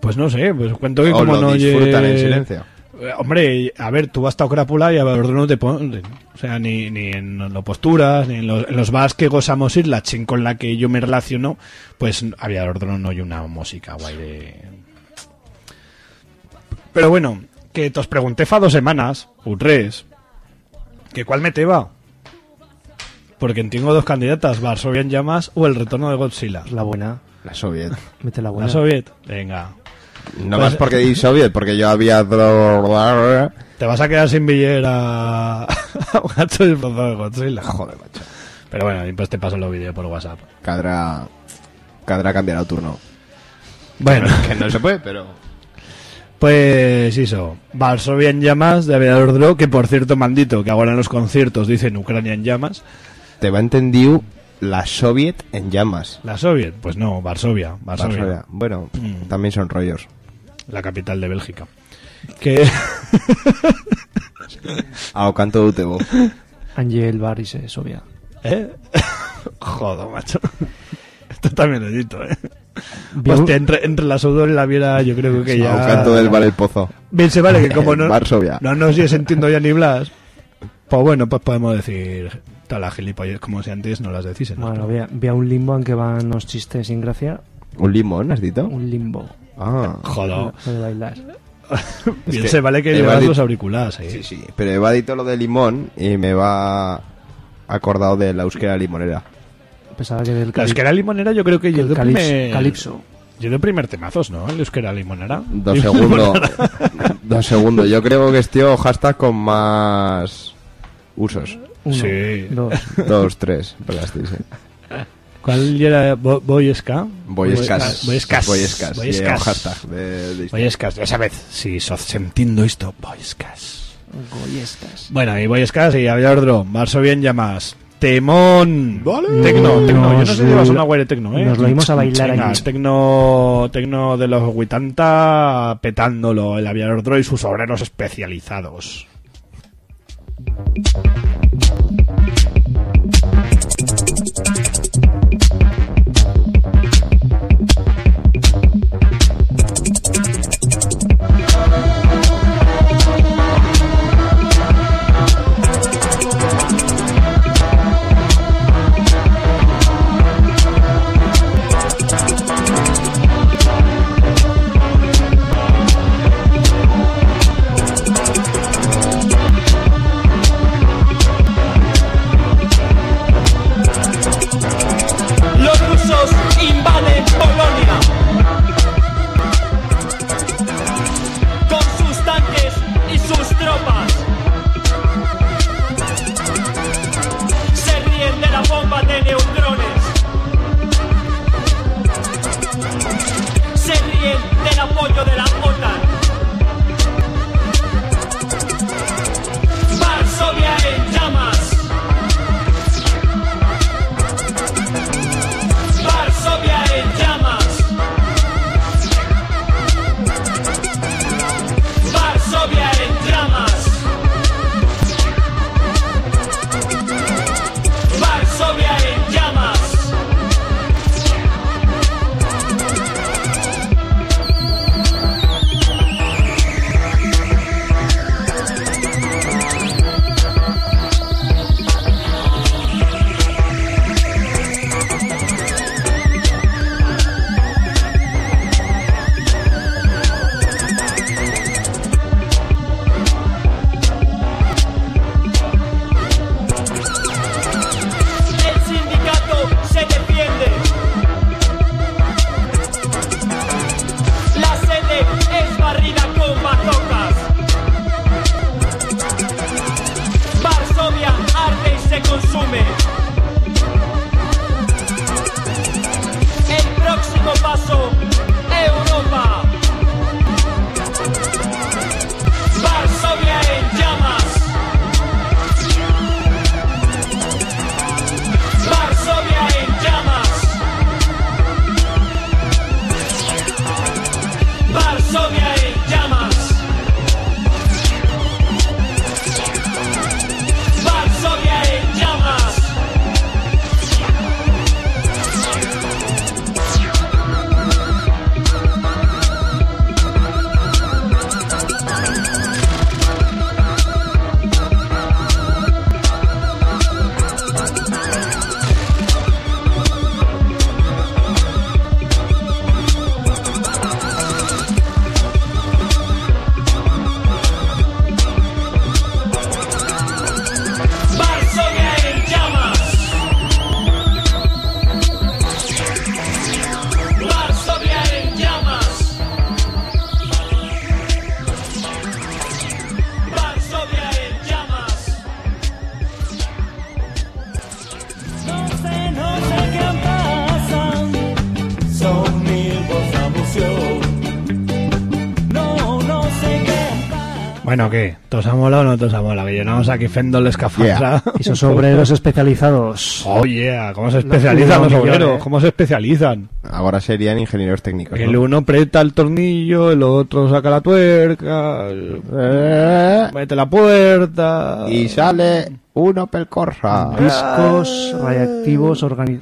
Pues no sé, pues cuento que O como lo no disfrutan oye- en silencio. Eh, Hombre, a ver, tú vas a Crápula y a ver, no te ponen. O sea, ni, ni en las posturas, ni en los, en los bars que gozamos ir, la chin con la que yo me relaciono, pues había orden no hay una música guay de. Pero bueno, que te os pregunté fa dos semanas, o tres, que cuál me te va. Porque tengo dos candidatas, Varsovia en llamas o el retorno de Godzilla. La buena. La Soviet. Mete la buena. La Soviet, venga. No Pues- más porque di Soviet, porque yo había... Te vas a quedar sin billera a un gato disfrazado de Godzilla. Joder, macho. Pero bueno, después te paso los vídeos por WhatsApp. Cadrá... Cadrá cambiar el turno. Bueno, Que no se puede, pero... pues eso. Varsovia en llamas de Aviador Dro, que por cierto, maldito, que ahora en los conciertos dicen Ucrania en llamas. Te va entendido la Soviet en llamas. La Soviet, pues no, Varsovia. Varsovia, Varsovia. Bueno, Mm. también son rollos. la capital de Bélgica. Que A o canto de Utebo. Angel Baris es obvia. ¿Eh? Joder, macho. Esto también lo edito, ¿eh? Hostia, entre, entre la sudor y la viera, yo creo que A ya. o canto del Bar El Pozo. Bien, se vale que como no, Varsovia. no nos sigue sintiendo ya ni Blas, pues bueno, pues podemos decir las gilipollas como si antes no las decís. ¿no? Bueno, había, había un limbo en que van los chistes sin gracia. ¿Un limón, has dicho? Un limbo. Ah. Joder. Lo de bailar. Bien, que se vale que llevas los auriculares, ¿eh? Sí, sí. Pero he evadito lo de limón y me va acordado de la euskera limonera. Pensaba que del La euskera limonera yo creo que yo el de calipso, primer... calipso. Yo de primer temazos, ¿no? El euskera limonera. Dos segundos. Dos segundos. Yo creo que este hashtag con más usos. Uno, Sí. dos. Dos, tres. Pelastis, eh. ¿Cuál era? Bo- Boyesca. Boyescas. Boyescas. Boyescas. Boyescas. Y el hashtag de, de- Boyescas. Esa vez, si sos sentindo esto, Boyescas. Goyescas. Bueno, y Boyescas y Aviador Varsovia en llamas. Temón. Tecno, tecno. Yo no sé si llevas una guay de tecno, ¿eh? Nos lo íbamos a bailar Venga, allí. Tecno, tecno de los 80 petándolo, el aviador Droid y sus obreros especializados. Bueno, ¿qué? ¿Tos ha molado o no tos ha molado? Que llenamos aquí fendoles cafasa. Esos obreros especializados. Oh, yeah. ¿Cómo se especializan los Los obreros? millones. ¿Cómo se especializan? Ahora serían ingenieros técnicos. El ¿no? uno aprieta el tornillo, el otro saca la tuerca, el- mete la puerta. Y sale un Opel Corsa. Discos radiactivos organi-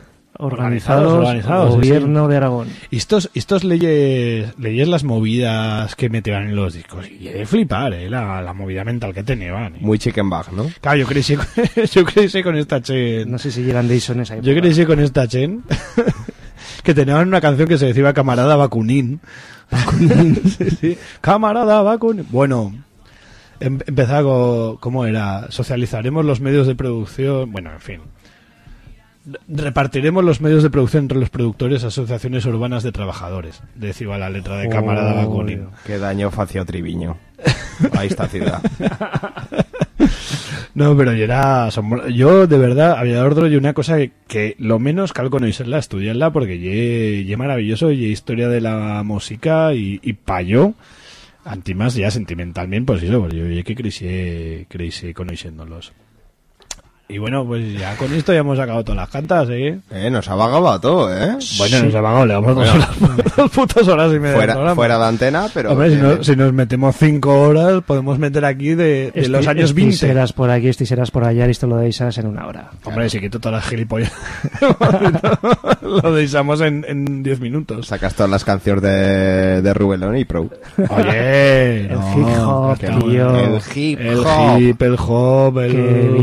organizados, organizados, sí, Gobierno de Aragón. Y estos, estos leyes, leyes las movidas que metían en los discos. Y he de flipar, eh, la, la movida mental que tenían. eh. Muy chicken bag, ¿no? Claro, yo crecí, con- yo crecí con esta chen. No sé si llegan en esa época. Yo crecí con esta chen. que tenían una canción que se decía Camarada Bakunin. sí, sí. Camarada Bakunin. Bueno, em- empezaba con, ¿cómo era? Socializaremos los medios de producción. Bueno, en fin. Repartiremos los medios de producción entre los productores, asociaciones urbanas de trabajadores. Decía la letra de Camarada Bakunin. Qué daño fació Triviño a esta ciudad. No, pero yo era Yo, de verdad, había otro y una cosa que, que lo menos cal conocerla, estudiarla, porque ye, maravilloso, y historia de la música, y, y pa' yo, anti más ya sentimentalmente, pues eso, pues yo ye que crecí, crecí conociéndolos. Y bueno, pues ya con esto ya hemos sacado todas las cantas, ¿eh? Eh, nos ha vagado todo, ¿eh? Bueno, nos ha vagado, le damos dos, Bueno. horas, dos putas horas y media. Fuera, fuera de antena, pero... Hombre, si, no- si nos metemos cinco horas, podemos meter aquí de, de los años 20. serás por aquí, este serás por allá, y esto lo deisas en una hora. Hombre, si quito todas las gilipollas. lo deisamos en, en 10 minutos. Sacas todas las canciones de, de Rubelón y Pro. Oye, El no, hip hop, tío. El hip El hop. hip, el hop, el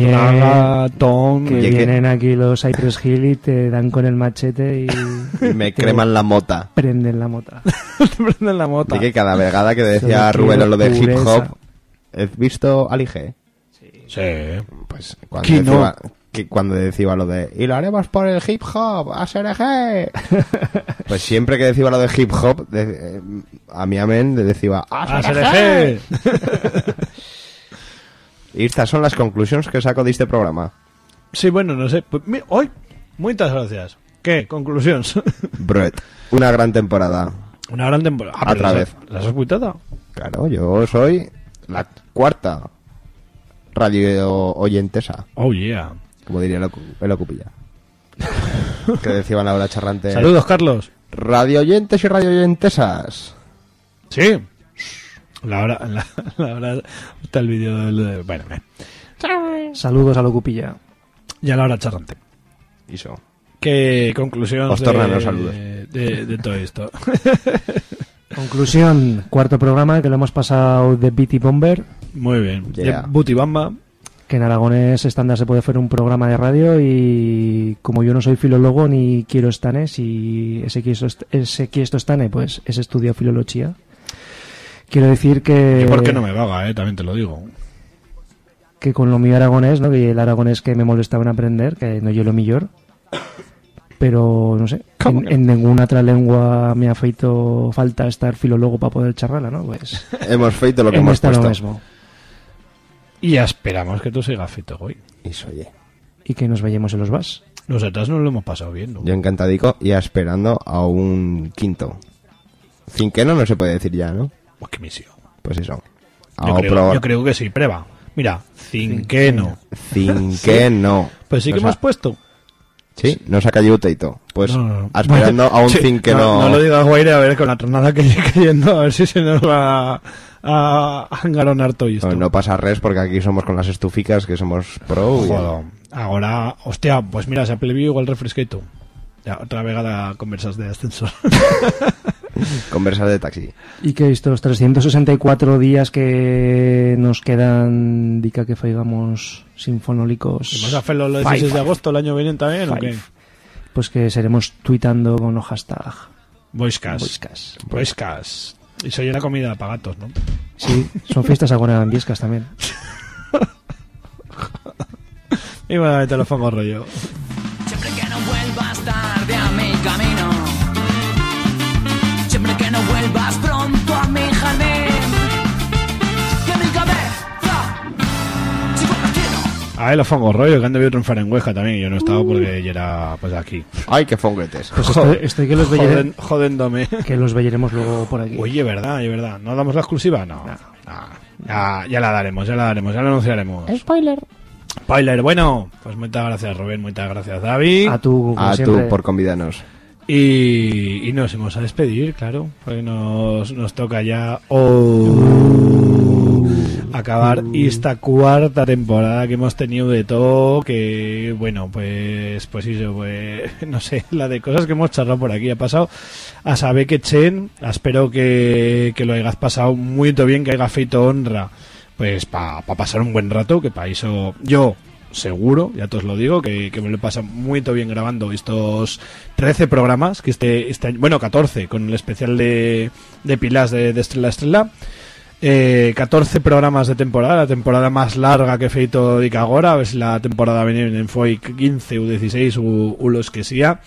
ragatón. Que Oye, que- vienen aquí los Cypress Hill y te dan con el machete y Y me te creman la mota. prenden la mota. Te prenden la mota. De que cada vegada que decía Solo quiero lo de hip pureza. hop, ¿has visto Ali G? Sí. Pues cuando ¿Quién no? decía, que cuando decía lo de y lo haremos por el hip hop, ASRG. pues siempre que decía lo de hip hop, de- eh, a mi amén le decía ASRG. Y estas son las conclusiones que saco de este programa. Sí, bueno, no sé. Pues, mi- hoy, muchas gracias. ¿Qué? Conclusiones. Brett, una gran temporada. Una gran temporada. Ah, pero Otra las- vez. ¿Las has puitado? Claro, yo soy la cuarta radio oyentesa, Oh, yeah. como diría el, ocu- el ocupilla. que decía la hora charrante. Saludos, Carlos. Radio oyentes y radio oyentesas. Sí. La hora, la, la hora está el vídeo del... Bueno, eh. Saludos a Locupilla. ya la hora charrante. Iso. ¿Qué conclusión Os tornan los saludos. de, de todo esto? Conclusión, cuarto programa que lo hemos pasado de Beatty Bomber, Muy bien. Yeah. Butibamba. que en aragonés estándar se puede hacer un programa de radio y como yo no soy filólogo ni quiero estane, si ese quiero, est- ese quiero estane, pues es estudio filología. Quiero decir que... Yo porque no me vaga, eh, también te lo digo. que con lo mío aragonés, ¿no? Que el aragonés que me molestaba en aprender, que no yo lo millor. Pero, no sé, ¿Cómo en, ninguna otra lengua me ha feito falta estar filólogo para poder charlarla, ¿no? Pues Hemos feito lo que hemos esta lo puesto. mismo. Y esperamos que tú sigas fito hoy. Iso, oye. Y que nos vayamos en los vas. Nosotros nos lo hemos pasado bien, ¿no? Yo encantadico y esperando a un quinto. Cinqueno no se puede decir ya, ¿no? Pues qué misión. Pues eso. Yo creo, yo creo que sí, prueba. Mira, cinqueno. Cinqueno. Pues sí que hemos puesto. Sí, nos ha caído Teito. Pues No, no, no. esperando a un Sí, cinqueno. No, no lo digas, Guaire, a ver, con la tronada que sigue cayendo, a ver si se nos va a, engaronar todo esto. No, no pasa res porque aquí somos con las estuficas que somos pro. Joder. Ahora, hostia, pues mira, se ha plebido igual refresquito. Ya, otra vegada conversas de ascensor. Conversas de taxi. Y que estos 364 días que nos quedan, dica que faigamos sinfonólicos. ¿Vamos a hacerlo el Five. 16 de agosto el año viene también o qué? Five. Pues que seremos tuitando con los hashtag. Voicecast. Voicecast. Voicecast. Y soy una comida para gatos, ¿no? Sí, son fiestas ahora en Viescas también. Y bueno, te lo pongo rollo. Siempre que no vuelvas tarde a mi camino. Siempre que no vuelvas pronto a mi jardín. Que mi cabeza sigo latiendo. A ver, lo pongo rollo, que han debido triunfar en Huesca también. Yo no he estado porque yo era pues aquí. Ay, qué fonguetes. Pues estoy, estoy que los Joden- jodéndome. que los velleremos luego por aquí. Oye, ¿verdad? ¿Es verdad? ¿No damos la exclusiva? No. No. Ya, ya la daremos, ya la daremos, ya la anunciaremos. Spoiler. Spoiler, bueno, pues muchas gracias Rubén, muchas gracias David. A tú, como A siempre. tú por convidarnos. Y, y nos hemos a despedir, claro, porque nos, nos toca ya oh, acabar esta cuarta temporada que hemos tenido de todo, que bueno, pues pues eso, pues no sé, la de cosas que hemos charlado por aquí ha pasado. A saber que Chen, espero que, que lo hayas pasado muy bien, que haya feito honra, pues para pasar un buen rato, que para eso yo seguro, ya te os lo digo, que, me lo he pasado muy bien grabando estos 13 programas, que este, este año, bueno, 14, con el especial de, de Pilas de, de Estrella a Estrella. Eh, 14 programas de temporada, la temporada más larga que he feito de agora, a ver si la temporada viene fue 15 o 16 u, u los que sea.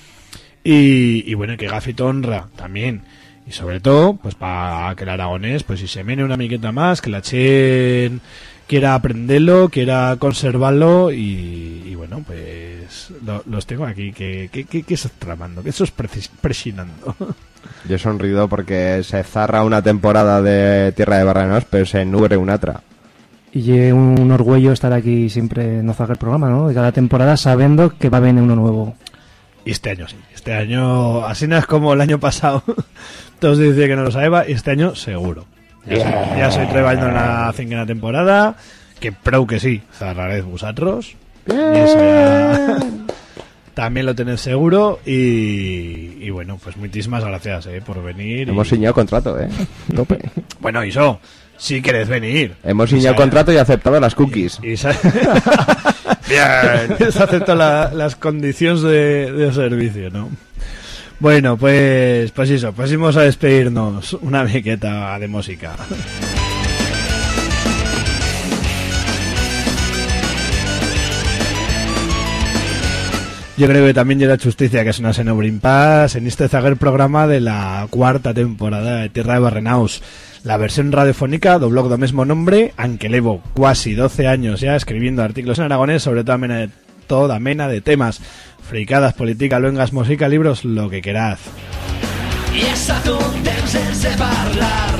Y, y bueno, que Gafito honra también. Y sobre todo, pues para que el aragonés, pues si se mene una miqueta más, que la Chen quiera aprenderlo, quiera conservarlo y, y bueno, pues lo- los tengo aquí. que que que que estás tramando? ¿Qué estás presionando? Yo he sonrido porque se zarra una temporada de Tierra de Barrenos, pero se nubre una otra. Y es un orgullo estar aquí siempre en Ozaga el programa, ¿no? De cada temporada sabiendo que va a venir uno nuevo. Y este año sí. Este año, así no es como el año pasado. Todos dicen que no lo sabía, y este año seguro. Ya, ya soy trabajando en la cinquena temporada, que prou que sí, cerraré vosotros. Y eso ya también lo tenéis seguro. Y, y bueno, pues muchísimas gracias eh, por venir. Hemos signado contrato, ¿eh? Tope. Bueno, Iso, si quieres venir. Hemos signado contrato y aceptado las cookies. Y Bien. Se aceptan la- las condiciones de, de servicio, ¿no? Bueno, pues, pues eso, pues vamos a despedirnos una miqueta de música. Yo creo que también llega justicia que suena en Paz en este zaguer programa de la cuarta temporada de Tierra de Barrenaus. La versión radiofónica do do mismo nombre, aunque levo casi 12 años ya escribiendo artículos en aragonés sobre toda mena de temas. Fricadas, política, luengas, música, libros, lo que queráis. I ha estat un temps sense parlar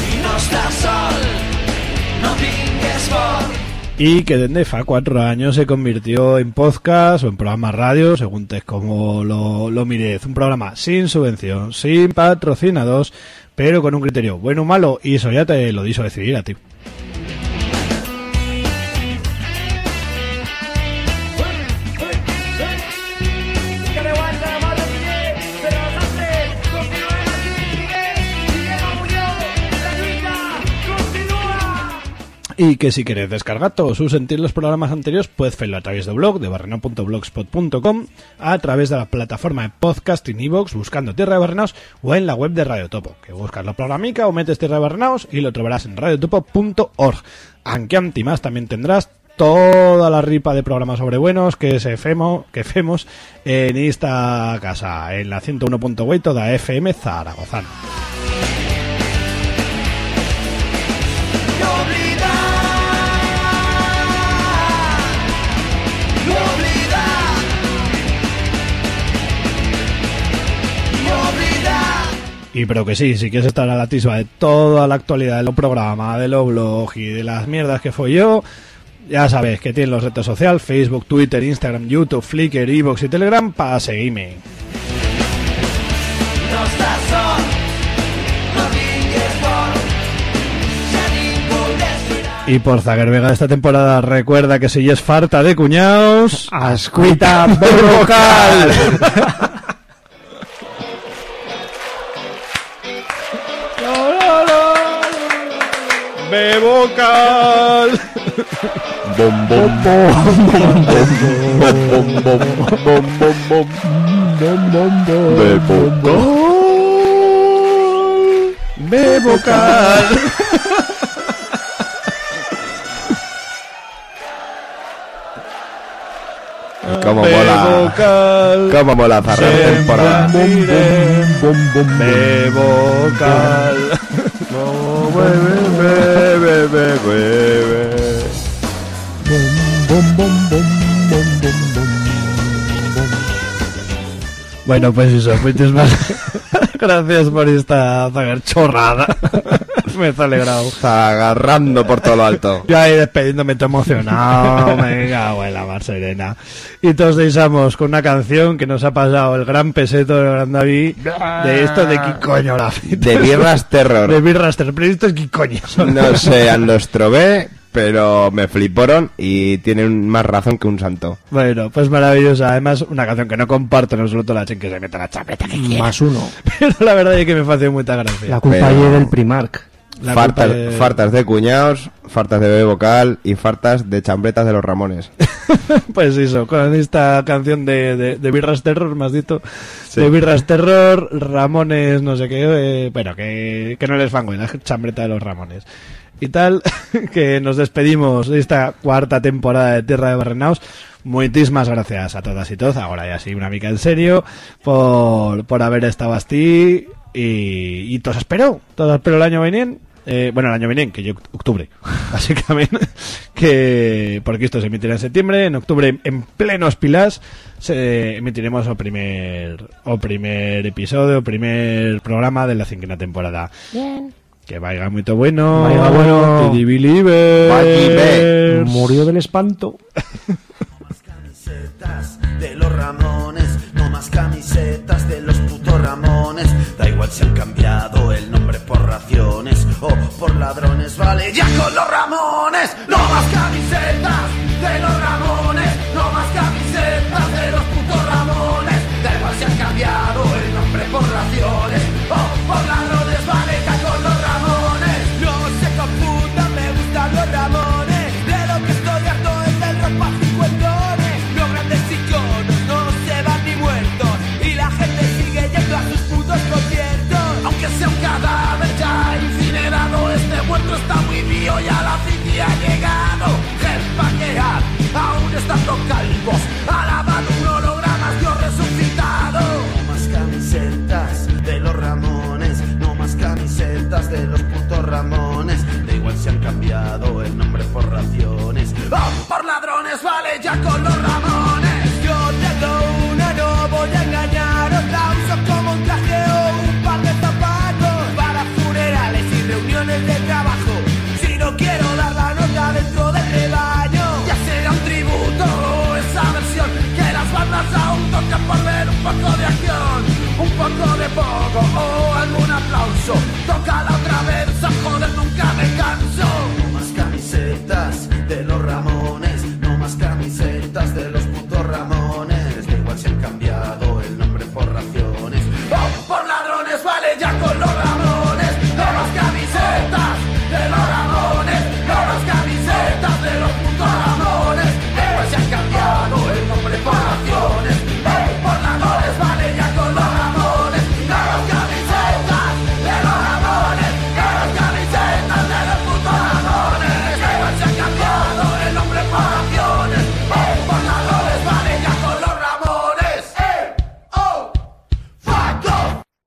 i no estàs sol no tingues por y que desde fa cuatro años se convirtió en podcast o en programa radio, según te como lo, lo mires. Un programa sin subvención, sin patrocinados, pero con un criterio bueno o malo, y eso ya te lo dicho decidir a ti. Y que si queréis descargar todos o sentir los programas anteriores, puedes hacerlo a través de blog, de barrenao.blogspot.com, a través de la plataforma de podcast en iVoox, buscando Tierra de Barrenaos, o en la web de Radio Topo, que buscas la programica o metes Tierra de Barrenaos y lo trobarás en radiotopo.org. Aunque antimás también tendrás toda la ripa de programas sobre buenos que se femo, que femos en esta casa, en la 101.8 da FM Zaragoza. Y pero que sí, si quieres estar a la tisba de toda la actualidad de los programas, de los blogs y de las mierdas que fue yo, ya sabes que tienes los redes sociales, Facebook, Twitter, Instagram, YouTube, Flickr, Evox y Telegram para seguirme. por Y por Zaguer Vega de esta temporada, recuerda que si es farta de cuñaos, Ascuita vocal. Bebocal. Bom, bom, bom, bom, bom, bom, bom, bom, bom, bom, bom. Bebocal. Como mola. Como mola zarra temporada. Me vocal. No bebe, bebe, bebe. Bom, bom, bom, bueno, pues eso, muchísimas gracias por esta chorrada. Me has alegrado. Está agarrando por todo lo alto. Yo ahí despediéndome todo emocionado, venga, abuela mar serena. Y todos deseamos con una canción que nos ha pasado el gran peseto del gran David de esto de qué coño la fita. De Birras Terror. De birras terror, pero esto es qué coño. No sé, los trobé, pero me fliparon y tienen más razón que un santo. Bueno, pues maravillosa. Además, una canción que no comparto en absoluto la chen que se meta la chapeta que quiera. Más uno. Pero la verdad es que me hace mucha gracia. La culpa Pero- ayer del Primark. Fartas, de- fartas de cuñados, fartas de bebé vocal y fartas de chambretas de los Ramones. Pues eso, con esta canción de, de, de Birras Terror, más dicho, Sí. de Birras Terror, Ramones, no sé qué, eh, bueno, que, que no les fango, la chambreta de los Ramones. Y tal, que nos despedimos de esta cuarta temporada de Tierra de Barrenaos. Muchísimas gracias a todas y todos, ahora ya sí, una mica en serio, por, por haber estado así y, y todos espero, todos espero el año venien. Eh, bueno, el año viene, que yo octubre, básicamente, que porque esto se emitirá en septiembre, en octubre en plenos pilas se emitiremos el primer o primer episodio, o primer programa de la cinquena temporada. Bien. Que vaya muy bueno. Vaiga bueno. Teddy. Murió del espanto. de los Ramones, no más camisetas de los putos Ramones. Da igual si han cambiado el nombre por raciones o por ladrones, vale, ya con los Ramones, no más camisetas de los Ramones, alabado un holograma, Dios resucitado. No más camisetas de los Ramones, no más camisetas de los putos Ramones. Da igual si han cambiado el nombre por raciones o por ladrones, vale, ya con los Ramones. por ver un poco de acción, un poco de poco o algún aplauso. Toca la